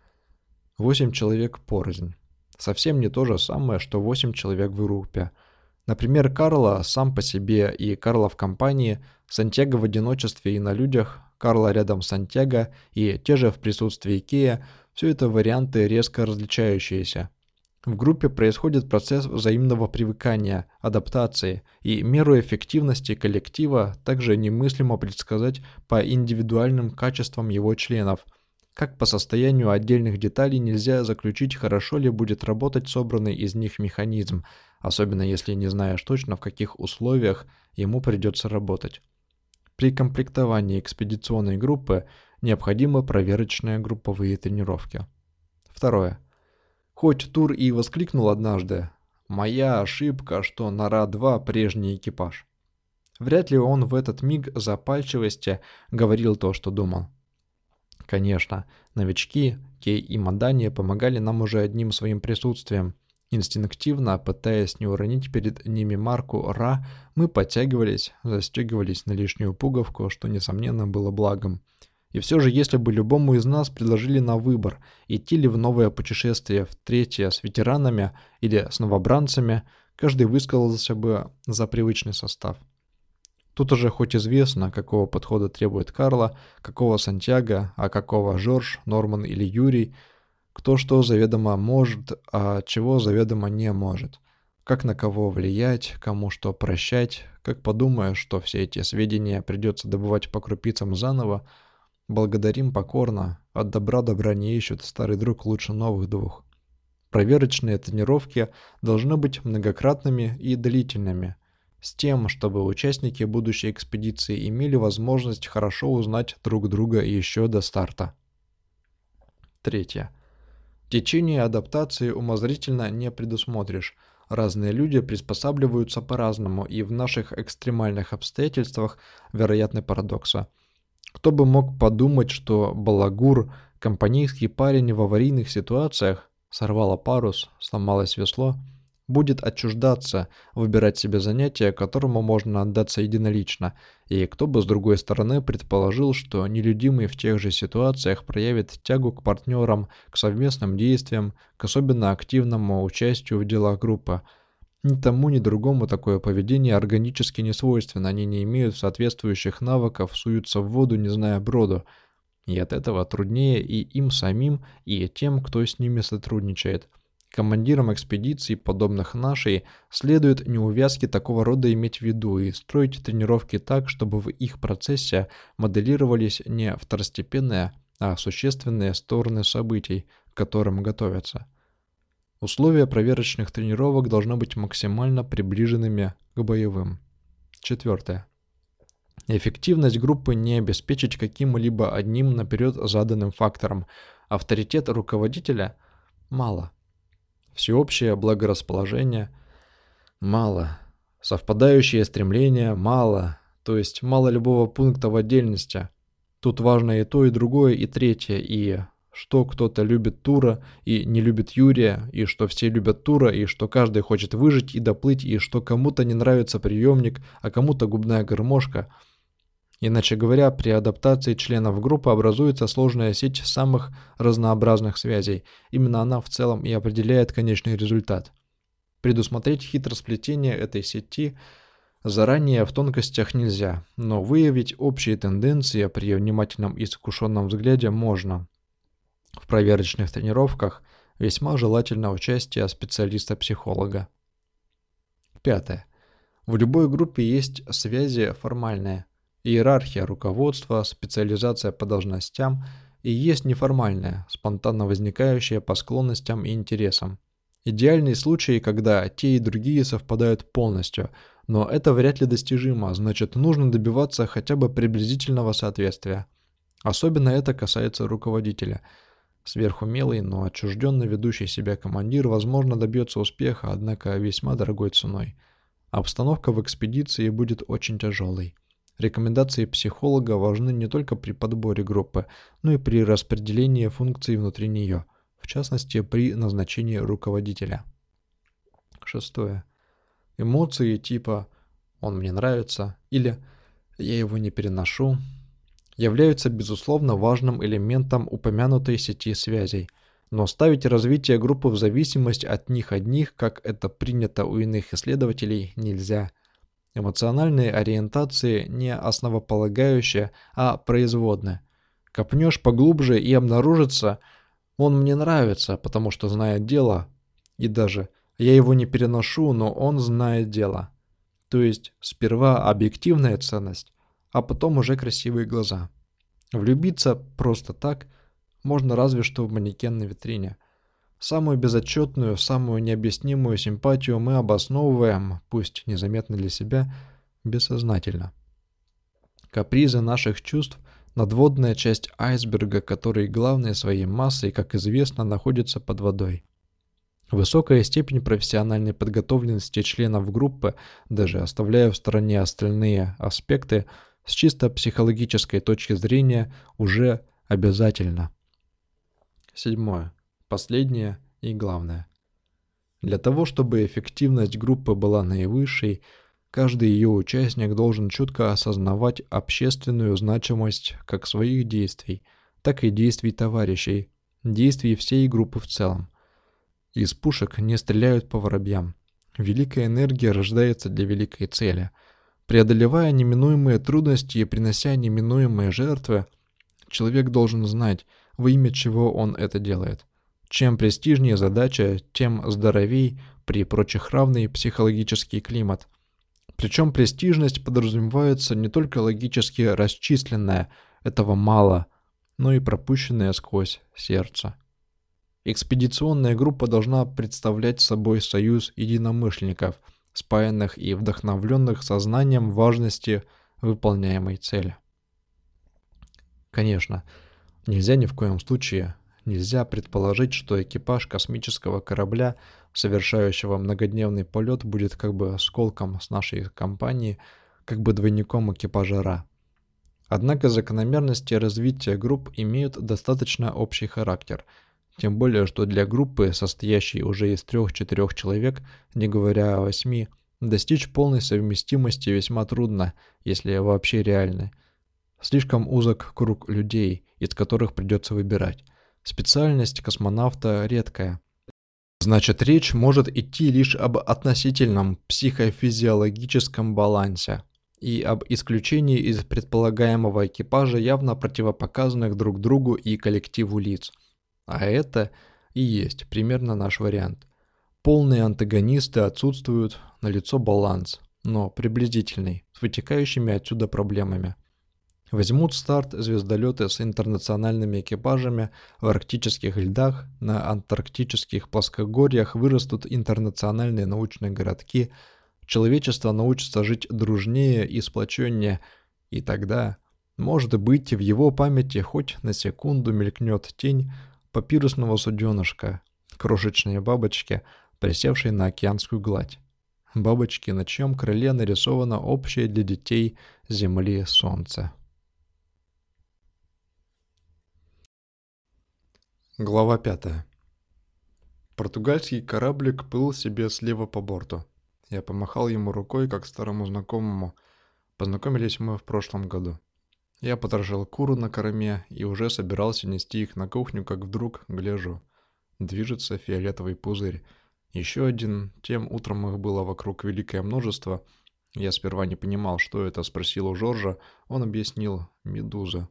Восемь человек порознь. Совсем не то же самое, что восемь человек в группе. Например, Карла сам по себе и Карла в компании, Сантьяго в одиночестве и на людях, Карла рядом с Сантьяго и те же в присутствии Кея – все это варианты резко различающиеся. В группе происходит процесс взаимного привыкания, адаптации, и меру эффективности коллектива также немыслимо предсказать по индивидуальным качествам его членов. Как по состоянию отдельных деталей нельзя заключить, хорошо ли будет работать собранный из них механизм, особенно если не знаешь точно, в каких условиях ему придется работать. При комплектовании экспедиционной группы необходимы проверочные групповые тренировки. Второе. Хоть Тур и воскликнул однажды «Моя ошибка, что Нора-2 прежний экипаж». Вряд ли он в этот миг запальчивости говорил то, что думал. Конечно, новички, Кей и Мадани помогали нам уже одним своим присутствием. Инстинктивно, пытаясь не уронить перед ними марку «Ра», мы подтягивались, застегивались на лишнюю пуговку, что, несомненно, было благом – и все же, если бы любому из нас предложили на выбор, идти ли в новое путешествие в третье с ветеранами или с новобранцами, каждый высказался бы за привычный состав. Тут уже хоть известно, какого подхода требует Карла, какого Сантьяго, а какого Жорж, Норман или Юрий, кто что заведомо может, а чего заведомо не может, как на кого влиять, кому что прощать, как подумая, что все эти сведения придется добывать по крупицам заново, Благодарим покорно, от добра добра не ищут, старый друг лучше новых двух. Проверочные тренировки должны быть многократными и длительными, с тем, чтобы участники будущей экспедиции имели возможность хорошо узнать друг друга еще до старта. Третье. Течение адаптации умозрительно не предусмотришь. Разные люди приспосабливаются по-разному, и в наших экстремальных обстоятельствах вероятны парадокса – кто бы мог подумать, что балагур, компанейский парень в аварийных ситуациях, сорвало парус, сломалось весло, будет отчуждаться, выбирать себе занятие, которому можно отдаться единолично, и кто бы с другой стороны предположил, что нелюдимый в тех же ситуациях проявит тягу к партнерам, к совместным действиям, к особенно активному участию в делах группы – ни тому, ни другому такое поведение органически не свойственно, они не имеют соответствующих навыков, суются в воду, не зная броду. И от этого труднее и им самим, и тем, кто с ними сотрудничает. Командирам экспедиций, подобных нашей, следует неувязки такого рода иметь в виду и строить тренировки так, чтобы в их процессе моделировались не второстепенные, а существенные стороны событий, к которым готовятся. Условия проверочных тренировок должны быть максимально приближенными к боевым. Четвертое. Эффективность группы не обеспечить каким-либо одним наперед заданным фактором. Авторитет руководителя – мало. Всеобщее благорасположение – мало. Совпадающие стремления – мало. То есть мало любого пункта в отдельности. Тут важно и то, и другое, и третье, и что кто-то любит Тура и не любит Юрия, и что все любят Тура, и что каждый хочет выжить и доплыть, и что кому-то не нравится приемник, а кому-то губная гармошка. Иначе говоря, при адаптации членов группы образуется сложная сеть самых разнообразных связей. Именно она в целом и определяет конечный результат. Предусмотреть хитросплетение этой сети заранее в тонкостях нельзя, но выявить общие тенденции при внимательном и искушенном взгляде можно. В проверочных тренировках весьма желательно участие специалиста-психолога. Пятое. В любой группе есть связи формальные, иерархия руководства, специализация по должностям и есть неформальная, спонтанно возникающая по склонностям и интересам. Идеальный случай, когда те и другие совпадают полностью, но это вряд ли достижимо, значит нужно добиваться хотя бы приблизительного соответствия. Особенно это касается руководителя – Сверхумелый, но отчужденно ведущий себя командир, возможно, добьется успеха, однако весьма дорогой ценой. Обстановка в экспедиции будет очень тяжелой. Рекомендации психолога важны не только при подборе группы, но и при распределении функций внутри нее. в частности при назначении руководителя. Шестое. Эмоции типа «он мне нравится» или «я его не переношу» являются безусловно важным элементом упомянутой сети связей, но ставить развитие группы в зависимость от них одних, как это принято у иных исследователей, нельзя. Эмоциональные ориентации не основополагающие, а производные. Копнешь поглубже и обнаружится, он мне нравится, потому что знает дело, и даже я его не переношу, но он знает дело. То есть сперва объективная ценность, а потом уже красивые глаза. Влюбиться просто так можно разве что в манекен на витрине. Самую безотчетную, самую необъяснимую симпатию мы обосновываем, пусть незаметно для себя, бессознательно. Капризы наших чувств – надводная часть айсберга, который главной своей массой, как известно, находится под водой. Высокая степень профессиональной подготовленности членов группы, даже оставляя в стороне остальные аспекты, с чисто психологической точки зрения уже обязательно. Седьмое. Последнее и главное. Для того, чтобы эффективность группы была наивысшей, каждый ее участник должен четко осознавать общественную значимость как своих действий, так и действий товарищей, действий всей группы в целом. Из пушек не стреляют по воробьям. Великая энергия рождается для великой цели. Преодолевая неминуемые трудности и принося неминуемые жертвы, человек должен знать, во имя чего он это делает. Чем престижнее задача, тем здоровей при прочих равный психологический климат. Причем престижность подразумевается не только логически расчисленная, этого мало, но и пропущенная сквозь сердце. Экспедиционная группа должна представлять собой союз единомышленников, спаянных и вдохновленных сознанием важности выполняемой цели. Конечно, нельзя ни в коем случае, нельзя предположить, что экипаж космического корабля, совершающего многодневный полет, будет как бы осколком с нашей компании, как бы двойником экипажа Ра. Однако закономерности развития групп имеют достаточно общий характер – тем более, что для группы, состоящей уже из трех-четырех человек, не говоря о восьми, достичь полной совместимости весьма трудно, если вообще реально. Слишком узок круг людей, из которых придется выбирать. Специальность космонавта редкая. Значит, речь может идти лишь об относительном психофизиологическом балансе и об исключении из предполагаемого экипажа явно противопоказанных друг другу и коллективу лиц – а это и есть примерно наш вариант. Полные антагонисты отсутствуют, на лицо баланс, но приблизительный, с вытекающими отсюда проблемами. Возьмут старт звездолеты с интернациональными экипажами в арктических льдах, на антарктических плоскогорьях вырастут интернациональные научные городки, человечество научится жить дружнее и сплоченнее, и тогда, может быть, в его памяти хоть на секунду мелькнет тень папирусного суденышка, крошечные бабочки, присевшие на океанскую гладь. Бабочки, на чьем крыле нарисовано общее для детей Земли солнце. Глава пятая. Португальский кораблик плыл себе слева по борту. Я помахал ему рукой, как старому знакомому. Познакомились мы в прошлом году. Я потрошил куру на корме и уже собирался нести их на кухню, как вдруг, гляжу, движется фиолетовый пузырь. Еще один, тем утром их было вокруг великое множество. Я сперва не понимал, что это, спросил у Жоржа, он объяснил «медуза».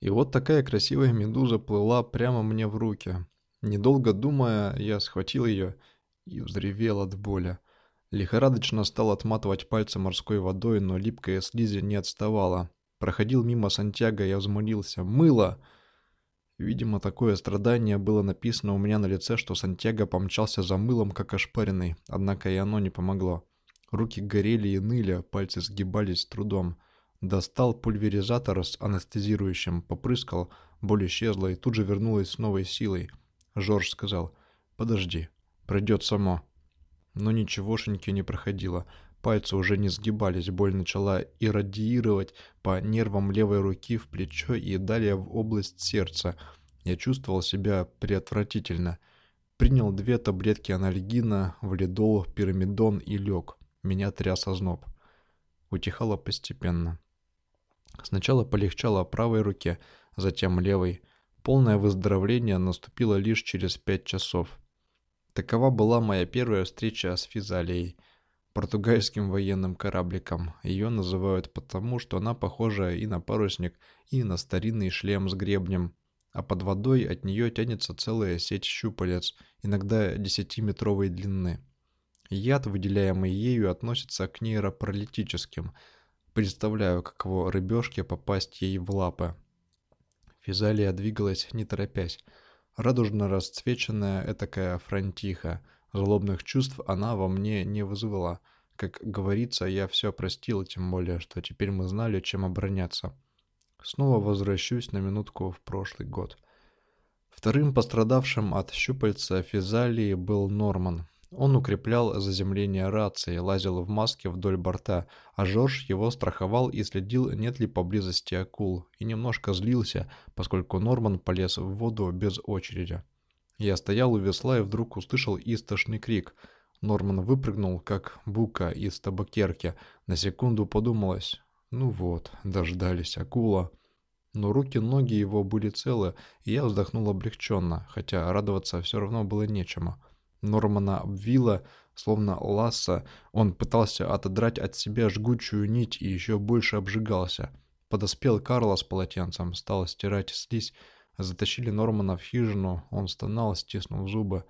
И вот такая красивая медуза плыла прямо мне в руки. Недолго думая, я схватил ее и взревел от боли. Лихорадочно стал отматывать пальцы морской водой, но липкая слизи не отставала. Проходил мимо Сантьяго, я взмолился. «Мыло!» Видимо, такое страдание было написано у меня на лице, что Сантьяго помчался за мылом, как ошпаренный, однако и оно не помогло. Руки горели и ныли, пальцы сгибались с трудом. Достал пульверизатор с анестезирующим, попрыскал, боль исчезла и тут же вернулась с новой силой. Жорж сказал «Подожди, пройдет само». Но ничегошеньки не проходило. Пальцы уже не сгибались, боль начала иррадиировать по нервам левой руки в плечо и далее в область сердца. Я чувствовал себя преотвратительно. Принял две таблетки анальгина, валидол, пирамидон и лег. Меня тряс озноб. Утихало постепенно. Сначала полегчало правой руке, затем левой. Полное выздоровление наступило лишь через пять часов. Такова была моя первая встреча с Физалией, португальским военным корабликом. Ее называют потому, что она похожа и на парусник, и на старинный шлем с гребнем, а под водой от нее тянется целая сеть щупалец, иногда десятиметровой длины. Яд, выделяемый ею, относится к нейропаралитическим. Представляю, каково рыбешке попасть ей в лапы. Физалия двигалась, не торопясь. Радужно расцвеченная этакая фронтиха. Злобных чувств она во мне не вызывала. Как говорится, я все простил, тем более, что теперь мы знали, чем обороняться. Снова возвращусь на минутку в прошлый год. Вторым пострадавшим от щупальца физалии был Норман. Он укреплял заземление рации, лазил в маске вдоль борта, а Жорж его страховал и следил, нет ли поблизости акул, и немножко злился, поскольку Норман полез в воду без очереди. Я стоял у весла и вдруг услышал истошный крик. Норман выпрыгнул, как бука из табакерки. На секунду подумалось, ну вот, дождались акула. Но руки-ноги его были целы, и я вздохнул облегченно, хотя радоваться все равно было нечему. Нормана обвила, словно ласса, он пытался отодрать от себя жгучую нить и еще больше обжигался. Подоспел Карла с полотенцем, стал стирать слизь, затащили Нормана в хижину, он стонал, стиснув зубы.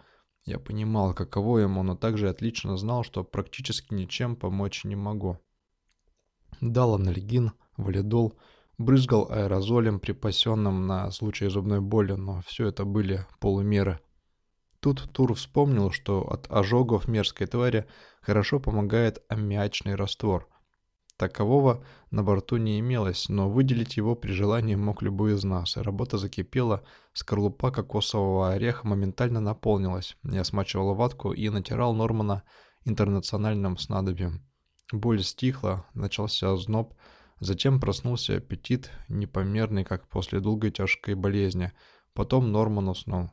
Я понимал, каково ему, но также отлично знал, что практически ничем помочь не могу. Дал анальгин, валидол, брызгал аэрозолем, припасенным на случай зубной боли, но все это были полумеры. Тут Тур вспомнил, что от ожогов мерзкой твари хорошо помогает аммиачный раствор. Такового на борту не имелось, но выделить его при желании мог любой из нас. Работа закипела, скорлупа кокосового ореха моментально наполнилась. Я смачивал ватку и натирал Нормана интернациональным снадобьем. Боль стихла, начался озноб, затем проснулся аппетит, непомерный, как после долгой тяжкой болезни. Потом Норман уснул.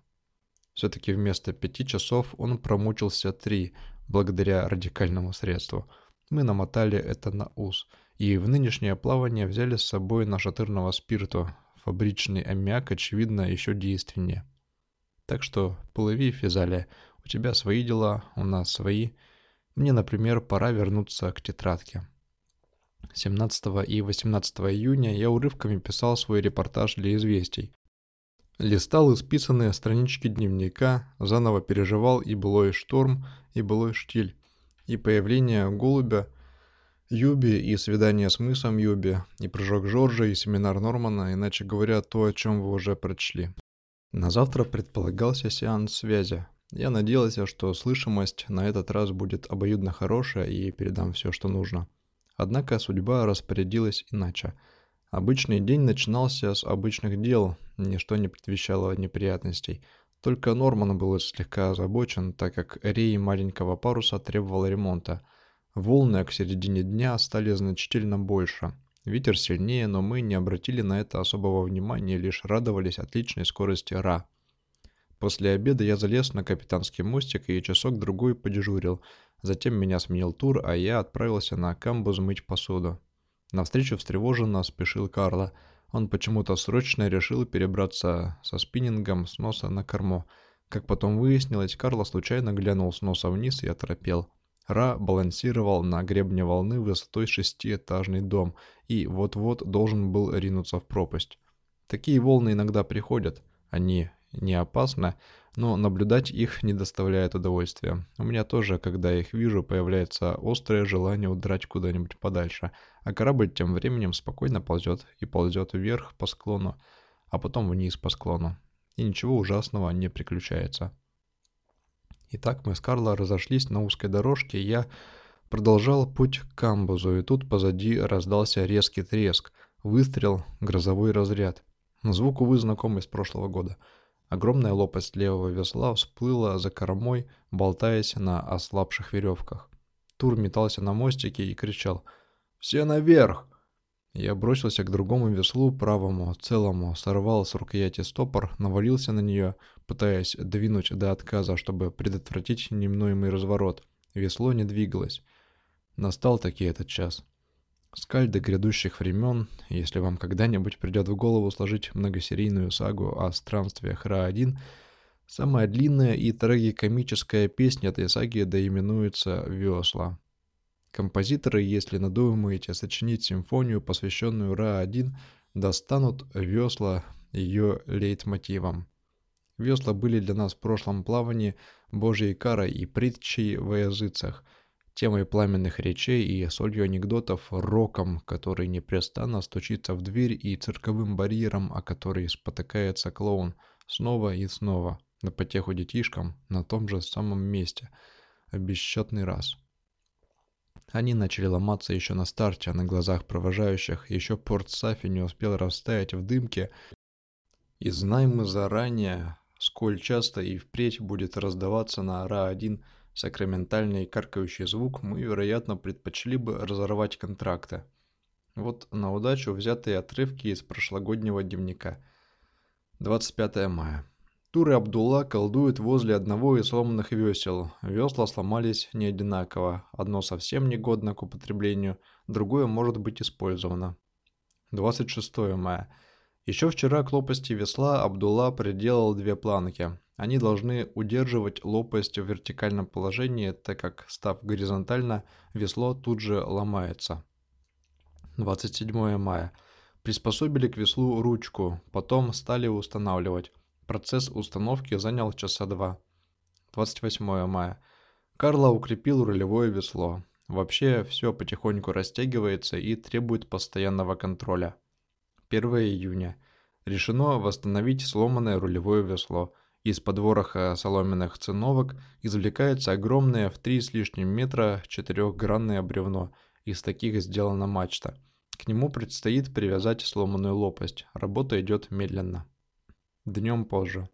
Все-таки вместо пяти часов он промучился три, благодаря радикальному средству. Мы намотали это на ус, и в нынешнее плавание взяли с собой нашатырного спирту. Фабричный аммиак, очевидно, еще действеннее. Так что плыви, Физалия, у тебя свои дела, у нас свои. Мне, например, пора вернуться к тетрадке. 17 и 18 июня я урывками писал свой репортаж для известий. Листал исписанные странички дневника, заново переживал и былой шторм, и былой штиль, и появление голубя, Юби и свидание с мысом Юби, и прыжок Жоржа, и семинар Нормана, иначе говоря, то, о чем вы уже прочли. На завтра предполагался сеанс связи. Я надеялся, что слышимость на этот раз будет обоюдно хорошая и передам все, что нужно. Однако судьба распорядилась иначе – Обычный день начинался с обычных дел, ничто не предвещало неприятностей. Только Норман был слегка озабочен, так как рей маленького паруса требовал ремонта. Волны к середине дня стали значительно больше. Ветер сильнее, но мы не обратили на это особого внимания, лишь радовались отличной скорости Ра. После обеда я залез на капитанский мостик и часок-другой подежурил. Затем меня сменил тур, а я отправился на камбуз мыть посуду. Навстречу встревоженно спешил Карло. Он почему-то срочно решил перебраться со спиннингом с носа на корму. Как потом выяснилось, Карло случайно глянул с носа вниз и оторопел. Ра балансировал на гребне волны высотой шестиэтажный дом и вот-вот должен был ринуться в пропасть. Такие волны иногда приходят. Они не опасны, но наблюдать их не доставляет удовольствия. У меня тоже, когда их вижу, появляется острое желание удрать куда-нибудь подальше, а корабль тем временем спокойно ползет и ползет вверх по склону, а потом вниз по склону. И ничего ужасного не приключается. Итак, мы с Карло разошлись на узкой дорожке, и я продолжал путь к камбузу, и тут позади раздался резкий треск, выстрел, грозовой разряд. Звук, увы, знакомый с прошлого года — Огромная лопасть левого весла всплыла за кормой, болтаясь на ослабших веревках. Тур метался на мостике и кричал «Все наверх!». Я бросился к другому веслу, правому, целому, сорвал с рукояти стопор, навалился на нее, пытаясь двинуть до отказа, чтобы предотвратить неминуемый разворот. Весло не двигалось. Настал таки этот час. Скальды грядущих времен, если вам когда-нибудь придет в голову сложить многосерийную сагу о странствиях Ра-1, самая длинная и трагикомическая песня этой саги доименуется «Весла». Композиторы, если надумаете сочинить симфонию, посвященную Ра-1, достанут весла ее лейтмотивом. Весла были для нас в прошлом плавании Божьей карой и притчей во языцах, темой пламенных речей и солью анекдотов, роком, который непрестанно стучится в дверь и цирковым барьером, о который спотыкается клоун снова и снова, на потеху детишкам, на том же самом месте, бесчетный раз. Они начали ломаться еще на старте, а на глазах провожающих. Еще порт Сафи не успел растаять в дымке. И знаем мы заранее, сколь часто и впредь будет раздаваться на АРА-1 сакраментальный каркающий звук, мы, вероятно, предпочли бы разорвать контракты. Вот на удачу взятые отрывки из прошлогоднего дневника. 25 мая. Тур и Абдулла колдуют возле одного из сломанных весел. Весла сломались не одинаково. Одно совсем негодно к употреблению, другое может быть использовано. 26 мая. Еще вчера к лопасти весла Абдулла приделал две планки. Они должны удерживать лопасть в вертикальном положении, так как, став горизонтально, весло тут же ломается. 27 мая. Приспособили к веслу ручку, потом стали устанавливать. Процесс установки занял часа два. 28 мая. Карло укрепил рулевое весло. Вообще все потихоньку растягивается и требует постоянного контроля. 1 июня. Решено восстановить сломанное рулевое весло. Из подвороха соломенных циновок извлекается огромное в 3 с лишним метра четырехгранное бревно. Из таких сделана мачта. К нему предстоит привязать сломанную лопасть. Работа идет медленно днем позже.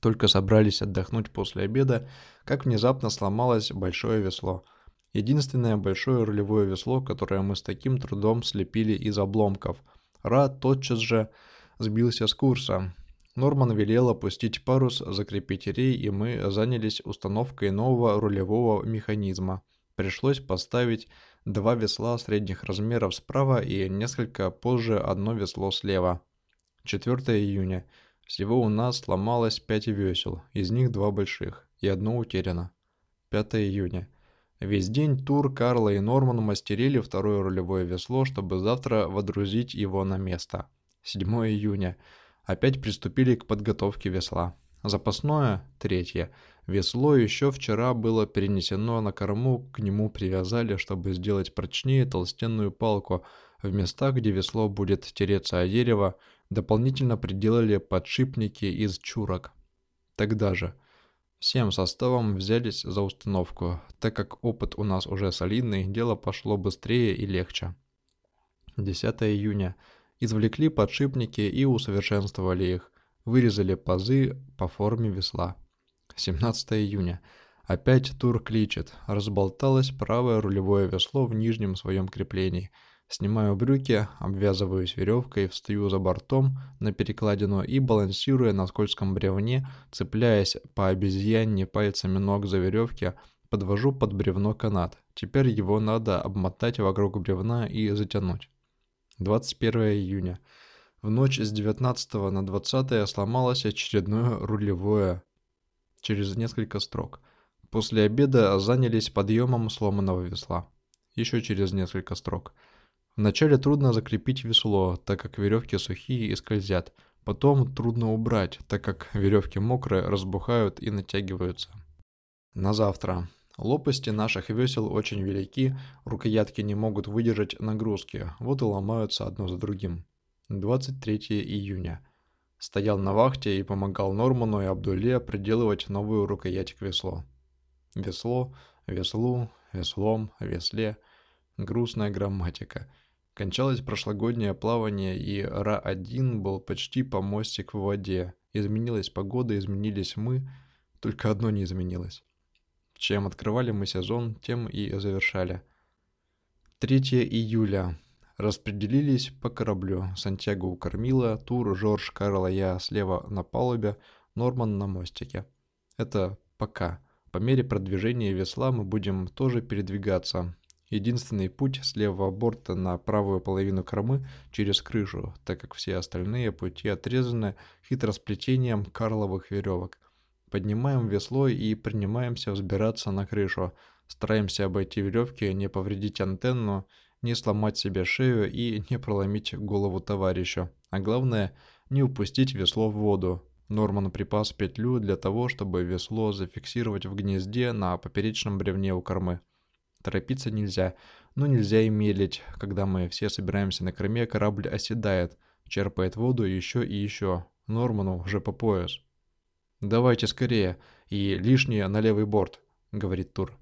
Только собрались отдохнуть после обеда, как внезапно сломалось большое весло. Единственное большое рулевое весло, которое мы с таким трудом слепили из обломков. Ра тотчас же сбился с курса. Норман велел опустить парус, закрепить рей, и мы занялись установкой нового рулевого механизма. Пришлось поставить два весла средних размеров справа и несколько позже одно весло слева. 4 июня. Всего у нас сломалось пять весел, из них два больших, и одно утеряно. 5 июня. Весь день Тур, Карла и Норман мастерили второе рулевое весло, чтобы завтра водрузить его на место. 7 июня. Опять приступили к подготовке весла. Запасное, третье. Весло еще вчера было перенесено на корму, к нему привязали, чтобы сделать прочнее толстенную палку. В местах, где весло будет тереться о дерево, Дополнительно приделали подшипники из чурок. Тогда же всем составом взялись за установку, так как опыт у нас уже солидный, дело пошло быстрее и легче. 10 июня. Извлекли подшипники и усовершенствовали их. Вырезали пазы по форме весла. 17 июня. Опять тур кличет. Разболталось правое рулевое весло в нижнем своем креплении – Снимаю брюки, обвязываюсь веревкой, встаю за бортом на перекладину и, балансируя на скользком бревне, цепляясь по обезьянне пальцами ног за веревки, подвожу под бревно канат. Теперь его надо обмотать вокруг бревна и затянуть. 21 июня. В ночь с 19 на 20 сломалось очередное рулевое через несколько строк. После обеда занялись подъемом сломанного весла. Еще через несколько строк. Вначале трудно закрепить весло, так как веревки сухие и скользят. Потом трудно убрать, так как веревки мокрые, разбухают и натягиваются. На завтра. Лопасти наших весел очень велики, рукоятки не могут выдержать нагрузки, вот и ломаются одно за другим. 23 июня. Стоял на вахте и помогал Норману и Абдуле приделывать новую рукоять к веслу. Весло, веслу, веслом, весле. Грустная грамматика – Кончалось прошлогоднее плавание, и Ра-1 был почти по мостик в воде. Изменилась погода, изменились мы, только одно не изменилось. Чем открывали мы сезон, тем и завершали. 3 июля. распределились по кораблю. Сантьяго у кормила, Тур, Жорж, Карл, я слева на палубе, Норман на мостике. Это пока. По мере продвижения весла мы будем тоже передвигаться. Единственный путь с левого борта на правую половину кормы через крышу, так как все остальные пути отрезаны хитросплетением карловых веревок. Поднимаем весло и принимаемся взбираться на крышу. Стараемся обойти веревки, не повредить антенну, не сломать себе шею и не проломить голову товарищу. А главное, не упустить весло в воду. Норман припас петлю для того, чтобы весло зафиксировать в гнезде на поперечном бревне у кормы. Торопиться нельзя, но нельзя и медлить. Когда мы все собираемся на корме, корабль оседает, черпает воду еще и еще. Норману уже по пояс. «Давайте скорее, и лишнее на левый борт», — говорит Тур.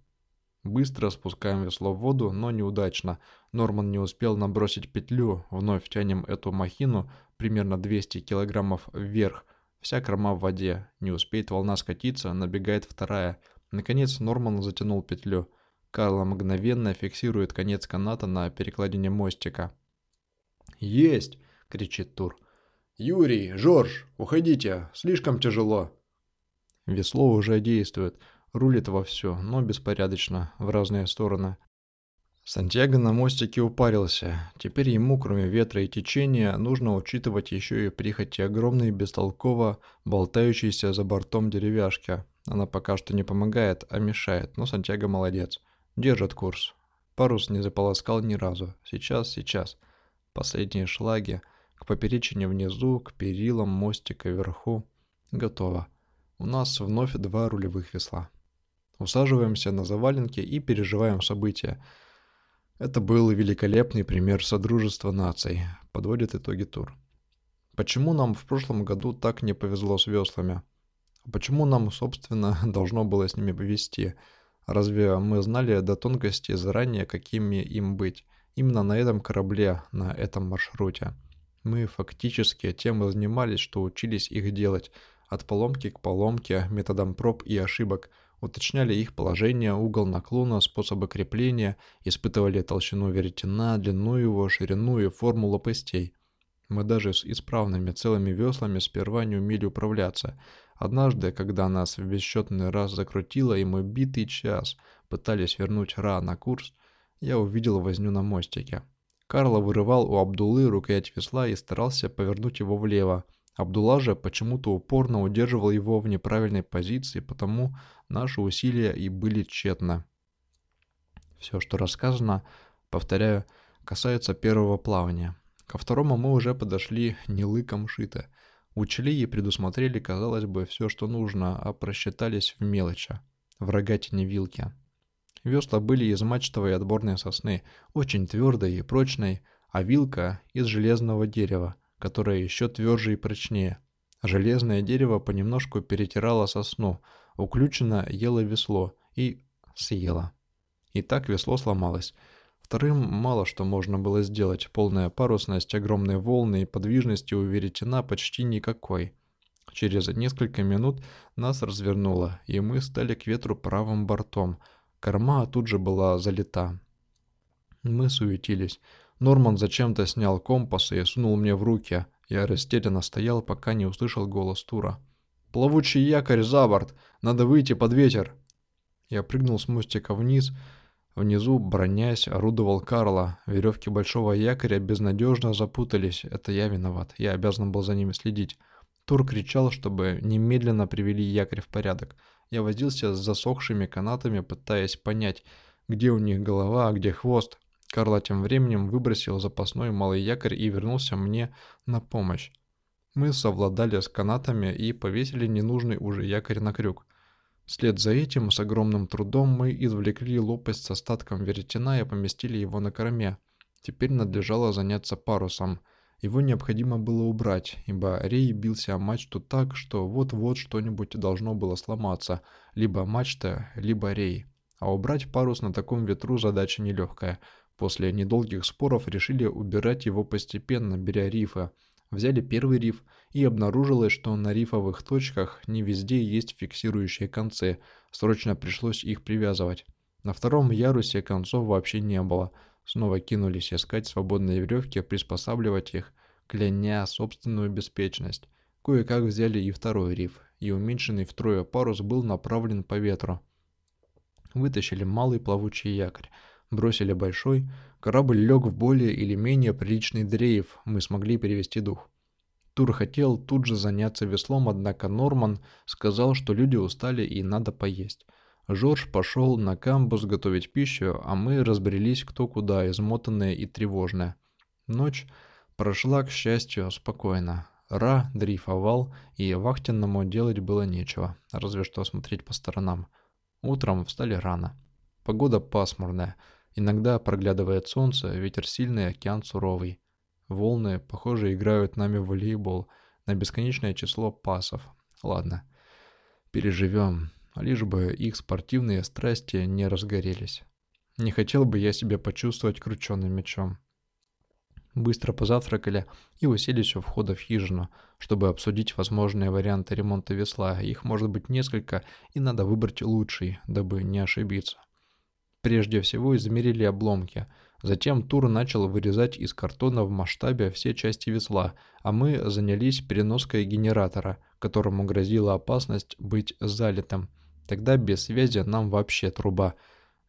Быстро спускаем весло в воду, но неудачно. Норман не успел набросить петлю, вновь тянем эту махину примерно 200 килограммов вверх. Вся корма в воде. Не успеет волна скатиться, набегает вторая. Наконец Норман затянул петлю. Карла мгновенно фиксирует конец каната на перекладине мостика. «Есть!» — кричит Тур. «Юрий, Жорж, уходите, слишком тяжело!» Весло уже действует, рулит вовсю, но беспорядочно, в разные стороны. Сантьяго на мостике упарился. Теперь ему, кроме ветра и течения, нужно учитывать еще и прихоти огромной бестолково болтающейся за бортом деревяшки. Она пока что не помогает, а мешает, но Сантьяго молодец. Держит курс. Парус не заполоскал ни разу. Сейчас, сейчас. Последние шлаги. К поперечине внизу, к перилам мостика вверху. Готово. У нас вновь два рулевых весла. Усаживаемся на заваленке и переживаем события. Это был великолепный пример содружества наций, подводит итоги тур. Почему нам в прошлом году так не повезло с веслами? Почему нам, собственно, должно было с ними повезти? Разве мы знали до тонкости заранее, какими им быть? Именно на этом корабле, на этом маршруте. Мы фактически тем и занимались, что учились их делать – от поломки к поломке, методом проб и ошибок, уточняли их положение, угол наклона, способы крепления, испытывали толщину веретена, длину его, ширину и форму лопастей. Мы даже с исправными целыми веслами сперва не умели управляться. Однажды, когда нас в бесчетный раз закрутило, и мы битый час пытались вернуть Ра на курс, я увидел возню на мостике. Карло вырывал у Абдулы рукоять весла и старался повернуть его влево, Абдулла же почему-то упорно удерживал его в неправильной позиции, потому наши усилия и были тщетны. Все, что рассказано, повторяю, касается первого плавания. Ко второму мы уже подошли не лыком шито. Учли и предусмотрели, казалось бы, все, что нужно, а просчитались в мелочи, в рогатине вилки. Весла были из мачтовой отборной сосны, очень твердой и прочной, а вилка из железного дерева – которая еще тверже и прочнее. Железное дерево понемножку перетирало сосну, уключенно ело весло и съело. И так весло сломалось. Вторым мало что можно было сделать. Полная парусность, огромные волны и подвижности у веретена почти никакой. Через несколько минут нас развернуло, и мы стали к ветру правым бортом. Корма тут же была залита. Мы суетились. Норман зачем-то снял компас и сунул мне в руки. Я растерянно стоял, пока не услышал голос Тура. «Плавучий якорь за борт! Надо выйти под ветер!» Я прыгнул с мостика вниз. Внизу, бронясь, орудовал Карла. Веревки большого якоря безнадежно запутались. Это я виноват. Я обязан был за ними следить. Тур кричал, чтобы немедленно привели якорь в порядок. Я возился с засохшими канатами, пытаясь понять, где у них голова, а где хвост. Карла тем временем выбросил запасной малый якорь и вернулся мне на помощь. Мы совладали с канатами и повесили ненужный уже якорь на крюк. Вслед за этим с огромным трудом мы извлекли лопасть с остатком веретена и поместили его на корме. Теперь надлежало заняться парусом. Его необходимо было убрать, ибо рей бился о мачту так, что вот-вот что-нибудь должно было сломаться, либо мачта, либо рей. А убрать парус на таком ветру задача нелегкая – После недолгих споров решили убирать его постепенно, беря рифы. Взяли первый риф и обнаружилось, что на рифовых точках не везде есть фиксирующие концы, срочно пришлось их привязывать. На втором ярусе концов вообще не было. снова кинулись искать свободные веревки, приспосабливать их, кляня собственную беспечность. Кое-как взяли и второй риф, и уменьшенный втрое парус был направлен по ветру. Вытащили малый плавучий якорь, бросили большой, корабль лег в более или менее приличный дрейф, мы смогли перевести дух. Тур хотел тут же заняться веслом, однако Норман сказал, что люди устали и надо поесть. Жорж пошел на камбус готовить пищу, а мы разбрелись кто куда, измотанные и тревожные. Ночь прошла, к счастью, спокойно. Ра дрейфовал, и вахтенному делать было нечего, разве что смотреть по сторонам. Утром встали рано. Погода пасмурная, иногда проглядывает солнце, ветер сильный, океан суровый. Волны, похоже, играют нами в волейбол на бесконечное число пасов. Ладно, переживем, лишь бы их спортивные страсти не разгорелись. Не хотел бы я себя почувствовать крученным мечом. Быстро позавтракали и уселись у входа в хижину, чтобы обсудить возможные варианты ремонта весла. Их может быть несколько, и надо выбрать лучший, дабы не ошибиться. Прежде всего измерили обломки – Затем Тур начал вырезать из картона в масштабе все части весла, а мы занялись переноской генератора, которому грозила опасность быть залитым. Тогда без связи нам вообще труба.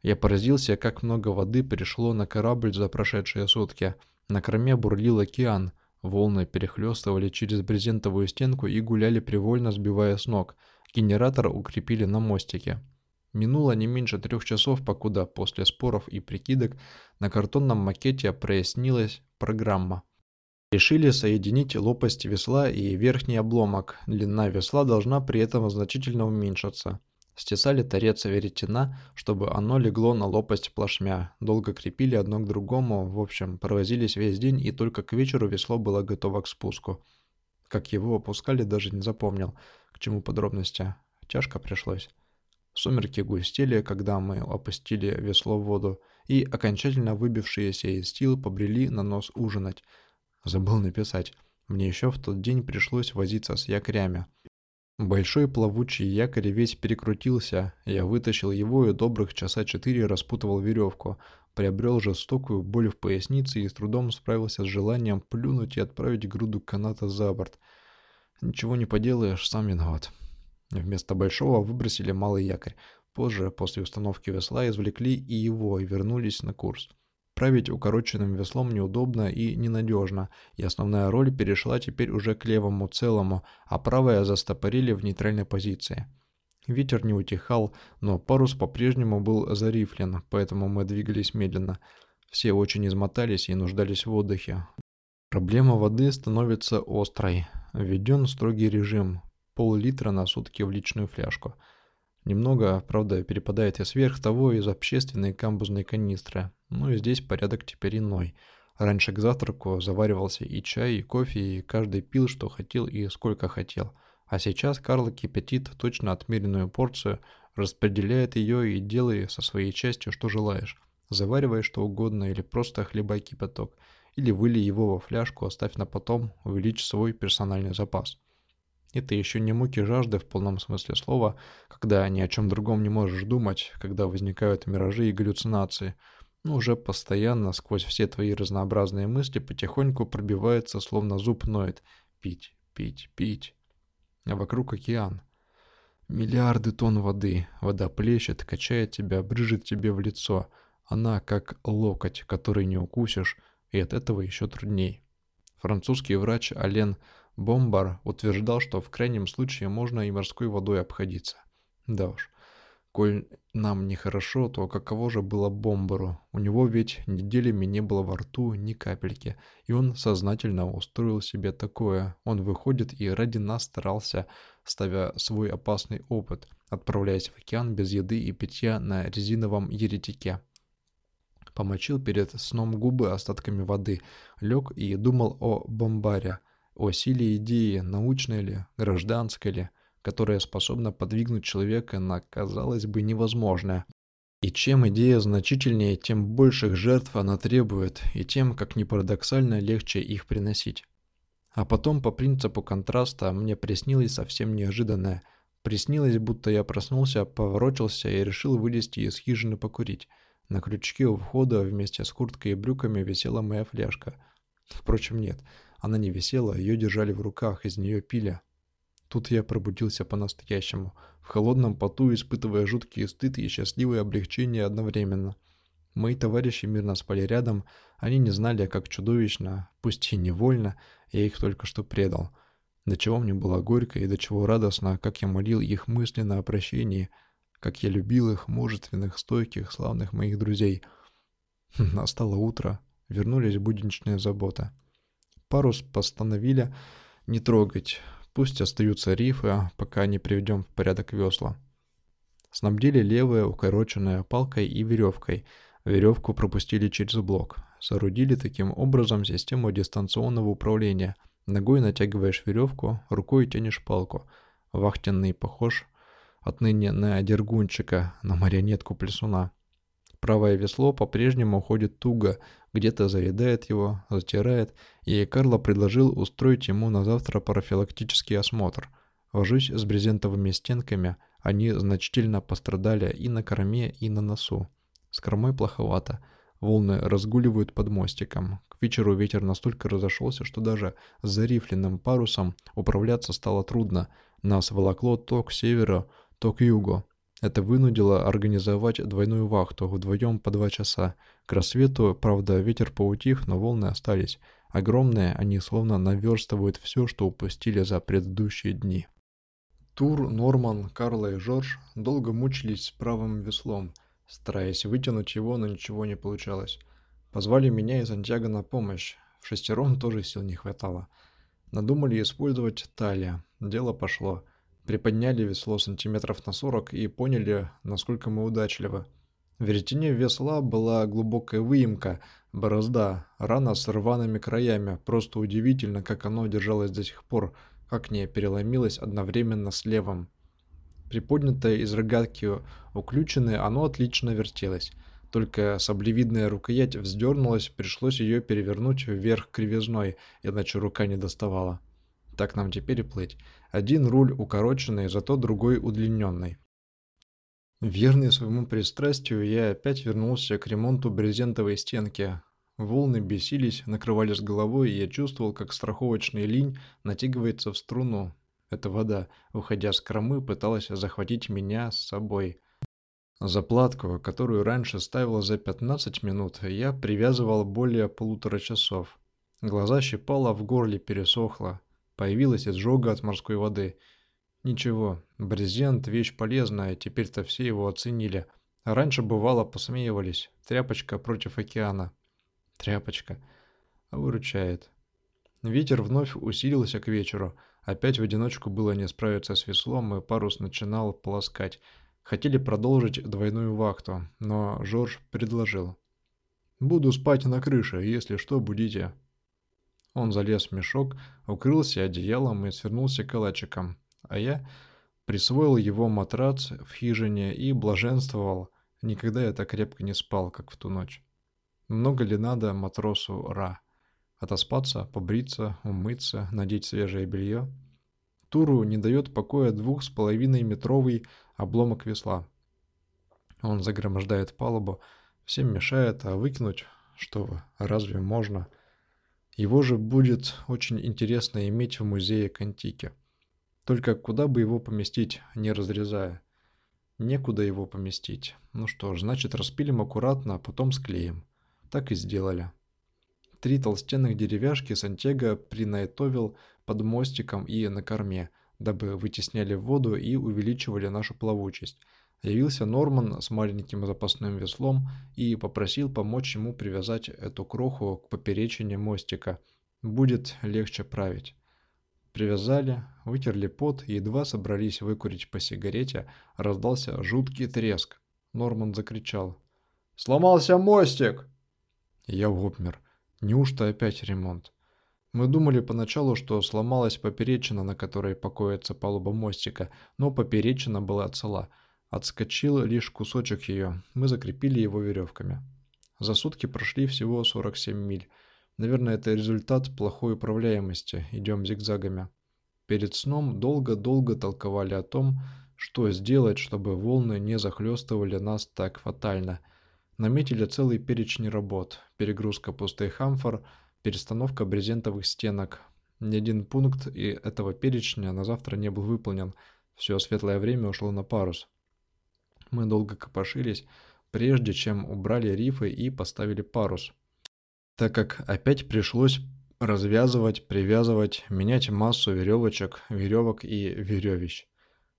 Я поразился, как много воды пришло на корабль за прошедшие сутки. На корме бурлил океан. Волны перехлестывали через брезентовую стенку и гуляли привольно, сбивая с ног. Генератор укрепили на мостике. Минуло не меньше трех часов, покуда после споров и прикидок на картонном макете прояснилась программа. Решили соединить лопасть весла и верхний обломок. Длина весла должна при этом значительно уменьшиться. Стесали торец веретена, чтобы оно легло на лопасть плашмя. Долго крепили одно к другому, в общем, провозились весь день, и только к вечеру весло было готово к спуску. Как его опускали, даже не запомнил, к чему подробности. Тяжко пришлось. Сумерки густели, когда мы опустили весло в воду, и окончательно выбившиеся из сил побрели на нос ужинать. Забыл написать. Мне еще в тот день пришлось возиться с якорями. Большой плавучий якорь весь перекрутился, я вытащил его и добрых часа четыре распутывал веревку, приобрел жестокую боль в пояснице и с трудом справился с желанием плюнуть и отправить груду каната за борт. Ничего не поделаешь, сам виноват. Вместо большого выбросили малый якорь. Позже, после установки весла, извлекли и его и вернулись на курс. Править укороченным веслом неудобно и ненадежно, и основная роль перешла теперь уже к левому целому, а правое застопорили в нейтральной позиции. Ветер не утихал, но парус по-прежнему был зарифлен, поэтому мы двигались медленно. Все очень измотались и нуждались в отдыхе. Проблема воды становится острой. Введен строгий режим, пол-литра на сутки в личную фляжку. Немного, правда, перепадает и сверх того из общественной камбузной канистры. Ну и здесь порядок теперь иной. Раньше к завтраку заваривался и чай, и кофе, и каждый пил, что хотел и сколько хотел. А сейчас Карл кипятит точно отмеренную порцию, распределяет ее и делай со своей частью, что желаешь. Заваривай что угодно или просто хлебай кипяток. Или вылей его во фляжку, оставь на потом, увеличь свой персональный запас. Это еще не муки жажды в полном смысле слова, когда ни о чем другом не можешь думать, когда возникают миражи и галлюцинации. Но уже постоянно сквозь все твои разнообразные мысли потихоньку пробивается, словно зуб ноет. Пить, пить, пить. А вокруг океан. Миллиарды тонн воды. Вода плещет, качает тебя, брыжет тебе в лицо. Она как локоть, который не укусишь, и от этого еще трудней. Французский врач Ален Бомбар утверждал, что в крайнем случае можно и морской водой обходиться. Да уж, коль нам нехорошо, то каково же было Бомбару? У него ведь неделями не было во рту ни капельки, и он сознательно устроил себе такое. Он выходит и ради нас старался, ставя свой опасный опыт, отправляясь в океан без еды и питья на резиновом еретике. Помочил перед сном губы остатками воды, лег и думал о Бомбаре – о силе идеи, научной ли, гражданской ли, которая способна подвигнуть человека на, казалось бы, невозможное. И чем идея значительнее, тем больших жертв она требует, и тем, как ни парадоксально, легче их приносить. А потом, по принципу контраста, мне приснилось совсем неожиданное. Приснилось, будто я проснулся, поворочился и решил вылезти из хижины покурить. На крючке у входа вместе с курткой и брюками висела моя фляжка. Впрочем, нет, она не висела, ее держали в руках, из нее пили. Тут я пробудился по-настоящему, в холодном поту, испытывая жуткий стыд и счастливое облегчение одновременно. Мои товарищи мирно спали рядом, они не знали, как чудовищно, пусть и невольно, я их только что предал. До чего мне было горько и до чего радостно, как я молил их мысленно о прощении, как я любил их, мужественных, стойких, славных моих друзей. Настало утро, вернулись будничные заботы. Парус постановили не трогать, пусть остаются рифы, пока не приведем в порядок весла. Снабдили левое, укороченное палкой и веревкой. Веревку пропустили через блок. Соорудили таким образом систему дистанционного управления. Ногой натягиваешь веревку, рукой тянешь палку. Вахтенный похож отныне на дергунчика, на марионетку плесуна. Правое весло по-прежнему ходит туго, где-то заедает его, затирает, и Карло предложил устроить ему на завтра профилактический осмотр. Вожусь с брезентовыми стенками, они значительно пострадали и на корме, и на носу. С кормой плоховато. Волны разгуливают под мостиком. К вечеру ветер настолько разошелся, что даже с зарифленным парусом управляться стало трудно. Нас волокло то к северу, то к югу. Это вынудило организовать двойную вахту вдвоем по два часа. К рассвету, правда, ветер поутих, но волны остались. Огромные, они словно наверстывают все, что упустили за предыдущие дни. Тур, Норман, Карла и Жорж долго мучились с правым веслом, стараясь вытянуть его, но ничего не получалось. Позвали меня и Сантьяго на помощь. В шестером тоже сил не хватало. Надумали использовать талия. Дело пошло. Приподняли весло сантиметров на 40 и поняли, насколько мы удачливы. В веретене весла была глубокая выемка, борозда, рана с рваными краями. Просто удивительно, как оно держалось до сих пор, как не переломилось одновременно с левым. Приподнятое из рогатки уключенное, оно отлично вертелось. Только саблевидная рукоять вздернулась, пришлось ее перевернуть вверх кривизной, иначе рука не доставала. Так нам теперь и плыть. Один руль укороченный, зато другой удлиненный. Верный своему пристрастию, я опять вернулся к ремонту брезентовой стенки. Волны бесились, накрывали с головой, и я чувствовал, как страховочный линь натягивается в струну. Эта вода, уходя с кромы, пыталась захватить меня с собой. Заплатку, которую раньше ставил за 15 минут, я привязывал более полутора часов. Глаза щипало, в горле пересохло. Появилась изжога от морской воды. Ничего, брезент – вещь полезная, теперь-то все его оценили. А раньше бывало посмеивались. Тряпочка против океана. Тряпочка. Выручает. Ветер вновь усилился к вечеру. Опять в одиночку было не справиться с веслом, и парус начинал полоскать. Хотели продолжить двойную вахту, но Жорж предложил. «Буду спать на крыше, если что, будите». Он залез в мешок, укрылся одеялом и свернулся калачиком, а я присвоил его матрац в хижине и блаженствовал. Никогда я так крепко не спал, как в ту ночь. Много ли надо матросу Ра? Отоспаться, побриться, умыться, надеть свежее белье? Туру не дает покоя двух с половиной метровый обломок весла. Он загромождает палубу, всем мешает, а выкинуть, что разве можно? — его же будет очень интересно иметь в музее к. Только куда бы его поместить, не разрезая? Некуда его поместить. Ну что ж, значит распилим аккуратно, а потом склеим. Так и сделали. Три толстенных деревяшки Сантьяго принайтовил под мостиком и на корме, дабы вытесняли воду и увеличивали нашу плавучесть – Явился Норман с маленьким запасным веслом и попросил помочь ему привязать эту кроху к поперечине мостика. Будет легче править. Привязали, вытерли пот и едва собрались выкурить по сигарете, раздался жуткий треск. Норман закричал. «Сломался мостик!» Я обмер. Неужто опять ремонт? Мы думали поначалу, что сломалась поперечина, на которой покоится палуба мостика, но поперечина была цела – Отскочил лишь кусочек ее, мы закрепили его веревками. За сутки прошли всего 47 миль. Наверное, это результат плохой управляемости, идем зигзагами. Перед сном долго-долго толковали о том, что сделать, чтобы волны не захлестывали нас так фатально. Наметили целый перечень работ. Перегрузка пустых амфор, перестановка брезентовых стенок. Ни один пункт и этого перечня на завтра не был выполнен. Все светлое время ушло на парус. Мы долго копошились, прежде чем убрали рифы и поставили парус. Так как опять пришлось развязывать, привязывать, менять массу веревочек, веревок и веревищ.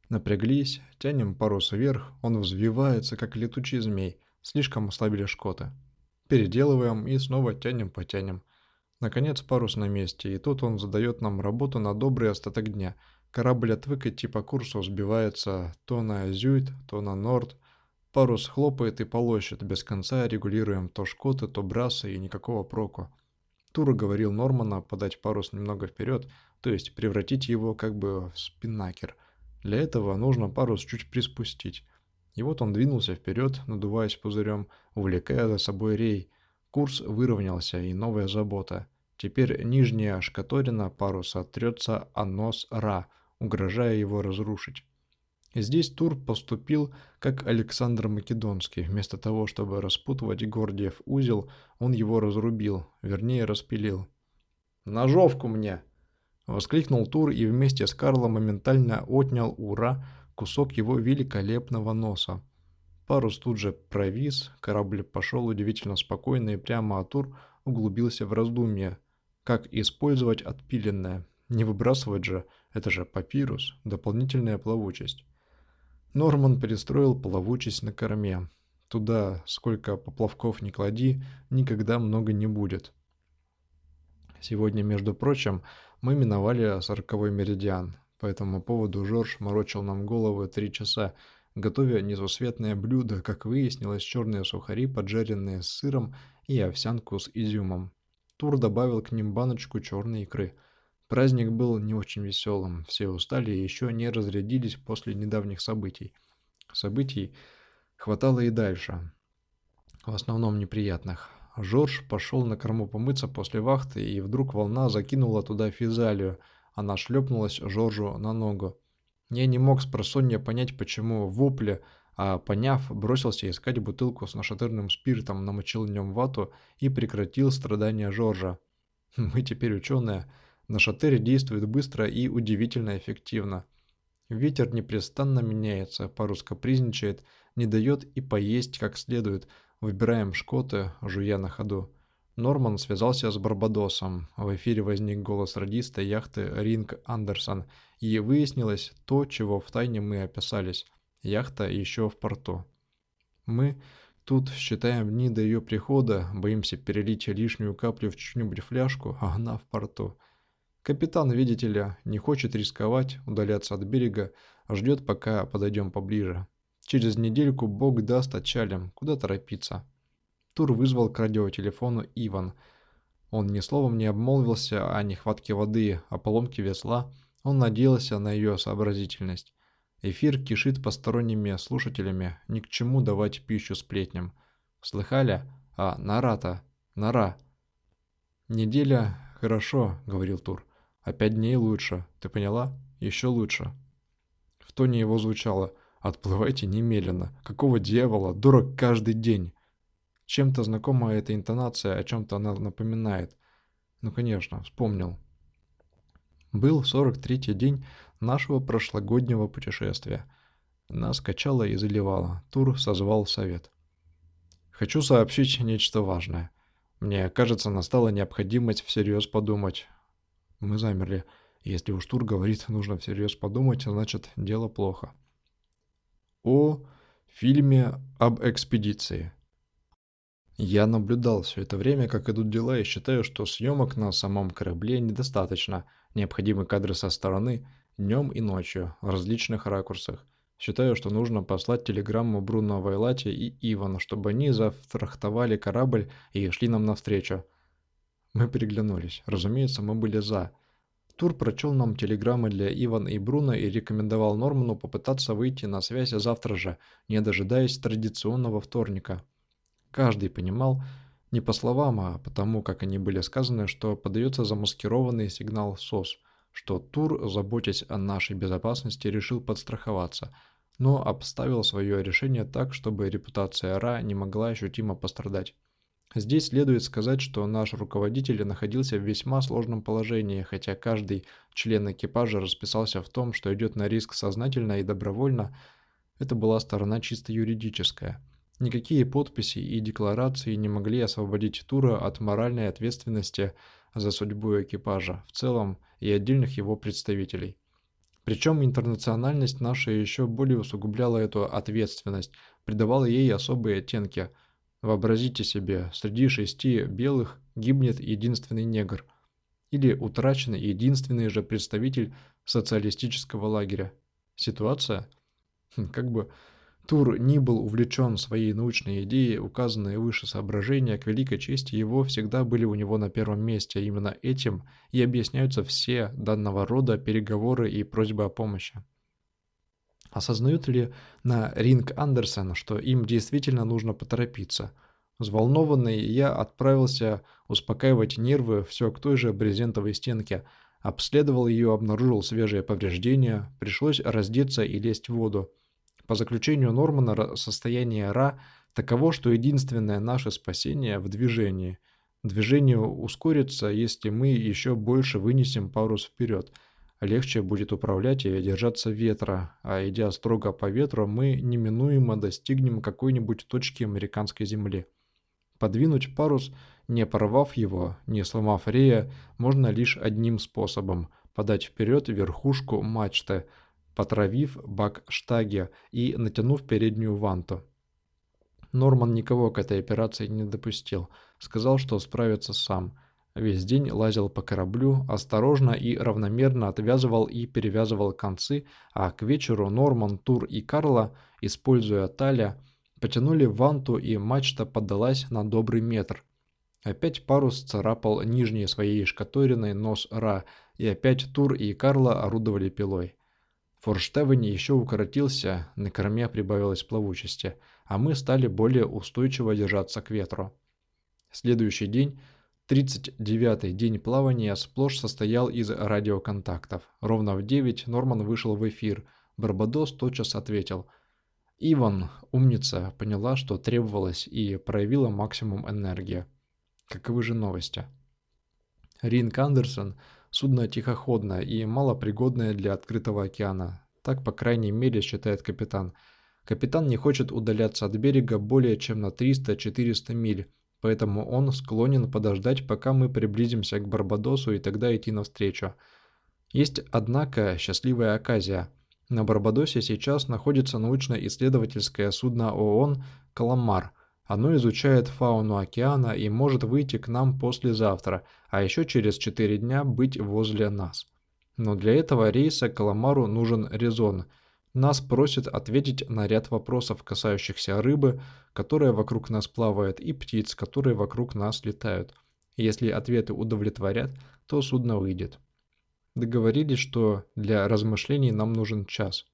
Напряглись, тянем парус вверх, он взвивается, как летучий змей, слишком ослабили шкоты. Переделываем и снова тянем-потянем. Наконец парус на месте, и тут он задает нам работу на добрый остаток дня. Корабль отвык идти по курсу, сбивается то на Зюит, то на Норд. Парус хлопает и полощет, без конца регулируем то шкоты, то брасы и никакого проку. Тур говорил Нормана подать парус немного вперед, то есть превратить его как бы в спиннакер. Для этого нужно парус чуть приспустить. И вот он двинулся вперед, надуваясь пузырем, увлекая за собой рей. Курс выровнялся, и новая забота. Теперь нижняя шкаторина паруса трется о нос Ра, угрожая его разрушить. Здесь Тур поступил как Александр Македонский. Вместо того, чтобы распутывать Гордиев узел, он его разрубил, вернее распилил. «Ножовку мне!» Воскликнул Тур и вместе с Карлом моментально отнял у Ра кусок его великолепного носа. Парус тут же провис, корабль пошел удивительно спокойно и прямо а Тур углубился в раздумье. Как использовать отпиленное? Не выбрасывать же, это же папирус, дополнительная плавучесть. Норман перестроил плавучесть на корме. Туда, сколько поплавков не клади, никогда много не будет. Сегодня, между прочим, мы миновали сороковой меридиан. По этому поводу Жорж морочил нам головы три часа, готовя несусветное блюдо, как выяснилось, черные сухари, поджаренные с сыром и овсянку с изюмом. Тур добавил к ним баночку черной икры. Праздник был не очень веселым, все устали и еще не разрядились после недавних событий. Событий хватало и дальше, в основном неприятных. Жорж пошел на корму помыться после вахты, и вдруг волна закинула туда физалию – она шлепнулась Жоржу на ногу. Я не мог с просонья понять, почему вопли, а поняв, бросился искать бутылку с нашатырным спиртом, намочил в нем вату и прекратил страдания Жоржа. Мы теперь ученые. Нашатырь действует быстро и удивительно эффективно. Ветер непрестанно меняется, парус капризничает, не дает и поесть как следует. Выбираем шкоты, жуя на ходу. Норман связался с Барбадосом. В эфире возник голос радиста яхты Ринг Андерсон, и выяснилось то, чего втайне мы описались. Яхта еще в порту. Мы тут считаем дни до ее прихода, боимся перелить лишнюю каплю в чью-нибудь фляжку, а она в порту. Капитан, видите ли, не хочет рисковать, удаляться от берега, ждет, пока подойдем поближе. Через недельку Бог даст отчалим, куда торопиться. Тур вызвал к радиотелефону Иван. Он ни словом не обмолвился о нехватке воды, о поломке весла. Он надеялся на ее сообразительность. Эфир кишит посторонними слушателями, ни к чему давать пищу сплетням. Слыхали? А, нора-то, нора. Неделя, хорошо, говорил Тур. А пять дней лучше, ты поняла? Еще лучше. В тоне его звучало «Отплывайте немедленно. Какого дьявола? Дурак каждый день». Чем-то знакома эта интонация, о чем-то она напоминает. Ну, конечно, вспомнил. Был 43-й день нашего прошлогоднего путешествия. Нас качало и заливало. Тур созвал совет. Хочу сообщить нечто важное. Мне кажется, настала необходимость всерьез подумать. Мы замерли. Если уж Тур говорит, нужно всерьез подумать, значит, дело плохо. О фильме об экспедиции. Я наблюдал все это время, как идут дела, и считаю, что съемок на самом корабле недостаточно. Необходимы кадры со стороны, днем и ночью, в различных ракурсах. Считаю, что нужно послать телеграмму Бруно Вайлате и Ивану, чтобы они зафрахтовали корабль и шли нам навстречу. Мы переглянулись. Разумеется, мы были «за». Тур прочел нам телеграммы для Ивана и Бруно и рекомендовал Норману попытаться выйти на связь завтра же, не дожидаясь традиционного вторника. Каждый понимал, не по словам, а потому, как они были сказаны, что подается замаскированный сигнал СОС, что Тур, заботясь о нашей безопасности, решил подстраховаться. но обставил свое решение так, чтобы репутация Ра не могла ощутимо пострадать. Здесь следует сказать, что наш руководитель находился в весьма сложном положении, хотя каждый член экипажа расписался в том, что идет на риск сознательно и добровольно, это была сторона чисто юридическая. Никакие подписи и декларации не могли освободить Тура от моральной ответственности за судьбу экипажа в целом и отдельных его представителей. Причем интернациональность наша еще более усугубляла эту ответственность, придавала ей особые оттенки. Вообразите себе, среди шести белых гибнет единственный негр. Или утрачен единственный же представитель социалистического лагеря. Ситуация? Хм, как бы Тур не был увлечен своей научной идеей, указанные выше соображения к великой чести его всегда были у него на первом месте. Именно этим и объясняются все данного рода переговоры и просьбы о помощи. Осознают ли на Ринг Андерсон, что им действительно нужно поторопиться? Взволнованный, я отправился успокаивать нервы все к той же брезентовой стенке. Обследовал ее, обнаружил свежие повреждения, пришлось раздеться и лезть в воду. По заключению Нормана, состояние Ра таково, что единственное наше спасение в движении. Движение ускорится, если мы еще больше вынесем парус вперед. Легче будет управлять и держаться ветра, а идя строго по ветру, мы неминуемо достигнем какой-нибудь точки американской земли. Подвинуть парус, не порвав его, не сломав рея, можно лишь одним способом – подать вперед верхушку мачты – потравив бак штаги и натянув переднюю ванту. Норман никого к этой операции не допустил, сказал, что справится сам. Весь день лазил по кораблю, осторожно и равномерно отвязывал и перевязывал концы, а к вечеру Норман, Тур и Карла, используя таля, потянули ванту и мачта поддалась на добрый метр. Опять парус царапал нижние своей шкаториной нос Ра, и опять Тур и Карла орудовали пилой. Форштевень еще укоротился, на корме прибавилось плавучести, а мы стали более устойчиво держаться к ветру. Следующий день, 39-й день плавания, сплошь состоял из радиоконтактов. Ровно в 9 Норман вышел в эфир. Барбадос тотчас ответил. Иван, умница, поняла, что требовалось, и проявила максимум энергии. Каковы же новости? Ринг Андерсон – Судно тихоходное и малопригодное для открытого океана. Так, по крайней мере, считает капитан. Капитан не хочет удаляться от берега более чем на 300-400 миль, поэтому он склонен подождать, пока мы приблизимся к Барбадосу и тогда идти навстречу. Есть, однако, счастливая оказия. На Барбадосе сейчас находится научно-исследовательское судно ООН «Каламар», оно изучает фауну океана и может выйти к нам послезавтра, а еще через 4 дня быть возле нас. Но для этого рейса Каламару нужен резон. Нас просят ответить на ряд вопросов, касающихся рыбы, которая вокруг нас плавает, и птиц, которые вокруг нас летают. Если ответы удовлетворят, то судно выйдет. Договорились, что для размышлений нам нужен час.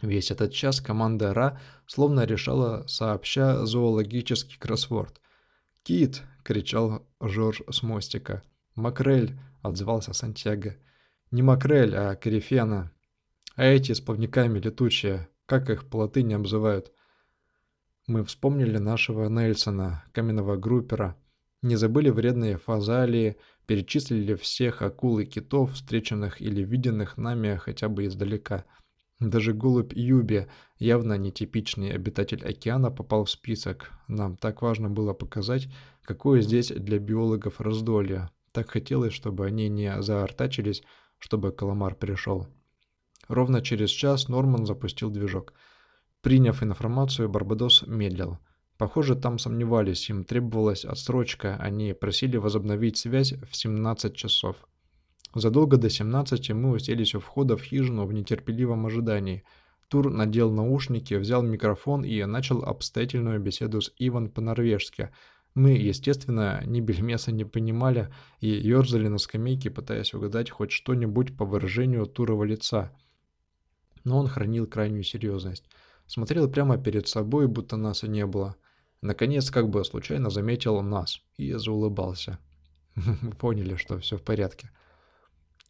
Весь этот час команда Ра словно решала сообща зоологический кроссворд. «Кит!» — кричал Жорж с мостика. «Макрель!» — отзывался Сантьяго. «Не макрель, а корифена. А эти с плавниками летучие, как их по латыни обзывают?» Мы вспомнили нашего Нельсона, каменного группера, не забыли вредные фазалии, перечислили всех акул и китов, встреченных или виденных нами хотя бы издалека — даже голубь Юби, явно нетипичный обитатель океана, попал в список. Нам так важно было показать, какое здесь для биологов раздолье. Так хотелось, чтобы они не заортачились, чтобы Каламар пришел. Ровно через час Норман запустил движок. Приняв информацию, Барбадос медлил. Похоже, там сомневались, им требовалась отсрочка, они просили возобновить связь в 17 часов. Задолго до 17 мы уселись у входа в хижину в нетерпеливом ожидании. Тур надел наушники, взял микрофон и начал обстоятельную беседу с Иван по-норвежски. Мы, естественно, ни бельмеса не понимали и ерзали на скамейке, пытаясь угадать хоть что-нибудь по выражению Турова лица. Но он хранил крайнюю серьезность. Смотрел прямо перед собой, будто нас и не было. Наконец, как бы случайно заметил нас и заулыбался. Мы поняли, что все в порядке.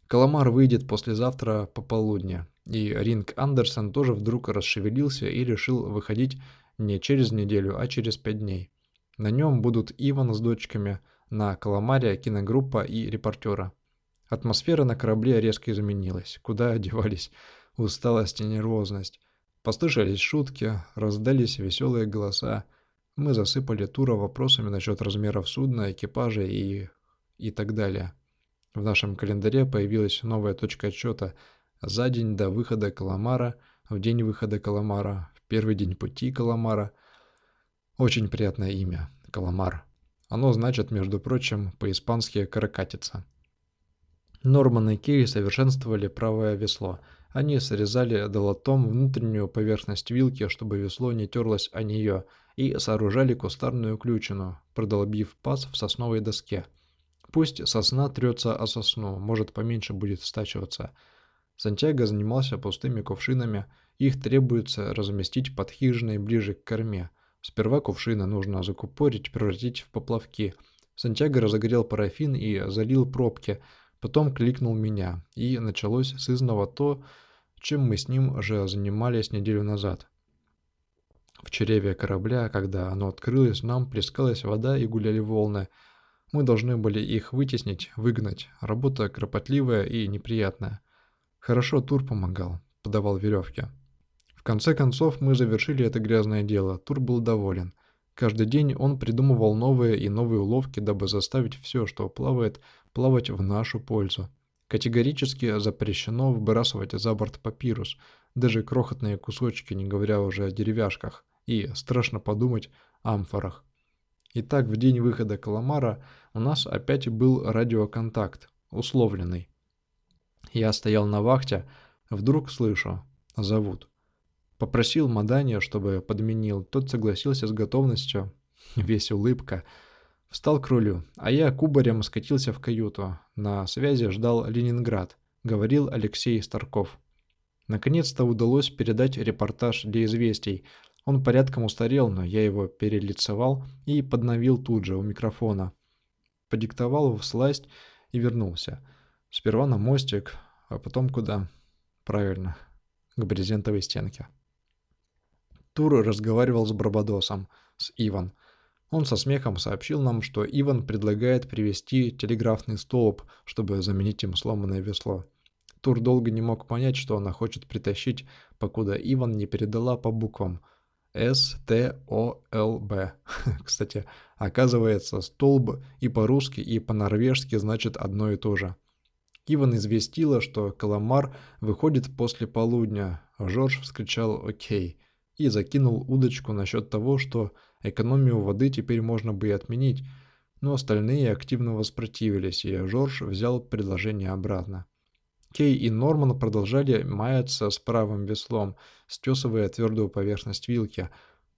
Каламар выйдет послезавтра пополудня, и Ринг Андерсон тоже вдруг расшевелился и решил выходить не через неделю, а через пять дней. На нем будут Иван с дочками, на Каламаре киногруппа и репортера. Атмосфера на корабле резко изменилась. Куда одевались усталость и нервозность? Послышались шутки, раздались веселые голоса. Мы засыпали Тура вопросами насчет размеров судна, экипажа и... и так далее. В нашем календаре появилась новая точка отсчета за день до выхода Каламара, в день выхода Каламара, в первый день пути Каламара. Очень приятное имя – Каламар. Оно значит, между прочим, по-испански «каракатица». Норман и Кей совершенствовали правое весло. Они срезали долотом внутреннюю поверхность вилки, чтобы весло не терлось о нее, и сооружали кустарную ключину, продолбив паз в сосновой доске. Пусть сосна трется о сосну, может поменьше будет стачиваться. Сантьяго занимался пустыми кувшинами, их требуется разместить под хижиной ближе к корме. Сперва кувшины нужно закупорить, превратить в поплавки. Сантьяго разогрел парафин и залил пробки – Потом кликнул меня, и началось с изного то, чем мы с ним уже занимались неделю назад. В чреве корабля, когда оно открылось, нам плескалась вода и гуляли волны. Мы должны были их вытеснить, выгнать. Работа кропотливая и неприятная. Хорошо Тур помогал, подавал веревки. В конце концов мы завершили это грязное дело. Тур был доволен. Каждый день он придумывал новые и новые уловки, дабы заставить все, что плавает, плавать в нашу пользу. Категорически запрещено выбрасывать за борт папирус, даже крохотные кусочки, не говоря уже о деревяшках, и, страшно подумать, амфорах. Итак, в день выхода Каламара у нас опять был радиоконтакт, условленный. Я стоял на вахте, вдруг слышу, зовут. Попросил Мадания, чтобы подменил, тот согласился с готовностью, весь улыбка. Встал к рулю, а я кубарем скатился в каюту. На связи ждал Ленинград, говорил Алексей Старков. Наконец-то удалось передать репортаж для известий. Он порядком устарел, но я его перелицевал и подновил тут же у микрофона. Подиктовал в сласть и вернулся. Сперва на мостик, а потом куда? Правильно, к брезентовой стенке. Тур разговаривал с Барбадосом, с Иван. Он со смехом сообщил нам, что Иван предлагает привезти телеграфный столб, чтобы заменить им сломанное весло. Тур долго не мог понять, что она хочет притащить, покуда Иван не передала по буквам С, Т, О, Л, Б. Кстати, оказывается, столб и по-русски, и по-норвежски значит одно и то же. Иван известила, что Каламар выходит после полудня. Жорж вскричал «Окей» и закинул удочку насчет того, что экономию воды теперь можно бы и отменить, но остальные активно воспротивились, и Жорж взял предложение обратно. Кей и Норман продолжали маяться с правым веслом, стесывая твердую поверхность вилки,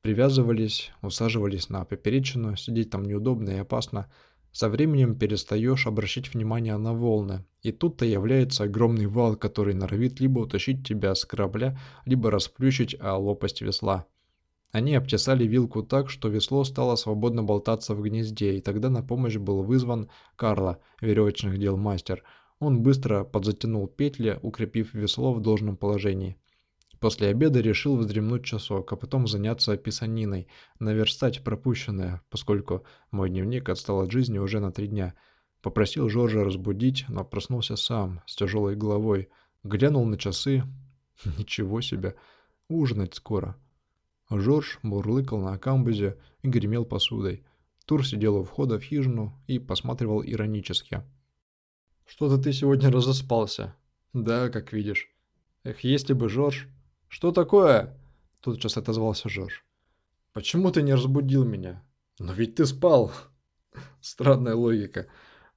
привязывались, усаживались на поперечину, сидеть там неудобно и опасно, со временем перестаешь обращать внимание на волны, и тут-то является огромный вал, который норовит либо утащить тебя с корабля, либо расплющить о лопасть весла. Они обтесали вилку так, что весло стало свободно болтаться в гнезде, и тогда на помощь был вызван Карла, веревочных дел мастер. Он быстро подзатянул петли, укрепив весло в должном положении. После обеда решил вздремнуть часок, а потом заняться писаниной, наверстать пропущенное, поскольку мой дневник отстал от жизни уже на три дня. Попросил Жоржа разбудить, но проснулся сам, с тяжелой головой. Глянул на часы. Ничего себе, ужинать скоро. Жорж бурлыкал на камбузе и гремел посудой. Тур сидел у входа в хижину и посматривал иронически. «Что-то ты сегодня разоспался». «Да, как видишь». «Эх, если бы Жорж...» «Что такое?» Тут сейчас отозвался Жорж. «Почему ты не разбудил меня?» «Но ведь ты спал!» Странная логика.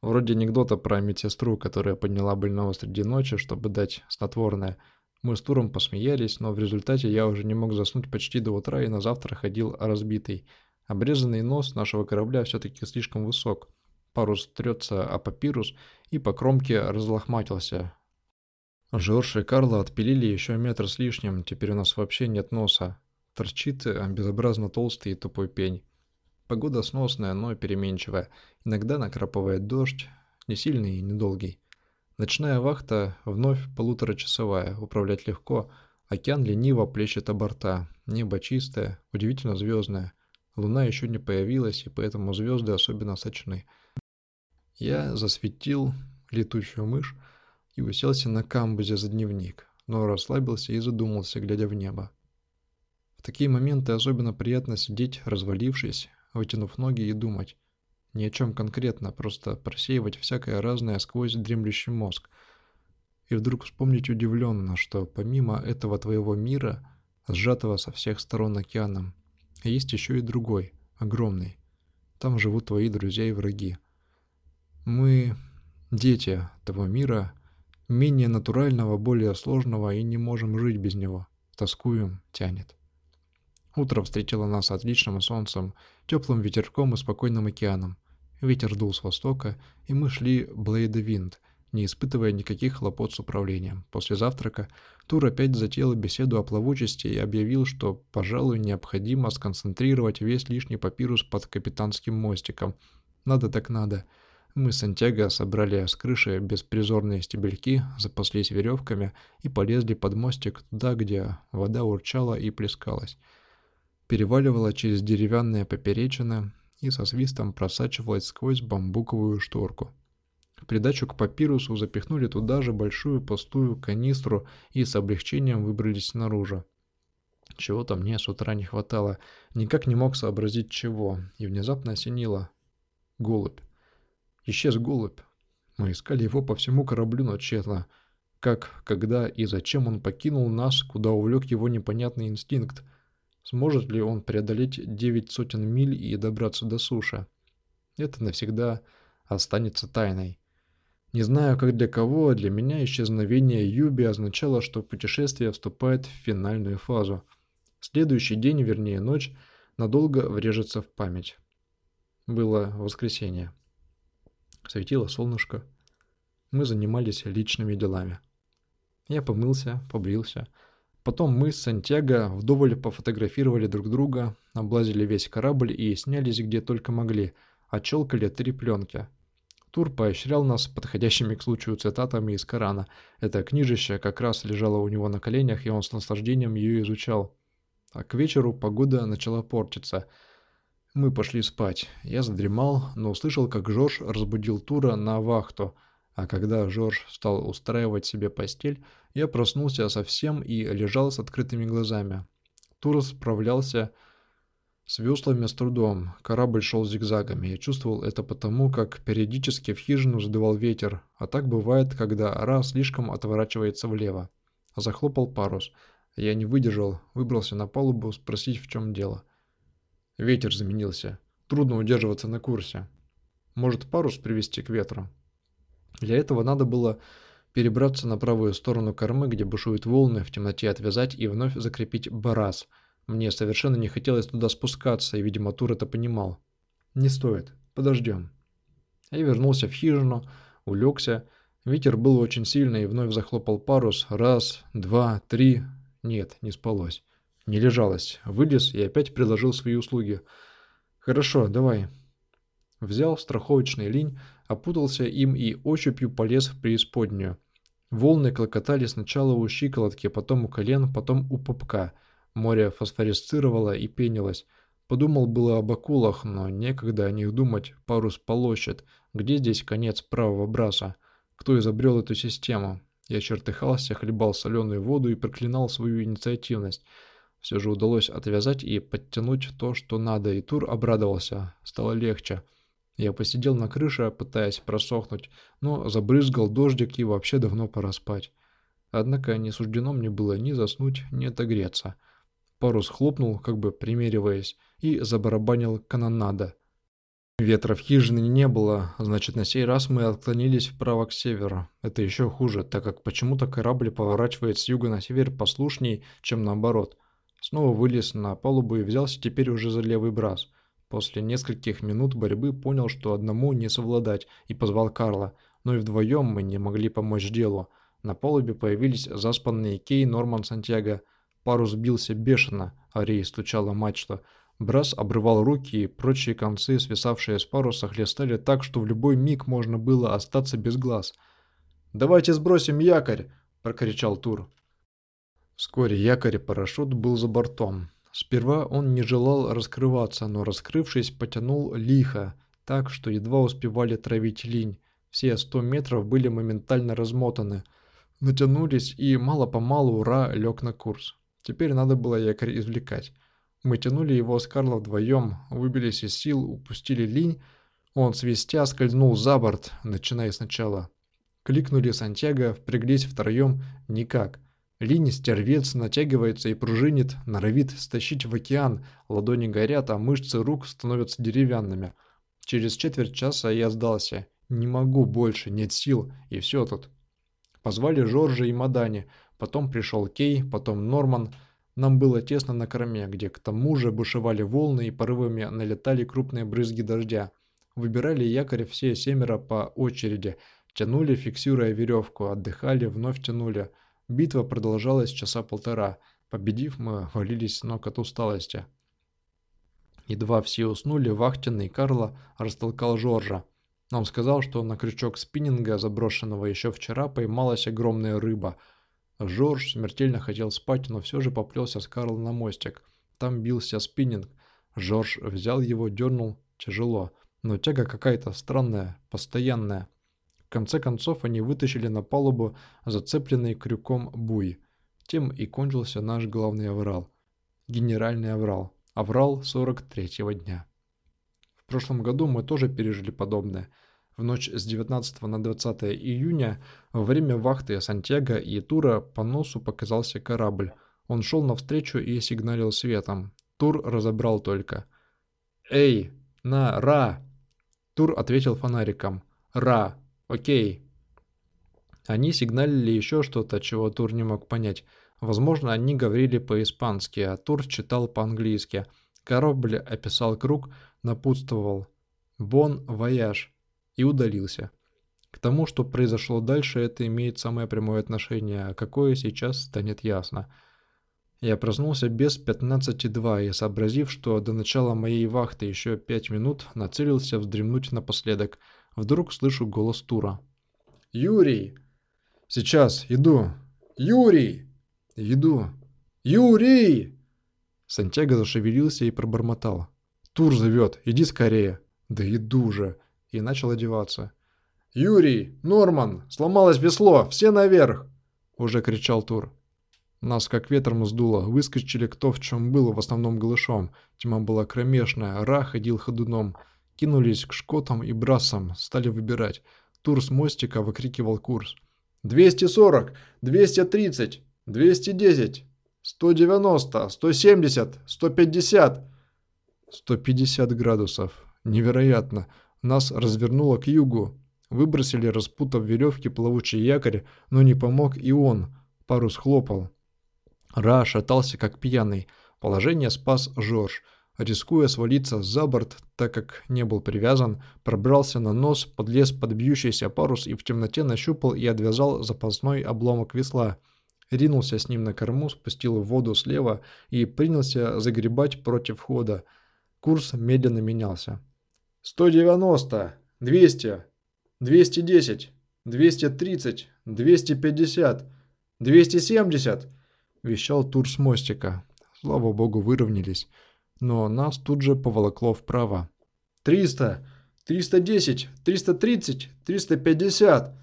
Вроде анекдота про медсестру, которая подняла больного среди ночи, чтобы дать снотворное. Мы с Туром посмеялись, но в результате я уже не мог заснуть почти до утра и на завтра ходил разбитый. Обрезанный нос нашего корабля все-таки слишком высок. Парус трется о папирус и по кромке разлохматился, Жорж и Карла отпилили еще метр с лишним, теперь у нас вообще нет носа. Торчит э, безобразно толстый и тупой пень. Погода сносная, но переменчивая. Иногда накрапывает дождь, не сильный и недолгий. Ночная вахта вновь полуторачасовая, управлять легко. Океан лениво плещет о борта. Небо чистое, удивительно звездное. Луна еще не появилась, и поэтому звезды особенно сочны. Я засветил летучую мышь и уселся на камбузе за дневник, но расслабился и задумался, глядя в небо. В такие моменты особенно приятно сидеть, развалившись, вытянув ноги и думать. Ни о чем конкретно, просто просеивать всякое разное сквозь дремлющий мозг. И вдруг вспомнить удивленно, что помимо этого твоего мира, сжатого со всех сторон океаном, есть еще и другой, огромный. Там живут твои друзья и враги. Мы дети того мира, менее натурального, более сложного, и не можем жить без него. Тоскуем, тянет. Утро встретило нас отличным солнцем, теплым ветерком и спокойным океаном. Ветер дул с востока, и мы шли Блейда-Винд, не испытывая никаких хлопот с управлением. После завтрака Тур опять затеял беседу о плавучести и объявил, что, пожалуй, необходимо сконцентрировать весь лишний папирус под капитанским мостиком. Надо так надо. Мы с Сантьяго собрали с крыши беспризорные стебельки, запаслись веревками и полезли под мостик туда, где вода урчала и плескалась. Переваливала через деревянные поперечины, и со свистом просачивалась сквозь бамбуковую шторку. В придачу к папирусу запихнули туда же большую пустую канистру и с облегчением выбрались наружу. Чего-то мне с утра не хватало, никак не мог сообразить чего, и внезапно осенило. Голубь. Исчез голубь. Мы искали его по всему кораблю, но тщетно. Как, когда и зачем он покинул нас, куда увлек его непонятный инстинкт. Сможет ли он преодолеть девять сотен миль и добраться до суши? Это навсегда останется тайной. Не знаю, как для кого, для меня исчезновение Юби означало, что путешествие вступает в финальную фазу. Следующий день, вернее ночь, надолго врежется в память. Было воскресенье. Светило солнышко. Мы занимались личными делами. Я помылся, побрился, Потом мы с Сантьяго вдоволь пофотографировали друг друга, облазили весь корабль и снялись где только могли, отчелкали три пленки. Тур поощрял нас подходящими к случаю цитатами из Корана. Это книжище как раз лежало у него на коленях, и он с наслаждением ее изучал. А к вечеру погода начала портиться. Мы пошли спать. Я задремал, но услышал, как Жорж разбудил Тура на вахту – а когда Жорж стал устраивать себе постель, я проснулся совсем и лежал с открытыми глазами. Тур справлялся с веслами с трудом, корабль шел зигзагами. Я чувствовал это потому, как периодически в хижину задувал ветер, а так бывает, когда ора слишком отворачивается влево. Захлопал парус. Я не выдержал, выбрался на палубу спросить, в чем дело. Ветер заменился. Трудно удерживаться на курсе. Может, парус привести к ветру? Для этого надо было перебраться на правую сторону кормы, где бушуют волны, в темноте отвязать и вновь закрепить барас. Мне совершенно не хотелось туда спускаться, и, видимо, Тур это понимал. «Не стоит. Подождем». Я вернулся в хижину, улегся. Ветер был очень сильный и вновь захлопал парус. Раз, два, три. Нет, не спалось. Не лежалось. Вылез и опять предложил свои услуги. «Хорошо, давай». Взял страховочный линь, опутался им и ощупью полез в преисподнюю. Волны клокотали сначала у щиколотки, потом у колен, потом у попка. Море фосфорисцировало и пенилось. Подумал было об акулах, но некогда о них думать, парус полощет. Где здесь конец правого браса? Кто изобрел эту систему? Я чертыхался, хлебал соленую воду и проклинал свою инициативность. Все же удалось отвязать и подтянуть то, что надо, и Тур обрадовался. Стало легче. Я посидел на крыше, пытаясь просохнуть, но забрызгал дождик и вообще давно пора спать. Однако не суждено мне было ни заснуть, ни отогреться. Парус хлопнул, как бы примериваясь, и забарабанил канонада. Ветра в хижине не было, значит на сей раз мы отклонились вправо к северу. Это еще хуже, так как почему-то корабль поворачивает с юга на север послушней, чем наоборот. Снова вылез на палубу и взялся теперь уже за левый брас – После нескольких минут борьбы понял, что одному не совладать, и позвал Карла, но и вдвоем мы не могли помочь делу. На палубе появились заспанные Кей, Норман, Сантьяго. Парус бился бешено, а Рей стучала мачта. Брас обрывал руки, и прочие концы, свисавшие с паруса, хлестали так, что в любой миг можно было остаться без глаз. Давайте сбросим якорь!» – прокричал Тур. Вскоре якорь и парашют был за бортом. Сперва он не желал раскрываться, но раскрывшись, потянул лихо, так, что едва успевали травить линь. Все сто метров были моментально размотаны. Натянулись, и мало-помалу Ра лег на курс. Теперь надо было якорь извлекать. Мы тянули его с Карло вдвоем, выбились из сил, упустили линь. Он свистя скользнул за борт, начиная сначала. Кликнули Сантьяго, впряглись втроем. Никак. Линь стервец натягивается и пружинит, норовит стащить в океан. Ладони горят, а мышцы рук становятся деревянными. Через четверть часа я сдался. Не могу больше, нет сил, и все тут. Позвали Жоржа и Мадани, потом пришел Кей, потом Норман. Нам было тесно на корме, где к тому же бушевали волны и порывами налетали крупные брызги дождя. Выбирали якорь все семеро по очереди, тянули, фиксируя веревку, отдыхали, вновь тянули. Битва продолжалась часа полтора. Победив, мы валились ног от усталости. Едва все уснули, вахтенный Карло растолкал Жоржа. Он сказал, что на крючок спиннинга, заброшенного еще вчера, поймалась огромная рыба. Жорж смертельно хотел спать, но все же поплелся с Карл на мостик. Там бился спиннинг. Жорж взял его, дернул тяжело, но тяга какая-то странная, постоянная. Конце концов они вытащили на палубу зацепленный крюком буй. Тем и кончился наш главный аврал. Генеральный аврал. Аврал 43-го дня. В прошлом году мы тоже пережили подобное. В ночь с 19 на 20 июня во время вахты Сантьяго и Тура по носу показался корабль. Он шел навстречу и сигналил светом. Тур разобрал только. «Эй, на, Ра!» Тур ответил фонариком. «Ра, окей». Они сигналили еще что-то, чего Тур не мог понять. Возможно, они говорили по-испански, а Тур читал по-английски. Корабль описал круг, напутствовал «Bon voyage» и удалился. К тому, что произошло дальше, это имеет самое прямое отношение, а какое сейчас станет ясно. Я проснулся без 15.2 и, сообразив, что до начала моей вахты еще 5 минут, нацелился вздремнуть напоследок. Вдруг слышу голос Тура. «Юрий!» «Сейчас, иду!» «Юрий!» «Иду!» «Юрий!» Сантьяго зашевелился и пробормотал. «Тур зовет, иди скорее!» «Да иду же!» И начал одеваться. «Юрий! Норман! Сломалось весло! Все наверх!» Уже кричал Тур. Нас как ветром сдуло, выскочили кто в чем было, в основном голышом. Тьма была кромешная, Ра ходил ходуном. Кинулись к шкотам и брасам, стали выбирать. Тур с мостика выкрикивал курс. «240! 230! 210, 190, 170, 150. 150 градусов. Невероятно. Нас развернуло к югу. Выбросили, распутав веревки, плавучий якорь, но не помог и он. Парус хлопал. Ра шатался, как пьяный. Положение спас Жорж. Рискуя свалиться за борт, так как не был привязан, пробрался на нос, подлез под бьющийся парус и в темноте нащупал и отвязал запасной обломок весла – ринулся с ним на корму, спустил в воду слева и принялся загребать против хода. Курс медленно менялся. «190! 200! 210! 230! 250! 270!» вещал тур с мостика. Слава богу, выровнялись. Но нас тут же поволокло вправо. «Триста! 310! 330! 350!»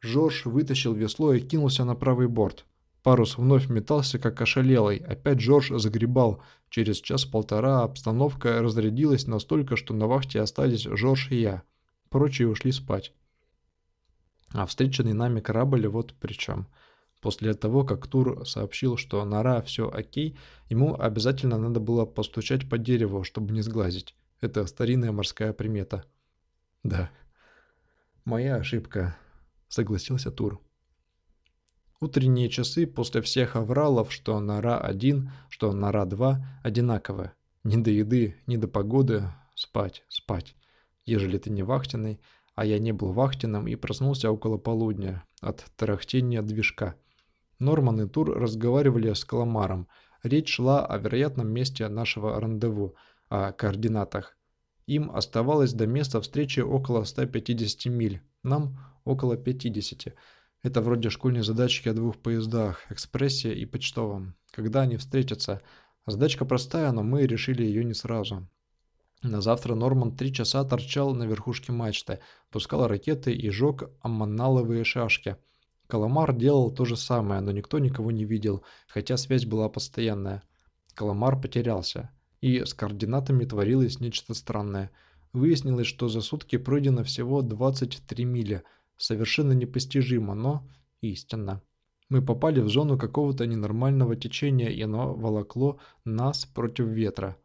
Жорж вытащил весло и кинулся на правый борт. Парус вновь метался, как ошалелый. Опять Джордж загребал. Через час-полтора обстановка разрядилась настолько, что на вахте остались Жорж и я. Прочие ушли спать. А встреченный нами корабль вот при чем. После того, как Тур сообщил, что нора все окей, ему обязательно надо было постучать по дереву, чтобы не сглазить. Это старинная морская примета. Да, моя ошибка, согласился Тур. Утренние часы после всех авралов, что нора-1, что нора-2, одинаковы. Ни до еды, ни до погоды. Спать, спать. Ежели ты не вахтенный, а я не был вахтенным и проснулся около полудня от тарахтения движка. Норман и Тур разговаривали с Каламаром. Речь шла о вероятном месте нашего рандеву, о координатах. Им оставалось до места встречи около 150 миль, нам около 50. Это вроде школьной задачки о двух поездах, экспрессе и почтовом. Когда они встретятся? Задачка простая, но мы решили ее не сразу. На завтра Норман три часа торчал на верхушке мачты, пускал ракеты и жег аммоналовые шашки. Каламар делал то же самое, но никто никого не видел, хотя связь была постоянная. Каламар потерялся. И с координатами творилось нечто странное. Выяснилось, что за сутки пройдено всего 23 мили. Совершенно непостижимо, но истинно. Мы попали в зону какого-то ненормального течения, и оно волокло нас против ветра.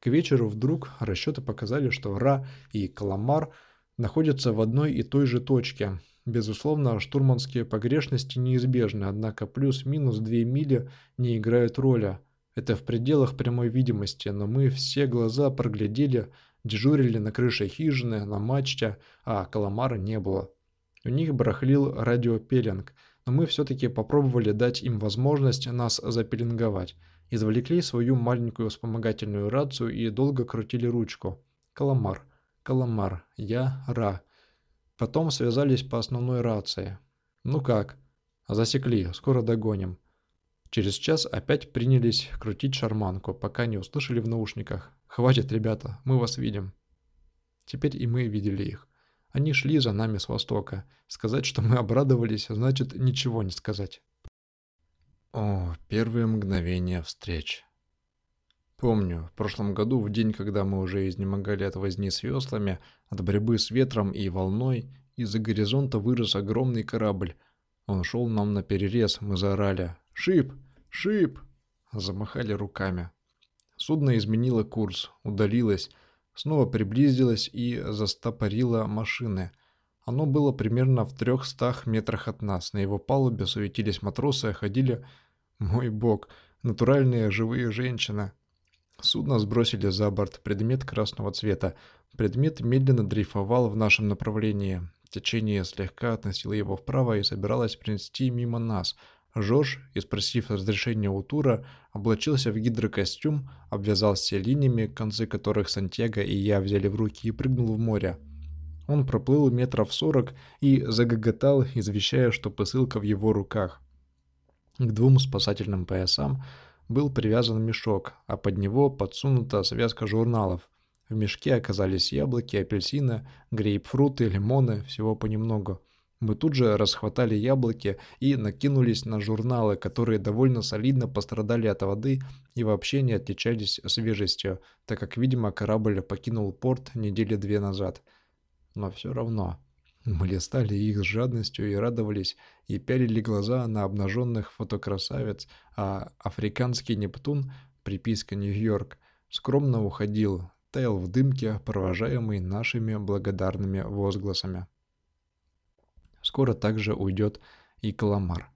К вечеру вдруг расчеты показали, что Ра и Каламар находятся в одной и той же точке. Безусловно, штурманские погрешности неизбежны, однако плюс-минус две мили не играют роли. Это в пределах прямой видимости, но мы все глаза проглядели, дежурили на крыше хижины, на мачте, а Каламара не было. У них барахлил радиопеллинг, но мы все-таки попробовали дать им возможность нас запеленговать. Извлекли свою маленькую вспомогательную рацию и долго крутили ручку. Каламар. Каламар. Я. Ра. Потом связались по основной рации. Ну как? Засекли. Скоро догоним. Через час опять принялись крутить шарманку, пока не услышали в наушниках. «Хватит, ребята, мы вас видим». Теперь и мы видели их. Они шли за нами с востока. Сказать, что мы обрадовались, значит ничего не сказать. О, первые мгновения встреч. Помню, в прошлом году, в день, когда мы уже изнемогали от возни с веслами, от борьбы с ветром и волной, из-за горизонта вырос огромный корабль. Он шел нам на перерез, мы заорали «Шип! Шип!» Замахали руками. Судно изменило курс, удалилось, снова приблизилось и застопорило машины – оно было примерно в трехстах метрах от нас. На его палубе суетились матросы, а ходили, мой бог, натуральные живые женщины. Судно сбросили за борт, предмет красного цвета. Предмет медленно дрейфовал в нашем направлении. Течение слегка относило его вправо и собиралось принести мимо нас. Жорж, спросив разрешения у Тура, облачился в гидрокостюм, обвязался линиями, концы которых Сантьяго и я взяли в руки, и прыгнул в море. Он проплыл метров сорок и загоготал, извещая, что посылка в его руках. К двум спасательным поясам был привязан мешок, а под него подсунута связка журналов. В мешке оказались яблоки, апельсины, грейпфруты, лимоны, всего понемногу. Мы тут же расхватали яблоки и накинулись на журналы, которые довольно солидно пострадали от воды и вообще не отличались свежестью, так как, видимо, корабль покинул порт недели две назад – но все равно. Мы листали их с жадностью и радовались, и пялили глаза на обнаженных фотокрасавец, а африканский Нептун, приписка Нью-Йорк, скромно уходил, таял в дымке, провожаемый нашими благодарными возгласами. Скоро также уйдет и Каламар.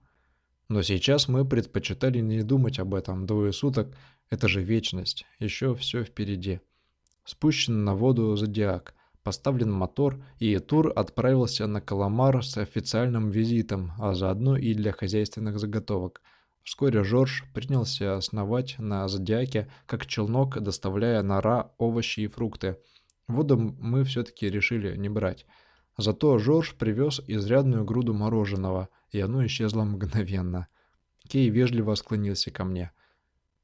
Но сейчас мы предпочитали не думать об этом. Двое суток — это же вечность, еще все впереди. Спущен на воду зодиак, Поставлен мотор, и Тур отправился на Каламар с официальным визитом, а заодно и для хозяйственных заготовок. Вскоре Жорж принялся основать на Зодиаке, как челнок, доставляя на Ра овощи и фрукты. Воду мы все-таки решили не брать. Зато Жорж привез изрядную груду мороженого, и оно исчезло мгновенно. Кей вежливо склонился ко мне.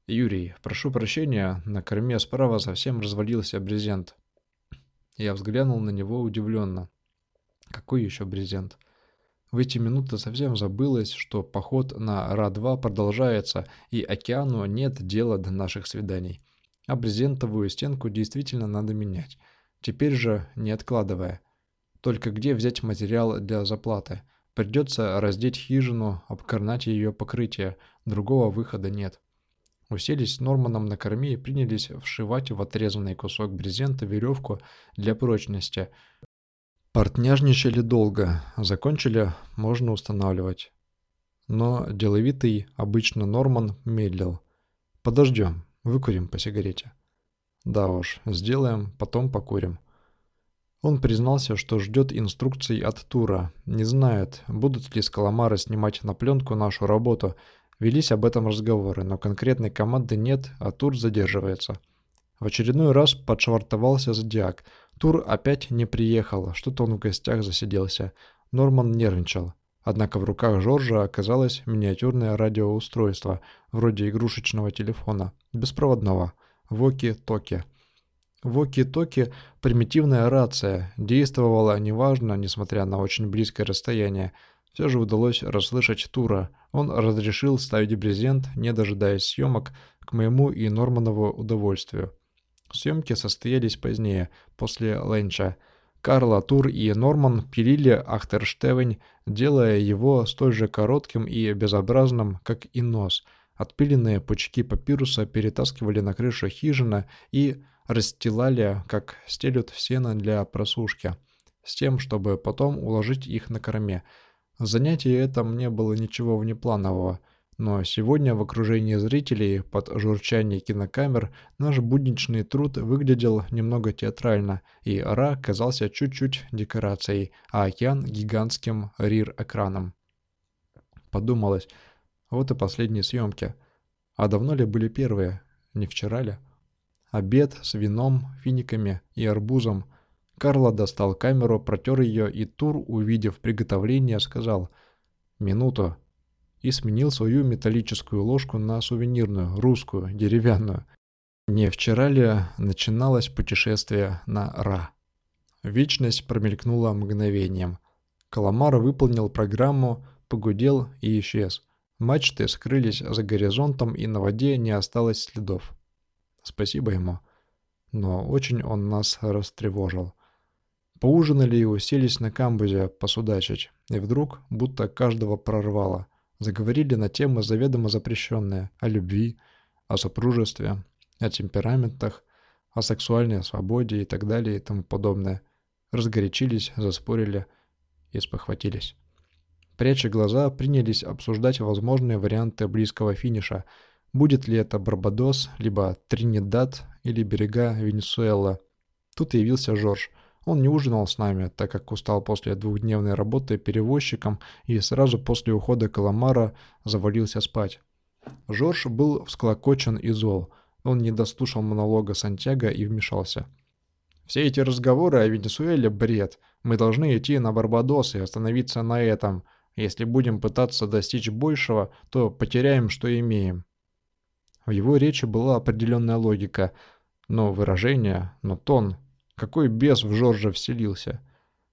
«Юрий, прошу прощения, на корме справа совсем развалился брезент. Я взглянул на него удивленно. Какой еще брезент? В эти минуты совсем забылось, что поход на Ра-2 продолжается, и океану нет дела до наших свиданий. А брезентовую стенку действительно надо менять. Теперь же не откладывая. Только где взять материал для заплаты? Придется раздеть хижину, обкорнать ее покрытие. Другого выхода нет. Уселись с Норманом на корме и принялись вшивать в отрезанный кусок брезента веревку для прочности. Портняжничали долго, закончили, можно устанавливать. Но деловитый, обычно Норман, медлил. «Подождем, выкурим по сигарете». «Да уж, сделаем, потом покурим». Он признался, что ждет инструкций от Тура, не знает, будут ли с Каламара снимать на пленку нашу работу – Велись об этом разговоры, но конкретной команды нет, а тур задерживается. В очередной раз подшвартовался Зодиак. Тур опять не приехал, что-то он в гостях засиделся. Норман нервничал. Однако в руках Жоржа оказалось миниатюрное радиоустройство, вроде игрушечного телефона, беспроводного, Воки-токи. Воки-токи – примитивная рация, действовала неважно, несмотря на очень близкое расстояние. Все же удалось расслышать Тура. Он разрешил ставить брезент, не дожидаясь съемок, к моему и Норманову удовольствию. Съемки состоялись позднее, после ленча – Карла, Тур и Норман пилили Ахтерштевень, делая его столь же коротким и безобразным, как и нос. Отпиленные пучки папируса перетаскивали на крышу хижины и расстилали, как стелют сено для просушки, с тем, чтобы потом уложить их на корме. Занятие это мне было ничего внепланового – но сегодня в окружении зрителей под журчание кинокамер наш будничный труд выглядел немного театрально, и Ра казался чуть-чуть декорацией, а океан гигантским рир-экраном. Подумалось, вот и последние съемки. А давно ли были первые? Не вчера ли? Обед с вином, финиками и арбузом. Карло достал камеру, протер ее, и Тур, увидев приготовление, сказал «Минуту, и сменил свою металлическую ложку на сувенирную, русскую, деревянную. Не вчера ли начиналось путешествие на Ра? Вечность промелькнула мгновением. Каламар выполнил программу, погудел и исчез. Мачты скрылись за горизонтом, и на воде не осталось следов. Спасибо ему. Но очень он нас растревожил. Поужинали и уселись на камбузе посудачить, и вдруг будто каждого прорвало. Заговорили на темы заведомо запрещенные, о любви, о супружестве, о темпераментах, о сексуальной свободе и так далее и тому подобное. Разгорячились, заспорили и спохватились. Пряча глаза, принялись обсуждать возможные варианты близкого финиша. Будет ли это Барбадос, либо Тринидад или берега Венесуэла. Тут явился Жорж – он не ужинал с нами, так как устал после двухдневной работы перевозчиком и сразу после ухода Каламара завалился спать. Жорж был всклокочен и зол. Он не дослушал монолога Сантьяго и вмешался. «Все эти разговоры о Венесуэле – бред. Мы должны идти на Барбадос и остановиться на этом. Если будем пытаться достичь большего, то потеряем, что имеем». В его речи была определенная логика, но выражение, но тон – какой бес в Жоржа вселился?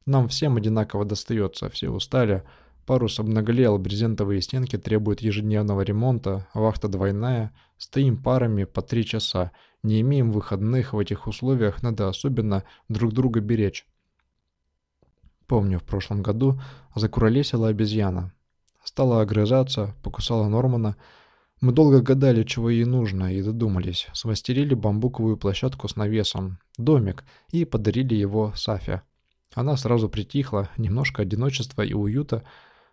Нам всем одинаково достается, все устали. Парус обнаглел, брезентовые стенки требуют ежедневного ремонта, вахта двойная. Стоим парами по три часа. Не имеем выходных, в этих условиях надо особенно друг друга беречь. Помню, в прошлом году закуролесила обезьяна. Стала огрызаться, покусала Нормана, мы долго гадали, чего ей нужно, и додумались. Смастерили бамбуковую площадку с навесом, домик, и подарили его Сафе. Она сразу притихла, немножко одиночества и уюта,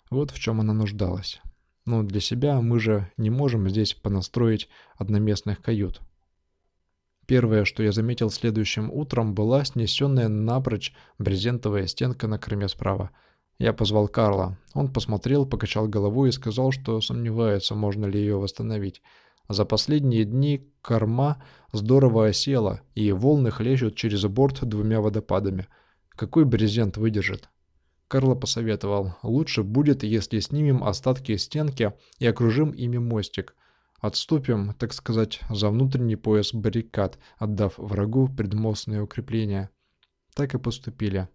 вот в чем она нуждалась. Но для себя мы же не можем здесь понастроить одноместных кают. Первое, что я заметил следующим утром, была снесенная напрочь брезентовая стенка на корме справа – я позвал Карла. Он посмотрел, покачал головой и сказал, что сомневается, можно ли ее восстановить. За последние дни корма здорово осела, и волны хлещут через борт двумя водопадами. Какой брезент выдержит? Карло посоветовал, лучше будет, если снимем остатки стенки и окружим ими мостик. Отступим, так сказать, за внутренний пояс баррикад, отдав врагу предмостные укрепления. Так и поступили.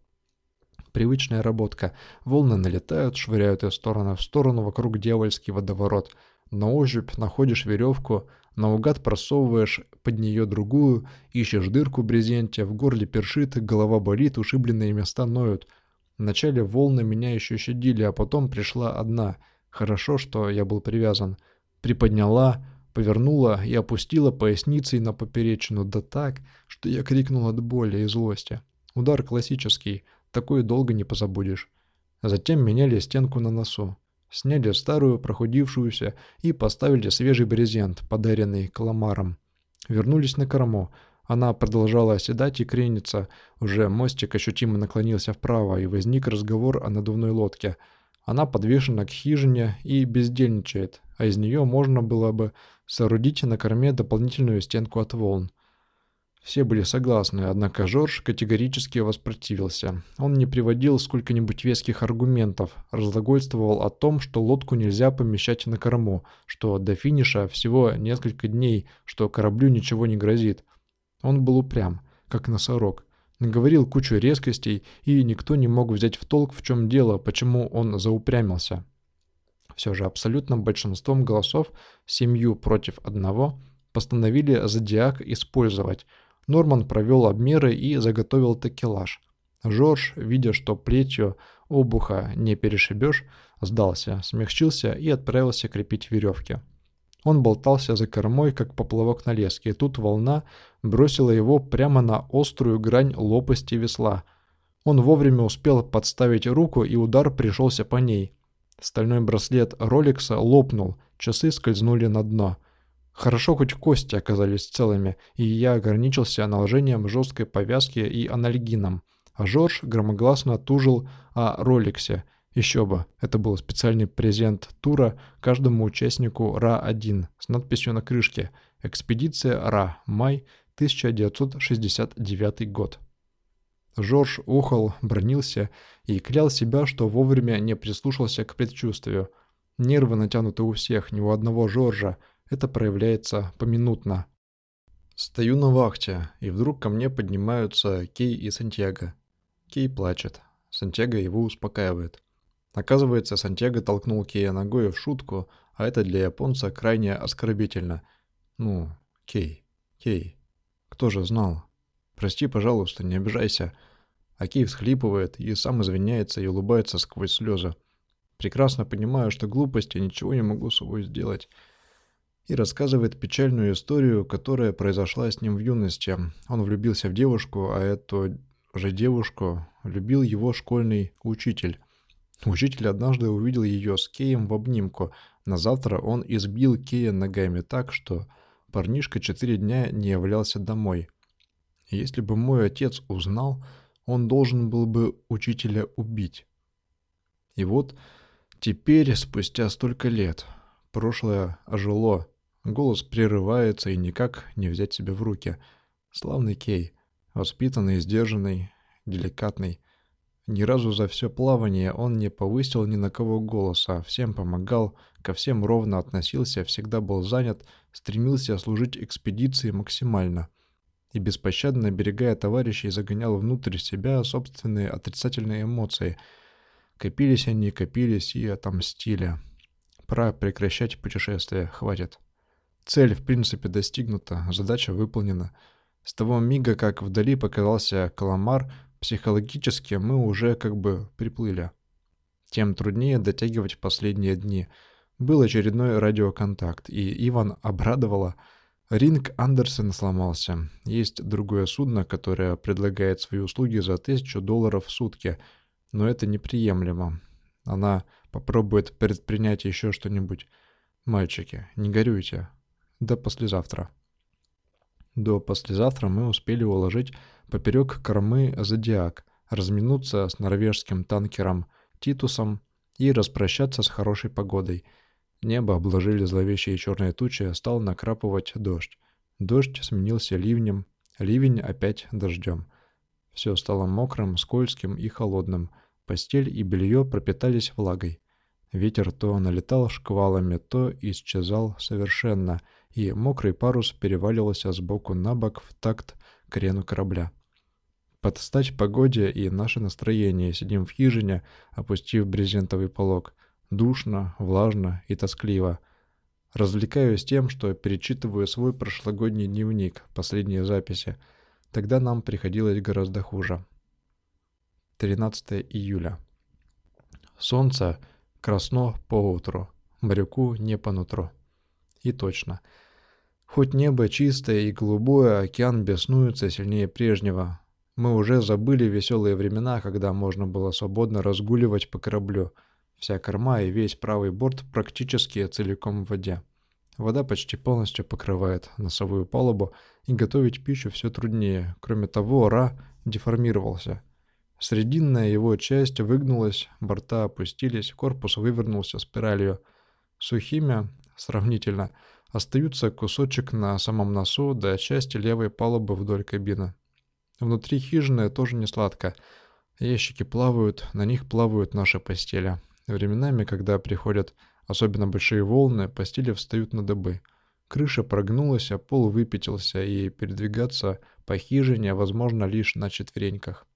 Привычная работка. Волны налетают, швыряют из стороны в сторону вокруг дьявольский водоворот. На ощупь находишь веревку, наугад просовываешь под нее другую, ищешь дырку в брезенте, в горле першит, голова болит, ушибленные места ноют. Вначале волны меня еще щадили, а потом пришла одна. Хорошо, что я был привязан. Приподняла, повернула и опустила поясницей на поперечину, да так, что я крикнул от боли и злости. Удар классический, Такое долго не позабудешь. Затем меняли стенку на носу. Сняли старую, прохудившуюся, и поставили свежий брезент, подаренный каламаром. Вернулись на корму. Она продолжала оседать и крениться. Уже мостик ощутимо наклонился вправо, и возник разговор о надувной лодке. Она подвешена к хижине и бездельничает, а из нее можно было бы соорудить на корме дополнительную стенку от волн. Все были согласны, однако Жорж категорически воспротивился. Он не приводил сколько-нибудь веских аргументов, разглагольствовал о том, что лодку нельзя помещать на корму, что до финиша всего несколько дней, что кораблю ничего не грозит. Он был упрям, как носорог. Наговорил кучу резкостей, и никто не мог взять в толк, в чем дело, почему он заупрямился. Все же абсолютным большинством голосов, семью против одного, постановили зодиак использовать – Норман провел обмеры и заготовил такелаж. Жорж, видя, что плетью обуха не перешибешь, сдался, смягчился и отправился крепить веревки. Он болтался за кормой, как поплавок на леске, и тут волна бросила его прямо на острую грань лопасти весла. Он вовремя успел подставить руку, и удар пришелся по ней. Стальной браслет Роликса лопнул, часы скользнули на дно – Хорошо, хоть кости оказались целыми, и я ограничился наложением жесткой повязки и анальгином. А Жорж громогласно тужил о Роликсе. Еще бы, это был специальный презент тура каждому участнику РА-1 с надписью на крышке «Экспедиция РА. Май 1969 год». Жорж ухал, бронился и клял себя, что вовремя не прислушался к предчувствию. Нервы натянуты у всех, ни у одного Жоржа – это проявляется поминутно. Стою на вахте, и вдруг ко мне поднимаются Кей и Сантьяго. Кей плачет. Сантьяго его успокаивает. Оказывается, Сантьяго толкнул Кея ногой в шутку, а это для японца крайне оскорбительно. Ну, Кей, Кей, кто же знал? Прости, пожалуйста, не обижайся. А Кей всхлипывает и сам извиняется и улыбается сквозь слезы. Прекрасно понимаю, что глупости ничего не могу с собой сделать и рассказывает печальную историю, которая произошла с ним в юности. Он влюбился в девушку, а эту же девушку любил его школьный учитель. Учитель однажды увидел ее с Кеем в обнимку. На завтра он избил Кея ногами так, что парнишка четыре дня не являлся домой. Если бы мой отец узнал, он должен был бы учителя убить. И вот теперь, спустя столько лет, прошлое ожило, Голос прерывается и никак не взять себя в руки. Славный Кей, воспитанный, сдержанный, деликатный. Ни разу за все плавание он не повысил ни на кого голоса, всем помогал, ко всем ровно относился, всегда был занят, стремился служить экспедиции максимально. И беспощадно, берегая товарищей, загонял внутрь себя собственные отрицательные эмоции. Копились они, копились и отомстили. Пора прекращать путешествие, хватит. Цель, в принципе, достигнута, задача выполнена. С того мига, как вдали показался Каламар, психологически мы уже как бы приплыли. Тем труднее дотягивать последние дни. Был очередной радиоконтакт, и Иван обрадовала. Ринг Андерсон сломался. Есть другое судно, которое предлагает свои услуги за тысячу долларов в сутки, но это неприемлемо. Она попробует предпринять еще что-нибудь. Мальчики, не горюйте, до послезавтра. До послезавтра мы успели уложить поперек кормы «Зодиак», разминуться с норвежским танкером «Титусом» и распрощаться с хорошей погодой. Небо обложили зловещие черные тучи, стал накрапывать дождь. Дождь сменился ливнем, ливень опять дождем. Все стало мокрым, скользким и холодным. Постель и белье пропитались влагой. Ветер то налетал шквалами, то исчезал совершенно — и мокрый парус переваливался сбоку на бок в такт крену корабля. Под стать погоде и наше настроение сидим в хижине, опустив брезентовый полог. Душно, влажно и тоскливо. Развлекаюсь тем, что перечитываю свой прошлогодний дневник, последние записи. Тогда нам приходилось гораздо хуже. 13 июля. Солнце красно по утру, моряку не по нутру. И точно – Хоть небо чистое и голубое, океан беснуется сильнее прежнего. Мы уже забыли веселые времена, когда можно было свободно разгуливать по кораблю. Вся корма и весь правый борт практически целиком в воде. Вода почти полностью покрывает носовую палубу, и готовить пищу все труднее. Кроме того, Ра деформировался. Срединная его часть выгнулась, борта опустились, корпус вывернулся спиралью. Сухими, сравнительно, Остаются кусочек на самом носу да части левой палубы вдоль кабины. Внутри хижины тоже не сладко. Ящики плавают, на них плавают наши постели. Временами, когда приходят особенно большие волны, постели встают на дыбы. Крыша прогнулась, а пол выпятился, и передвигаться по хижине возможно лишь на четвереньках.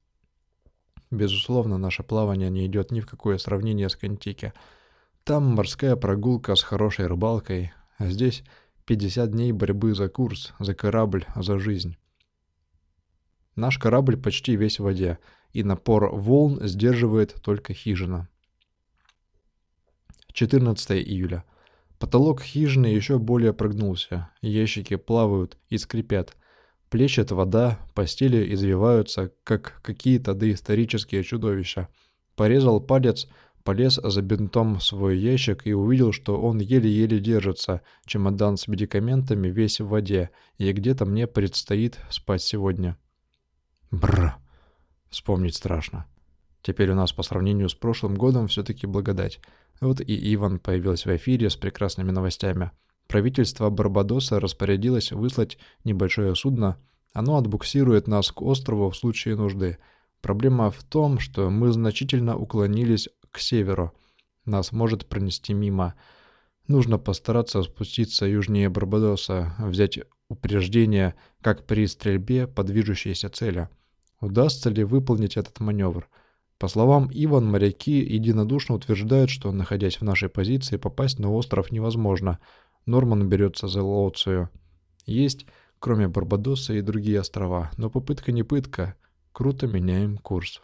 Безусловно, наше плавание не идет ни в какое сравнение с Контики. Там морская прогулка с хорошей рыбалкой, а здесь 50 дней борьбы за курс, за корабль, за жизнь. Наш корабль почти весь в воде, и напор волн сдерживает только хижина. 14 июля. Потолок хижины еще более прогнулся, ящики плавают и скрипят. Плещет вода, постели извиваются, как какие-то доисторические чудовища. Порезал палец, полез за бинтом в свой ящик и увидел, что он еле-еле держится, чемодан с медикаментами весь в воде, и где-то мне предстоит спать сегодня. Бррр. Вспомнить страшно. Теперь у нас по сравнению с прошлым годом все-таки благодать. Вот и Иван появился в эфире с прекрасными новостями. Правительство Барбадоса распорядилось выслать небольшое судно. Оно отбуксирует нас к острову в случае нужды. Проблема в том, что мы значительно уклонились к северу. Нас может пронести мимо. Нужно постараться спуститься южнее Барбадоса, взять упреждение, как при стрельбе по движущейся цели. Удастся ли выполнить этот маневр? По словам Иван, моряки единодушно утверждают, что, находясь в нашей позиции, попасть на остров невозможно. Норман берется за Лоцию. Есть, кроме Барбадоса, и другие острова, но попытка не пытка. Круто меняем курс.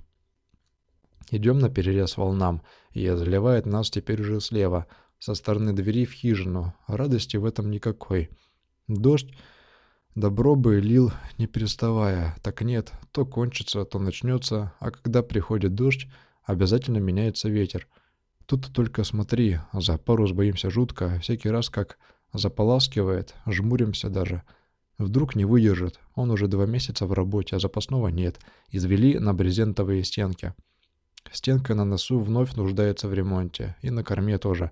Идем на перерез волнам, и заливает нас теперь уже слева, со стороны двери в хижину. Радости в этом никакой. Дождь Добро бы лил, не переставая. Так нет, то кончится, то начнется, а когда приходит дождь, обязательно меняется ветер. Тут только смотри, за парус боимся жутко, всякий раз как заполаскивает, жмуримся даже. Вдруг не выдержит, он уже два месяца в работе, а запасного нет, извели на брезентовые стенки. Стенка на носу вновь нуждается в ремонте, и на корме тоже.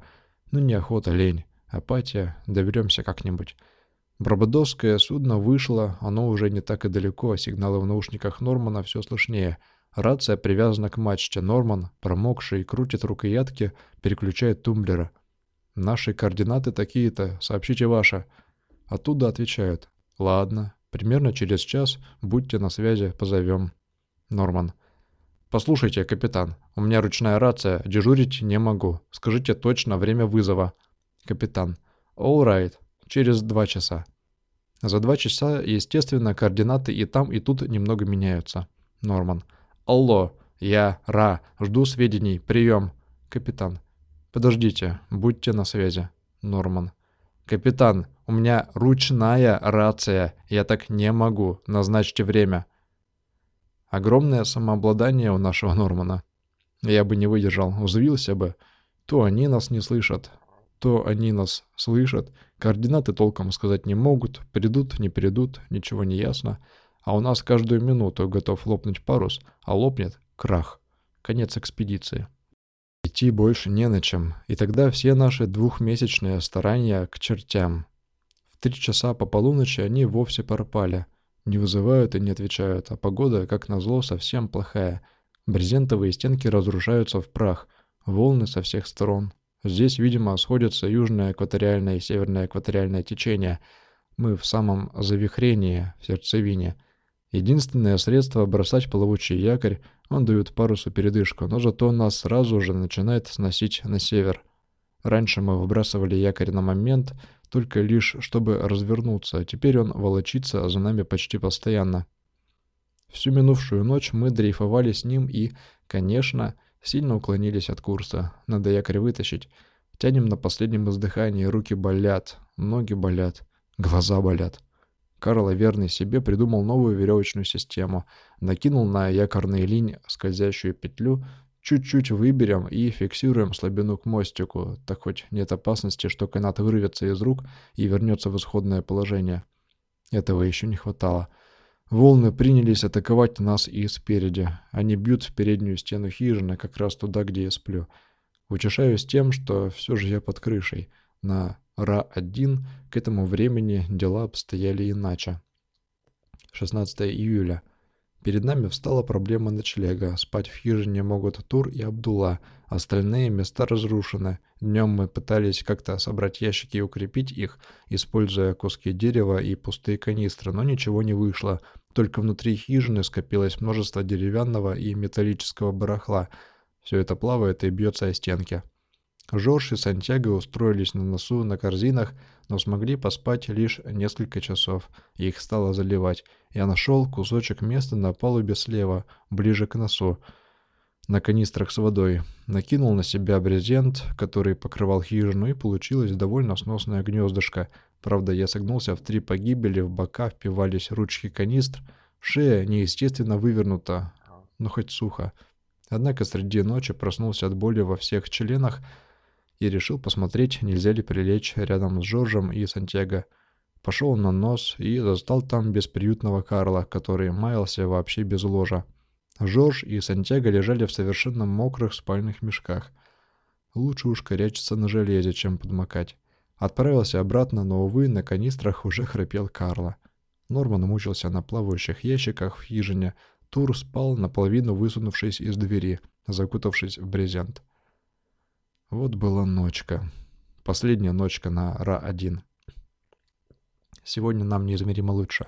Ну неохота, лень, апатия, доберемся как-нибудь. Барбадосское судно вышло, оно уже не так и далеко, сигналы в наушниках Нормана все слышнее. Рация привязана к мачте. Норман, промокший, крутит рукоятки, переключает тумблеры. «Наши координаты такие-то, сообщите ваши». Оттуда отвечают. «Ладно, примерно через час будьте на связи, позовем». Норман. «Послушайте, капитан, у меня ручная рация, дежурить не могу. Скажите точно время вызова». Капитан. «All right, через два часа». За два часа, естественно, координаты и там, и тут немного меняются. Норман. «Алло, я Ра, жду сведений, прием». Капитан. «Подождите, будьте на связи». Норман. «Капитан, у меня ручная рация, я так не могу, назначьте время». Огромное самообладание у нашего Нормана. Я бы не выдержал, взвился бы. То они нас не слышат, то они нас слышат, координаты толком сказать не могут, придут, не придут, ничего не ясно, а у нас каждую минуту готов лопнуть парус, а лопнет — крах. Конец экспедиции. Идти больше не на чем, и тогда все наши двухмесячные старания к чертям. В три часа по полуночи они вовсе пропали. Не вызывают и не отвечают, а погода, как назло, совсем плохая. Брезентовые стенки разрушаются в прах, волны со всех сторон, Здесь, видимо, сходятся южное экваториальное и северное экваториальное течение. Мы в самом завихрении, в сердцевине. Единственное средство бросать плавучий якорь, он дает парусу передышку, но зато нас сразу же начинает сносить на север. Раньше мы выбрасывали якорь на момент, только лишь чтобы развернуться, а теперь он волочится за нами почти постоянно. Всю минувшую ночь мы дрейфовали с ним и, конечно, Сильно уклонились от курса. Надо якорь вытащить. Тянем на последнем издыхании. Руки болят. Ноги болят. Глаза болят. Карл, верный себе, придумал новую веревочную систему. Накинул на якорные линии скользящую петлю. Чуть-чуть выберем и фиксируем слабину к мостику. Так хоть нет опасности, что канат вырвется из рук и вернется в исходное положение. Этого еще не хватало. Волны принялись атаковать нас и спереди. Они бьют в переднюю стену хижины, как раз туда, где я сплю. Утешаюсь тем, что все же я под крышей. На Ра-1 к этому времени дела обстояли иначе. 16 июля. Перед нами встала проблема ночлега. Спать в хижине могут Тур и Абдулла. Остальные места разрушены. Днем мы пытались как-то собрать ящики и укрепить их, используя куски дерева и пустые канистры, но ничего не вышло. Только внутри хижины скопилось множество деревянного и металлического барахла. Все это плавает и бьется о стенки. Жорж и Сантьяго устроились на носу на корзинах, но смогли поспать лишь несколько часов. Их стало заливать. Я нашел кусочек места на палубе слева, ближе к носу, на канистрах с водой. Накинул на себя брезент, который покрывал хижину, и получилось довольно сносное гнездышко. Правда, я согнулся в три погибели, в бока впивались ручки канистр, шея неестественно вывернута, но хоть сухо. Однако среди ночи проснулся от боли во всех членах, и решил посмотреть, нельзя ли прилечь рядом с Жоржем и Сантьяго. Пошел на нос и застал там бесприютного Карла, который маялся вообще без ложа. Жорж и Сантьяго лежали в совершенно мокрых спальных мешках. Лучше уж корячиться на железе, чем подмокать. Отправился обратно, но, увы, на канистрах уже храпел Карла. Норман мучился на плавающих ящиках в хижине. Тур спал, наполовину высунувшись из двери, закутавшись в брезент. Вот была ночка. Последняя ночка на Ра-1. Сегодня нам неизмеримо лучше.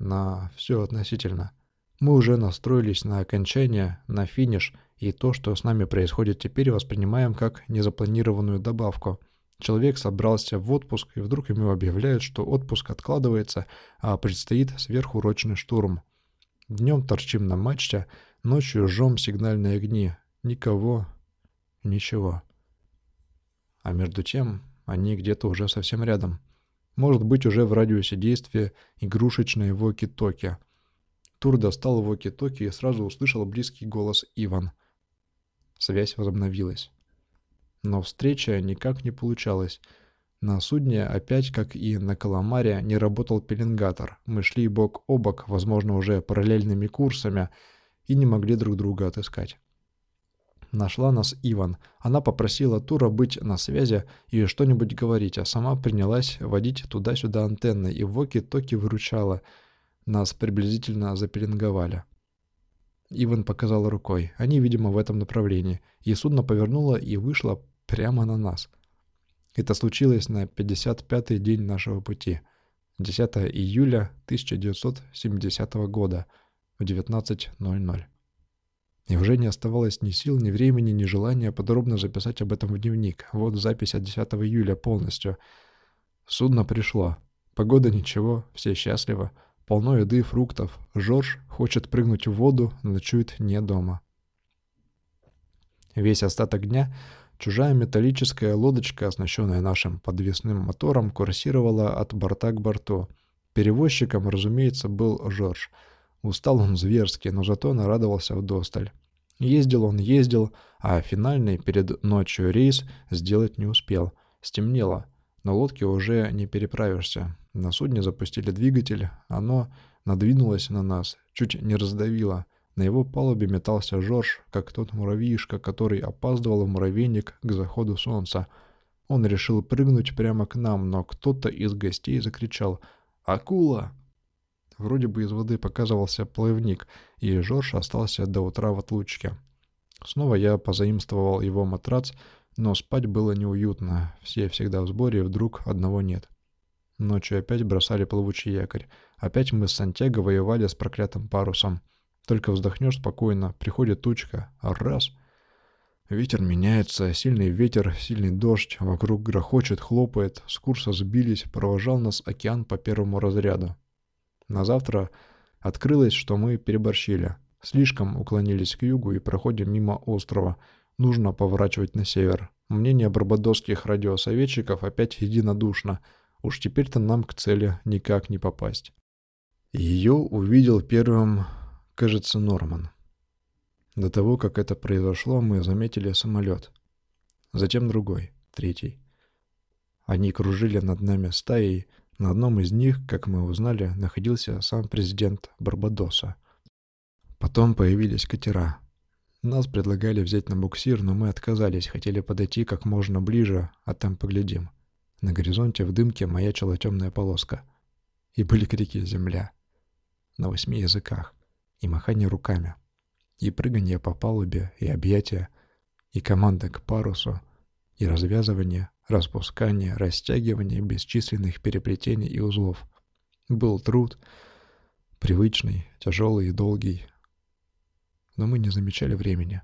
На все относительно. Мы уже настроились на окончание, на финиш, и то, что с нами происходит теперь, воспринимаем как незапланированную добавку. Человек собрался в отпуск, и вдруг ему объявляют, что отпуск откладывается, а предстоит сверхурочный штурм. Днем торчим на мачте, ночью жжем сигнальные огни. Никого, ничего. А между тем, они где-то уже совсем рядом. Может быть, уже в радиусе действия игрушечной воки-токи. Тур достал воки-токи и сразу услышал близкий голос Иван. Связь возобновилась. Но встреча никак не получалась. На судне опять, как и на Каламаре, не работал пеленгатор. Мы шли бок о бок, возможно, уже параллельными курсами, и не могли друг друга отыскать. Нашла нас Иван. Она попросила Тура быть на связи и что-нибудь говорить, а сама принялась водить туда-сюда антенны и в воки-токи выручала. Нас приблизительно запеленговали. Иван показал рукой. Они, видимо, в этом направлении. И судно повернуло и вышло прямо на нас. Это случилось на 55-й день нашего пути. 10 июля 1970 года в 19.00. И уже не оставалось ни сил, ни времени, ни желания подробно записать об этом в дневник. Вот запись от 10 июля полностью. Судно пришло. Погода ничего, все счастливы. Полно еды и фруктов. Жорж хочет прыгнуть в воду, ночует не дома. Весь остаток дня чужая металлическая лодочка, оснащенная нашим подвесным мотором, курсировала от борта к борту. Перевозчиком, разумеется, был Жорж — Устал он зверски, но зато нарадовался вдосталь. Ездил он, ездил, а финальный перед ночью рейс сделать не успел. Стемнело. На лодке уже не переправишься. На судне запустили двигатель, оно надвинулось на нас, чуть не раздавило. На его палубе метался Жорж, как тот муравьишка, который опаздывал в муравейник к заходу солнца. Он решил прыгнуть прямо к нам, но кто-то из гостей закричал «Акула!» Вроде бы из воды показывался плавник, и Жорж остался до утра в отлучке. Снова я позаимствовал его матрац, но спать было неуютно, все всегда в сборе, вдруг одного нет. Ночью опять бросали плавучий якорь. Опять мы с Сантьяго воевали с проклятым парусом. Только вздохнешь спокойно, приходит тучка, а раз... Ветер меняется, сильный ветер, сильный дождь, вокруг грохочет, хлопает, с курса сбились, провожал нас океан по первому разряду. На завтра открылось, что мы переборщили. Слишком уклонились к югу и проходим мимо острова. Нужно поворачивать на север. Мнение барбадосских радиосоветчиков опять единодушно. Уж теперь-то нам к цели никак не попасть. Ее увидел первым, кажется, Норман. До того, как это произошло, мы заметили самолет. Затем другой, третий. Они кружили над нами стаей, на одном из них, как мы узнали, находился сам президент Барбадоса. Потом появились катера. Нас предлагали взять на буксир, но мы отказались, хотели подойти как можно ближе, а там поглядим. На горизонте в дымке маячила темная полоска. И были крики «Земля!» на восьми языках, и махание руками, и прыгание по палубе, и объятия, и команда к парусу, и развязывание, распускание, растягивание бесчисленных переплетений и узлов. Был труд, привычный, тяжелый и долгий, но мы не замечали времени.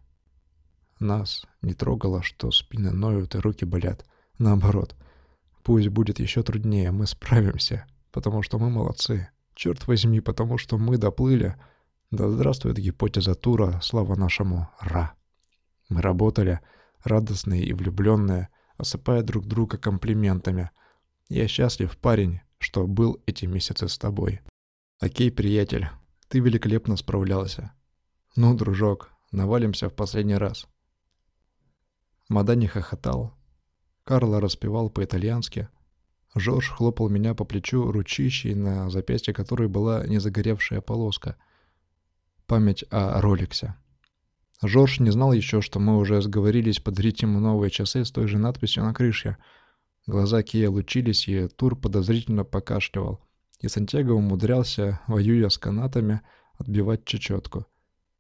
Нас не трогало, что спины ноют и руки болят. Наоборот, пусть будет еще труднее, мы справимся, потому что мы молодцы. Черт возьми, потому что мы доплыли. Да здравствует гипотеза Тура, слава нашему Ра. Мы работали, радостные и влюбленные, осыпая друг друга комплиментами. Я счастлив, парень, что был эти месяцы с тобой. Окей, приятель, ты великолепно справлялся. Ну, дружок, навалимся в последний раз. Мадани хохотал. Карло распевал по-итальянски. Жорж хлопал меня по плечу ручищей, на запястье которой была незагоревшая полоска. Память о Роликсе. Жорж не знал еще, что мы уже сговорились подарить ему новые часы с той же надписью на крыше. Глаза Кия лучились, и Тур подозрительно покашливал. И Сантьяго умудрялся, воюя с канатами, отбивать чечетку.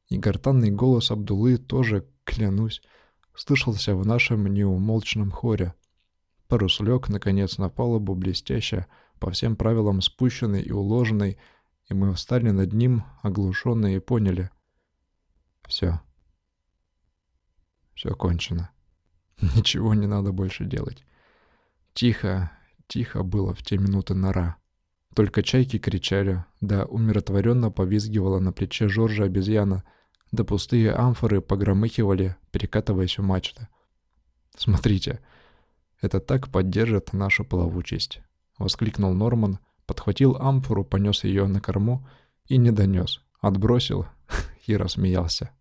И гортанный голос Абдулы тоже, клянусь, слышался в нашем неумолчном хоре. Парус лег, наконец, на палубу блестяще, по всем правилам спущенный и уложенный, и мы встали над ним, оглушенные, и поняли. Все. Все кончено. Ничего не надо больше делать. Тихо, тихо было в те минуты нора. Только чайки кричали, да умиротворенно повизгивала на плече Жоржа обезьяна, да пустые амфоры погромыхивали, перекатываясь у мачты. «Смотрите, это так поддержит нашу плавучесть!» — воскликнул Норман, подхватил амфору, понес ее на корму и не донес, отбросил и рассмеялся.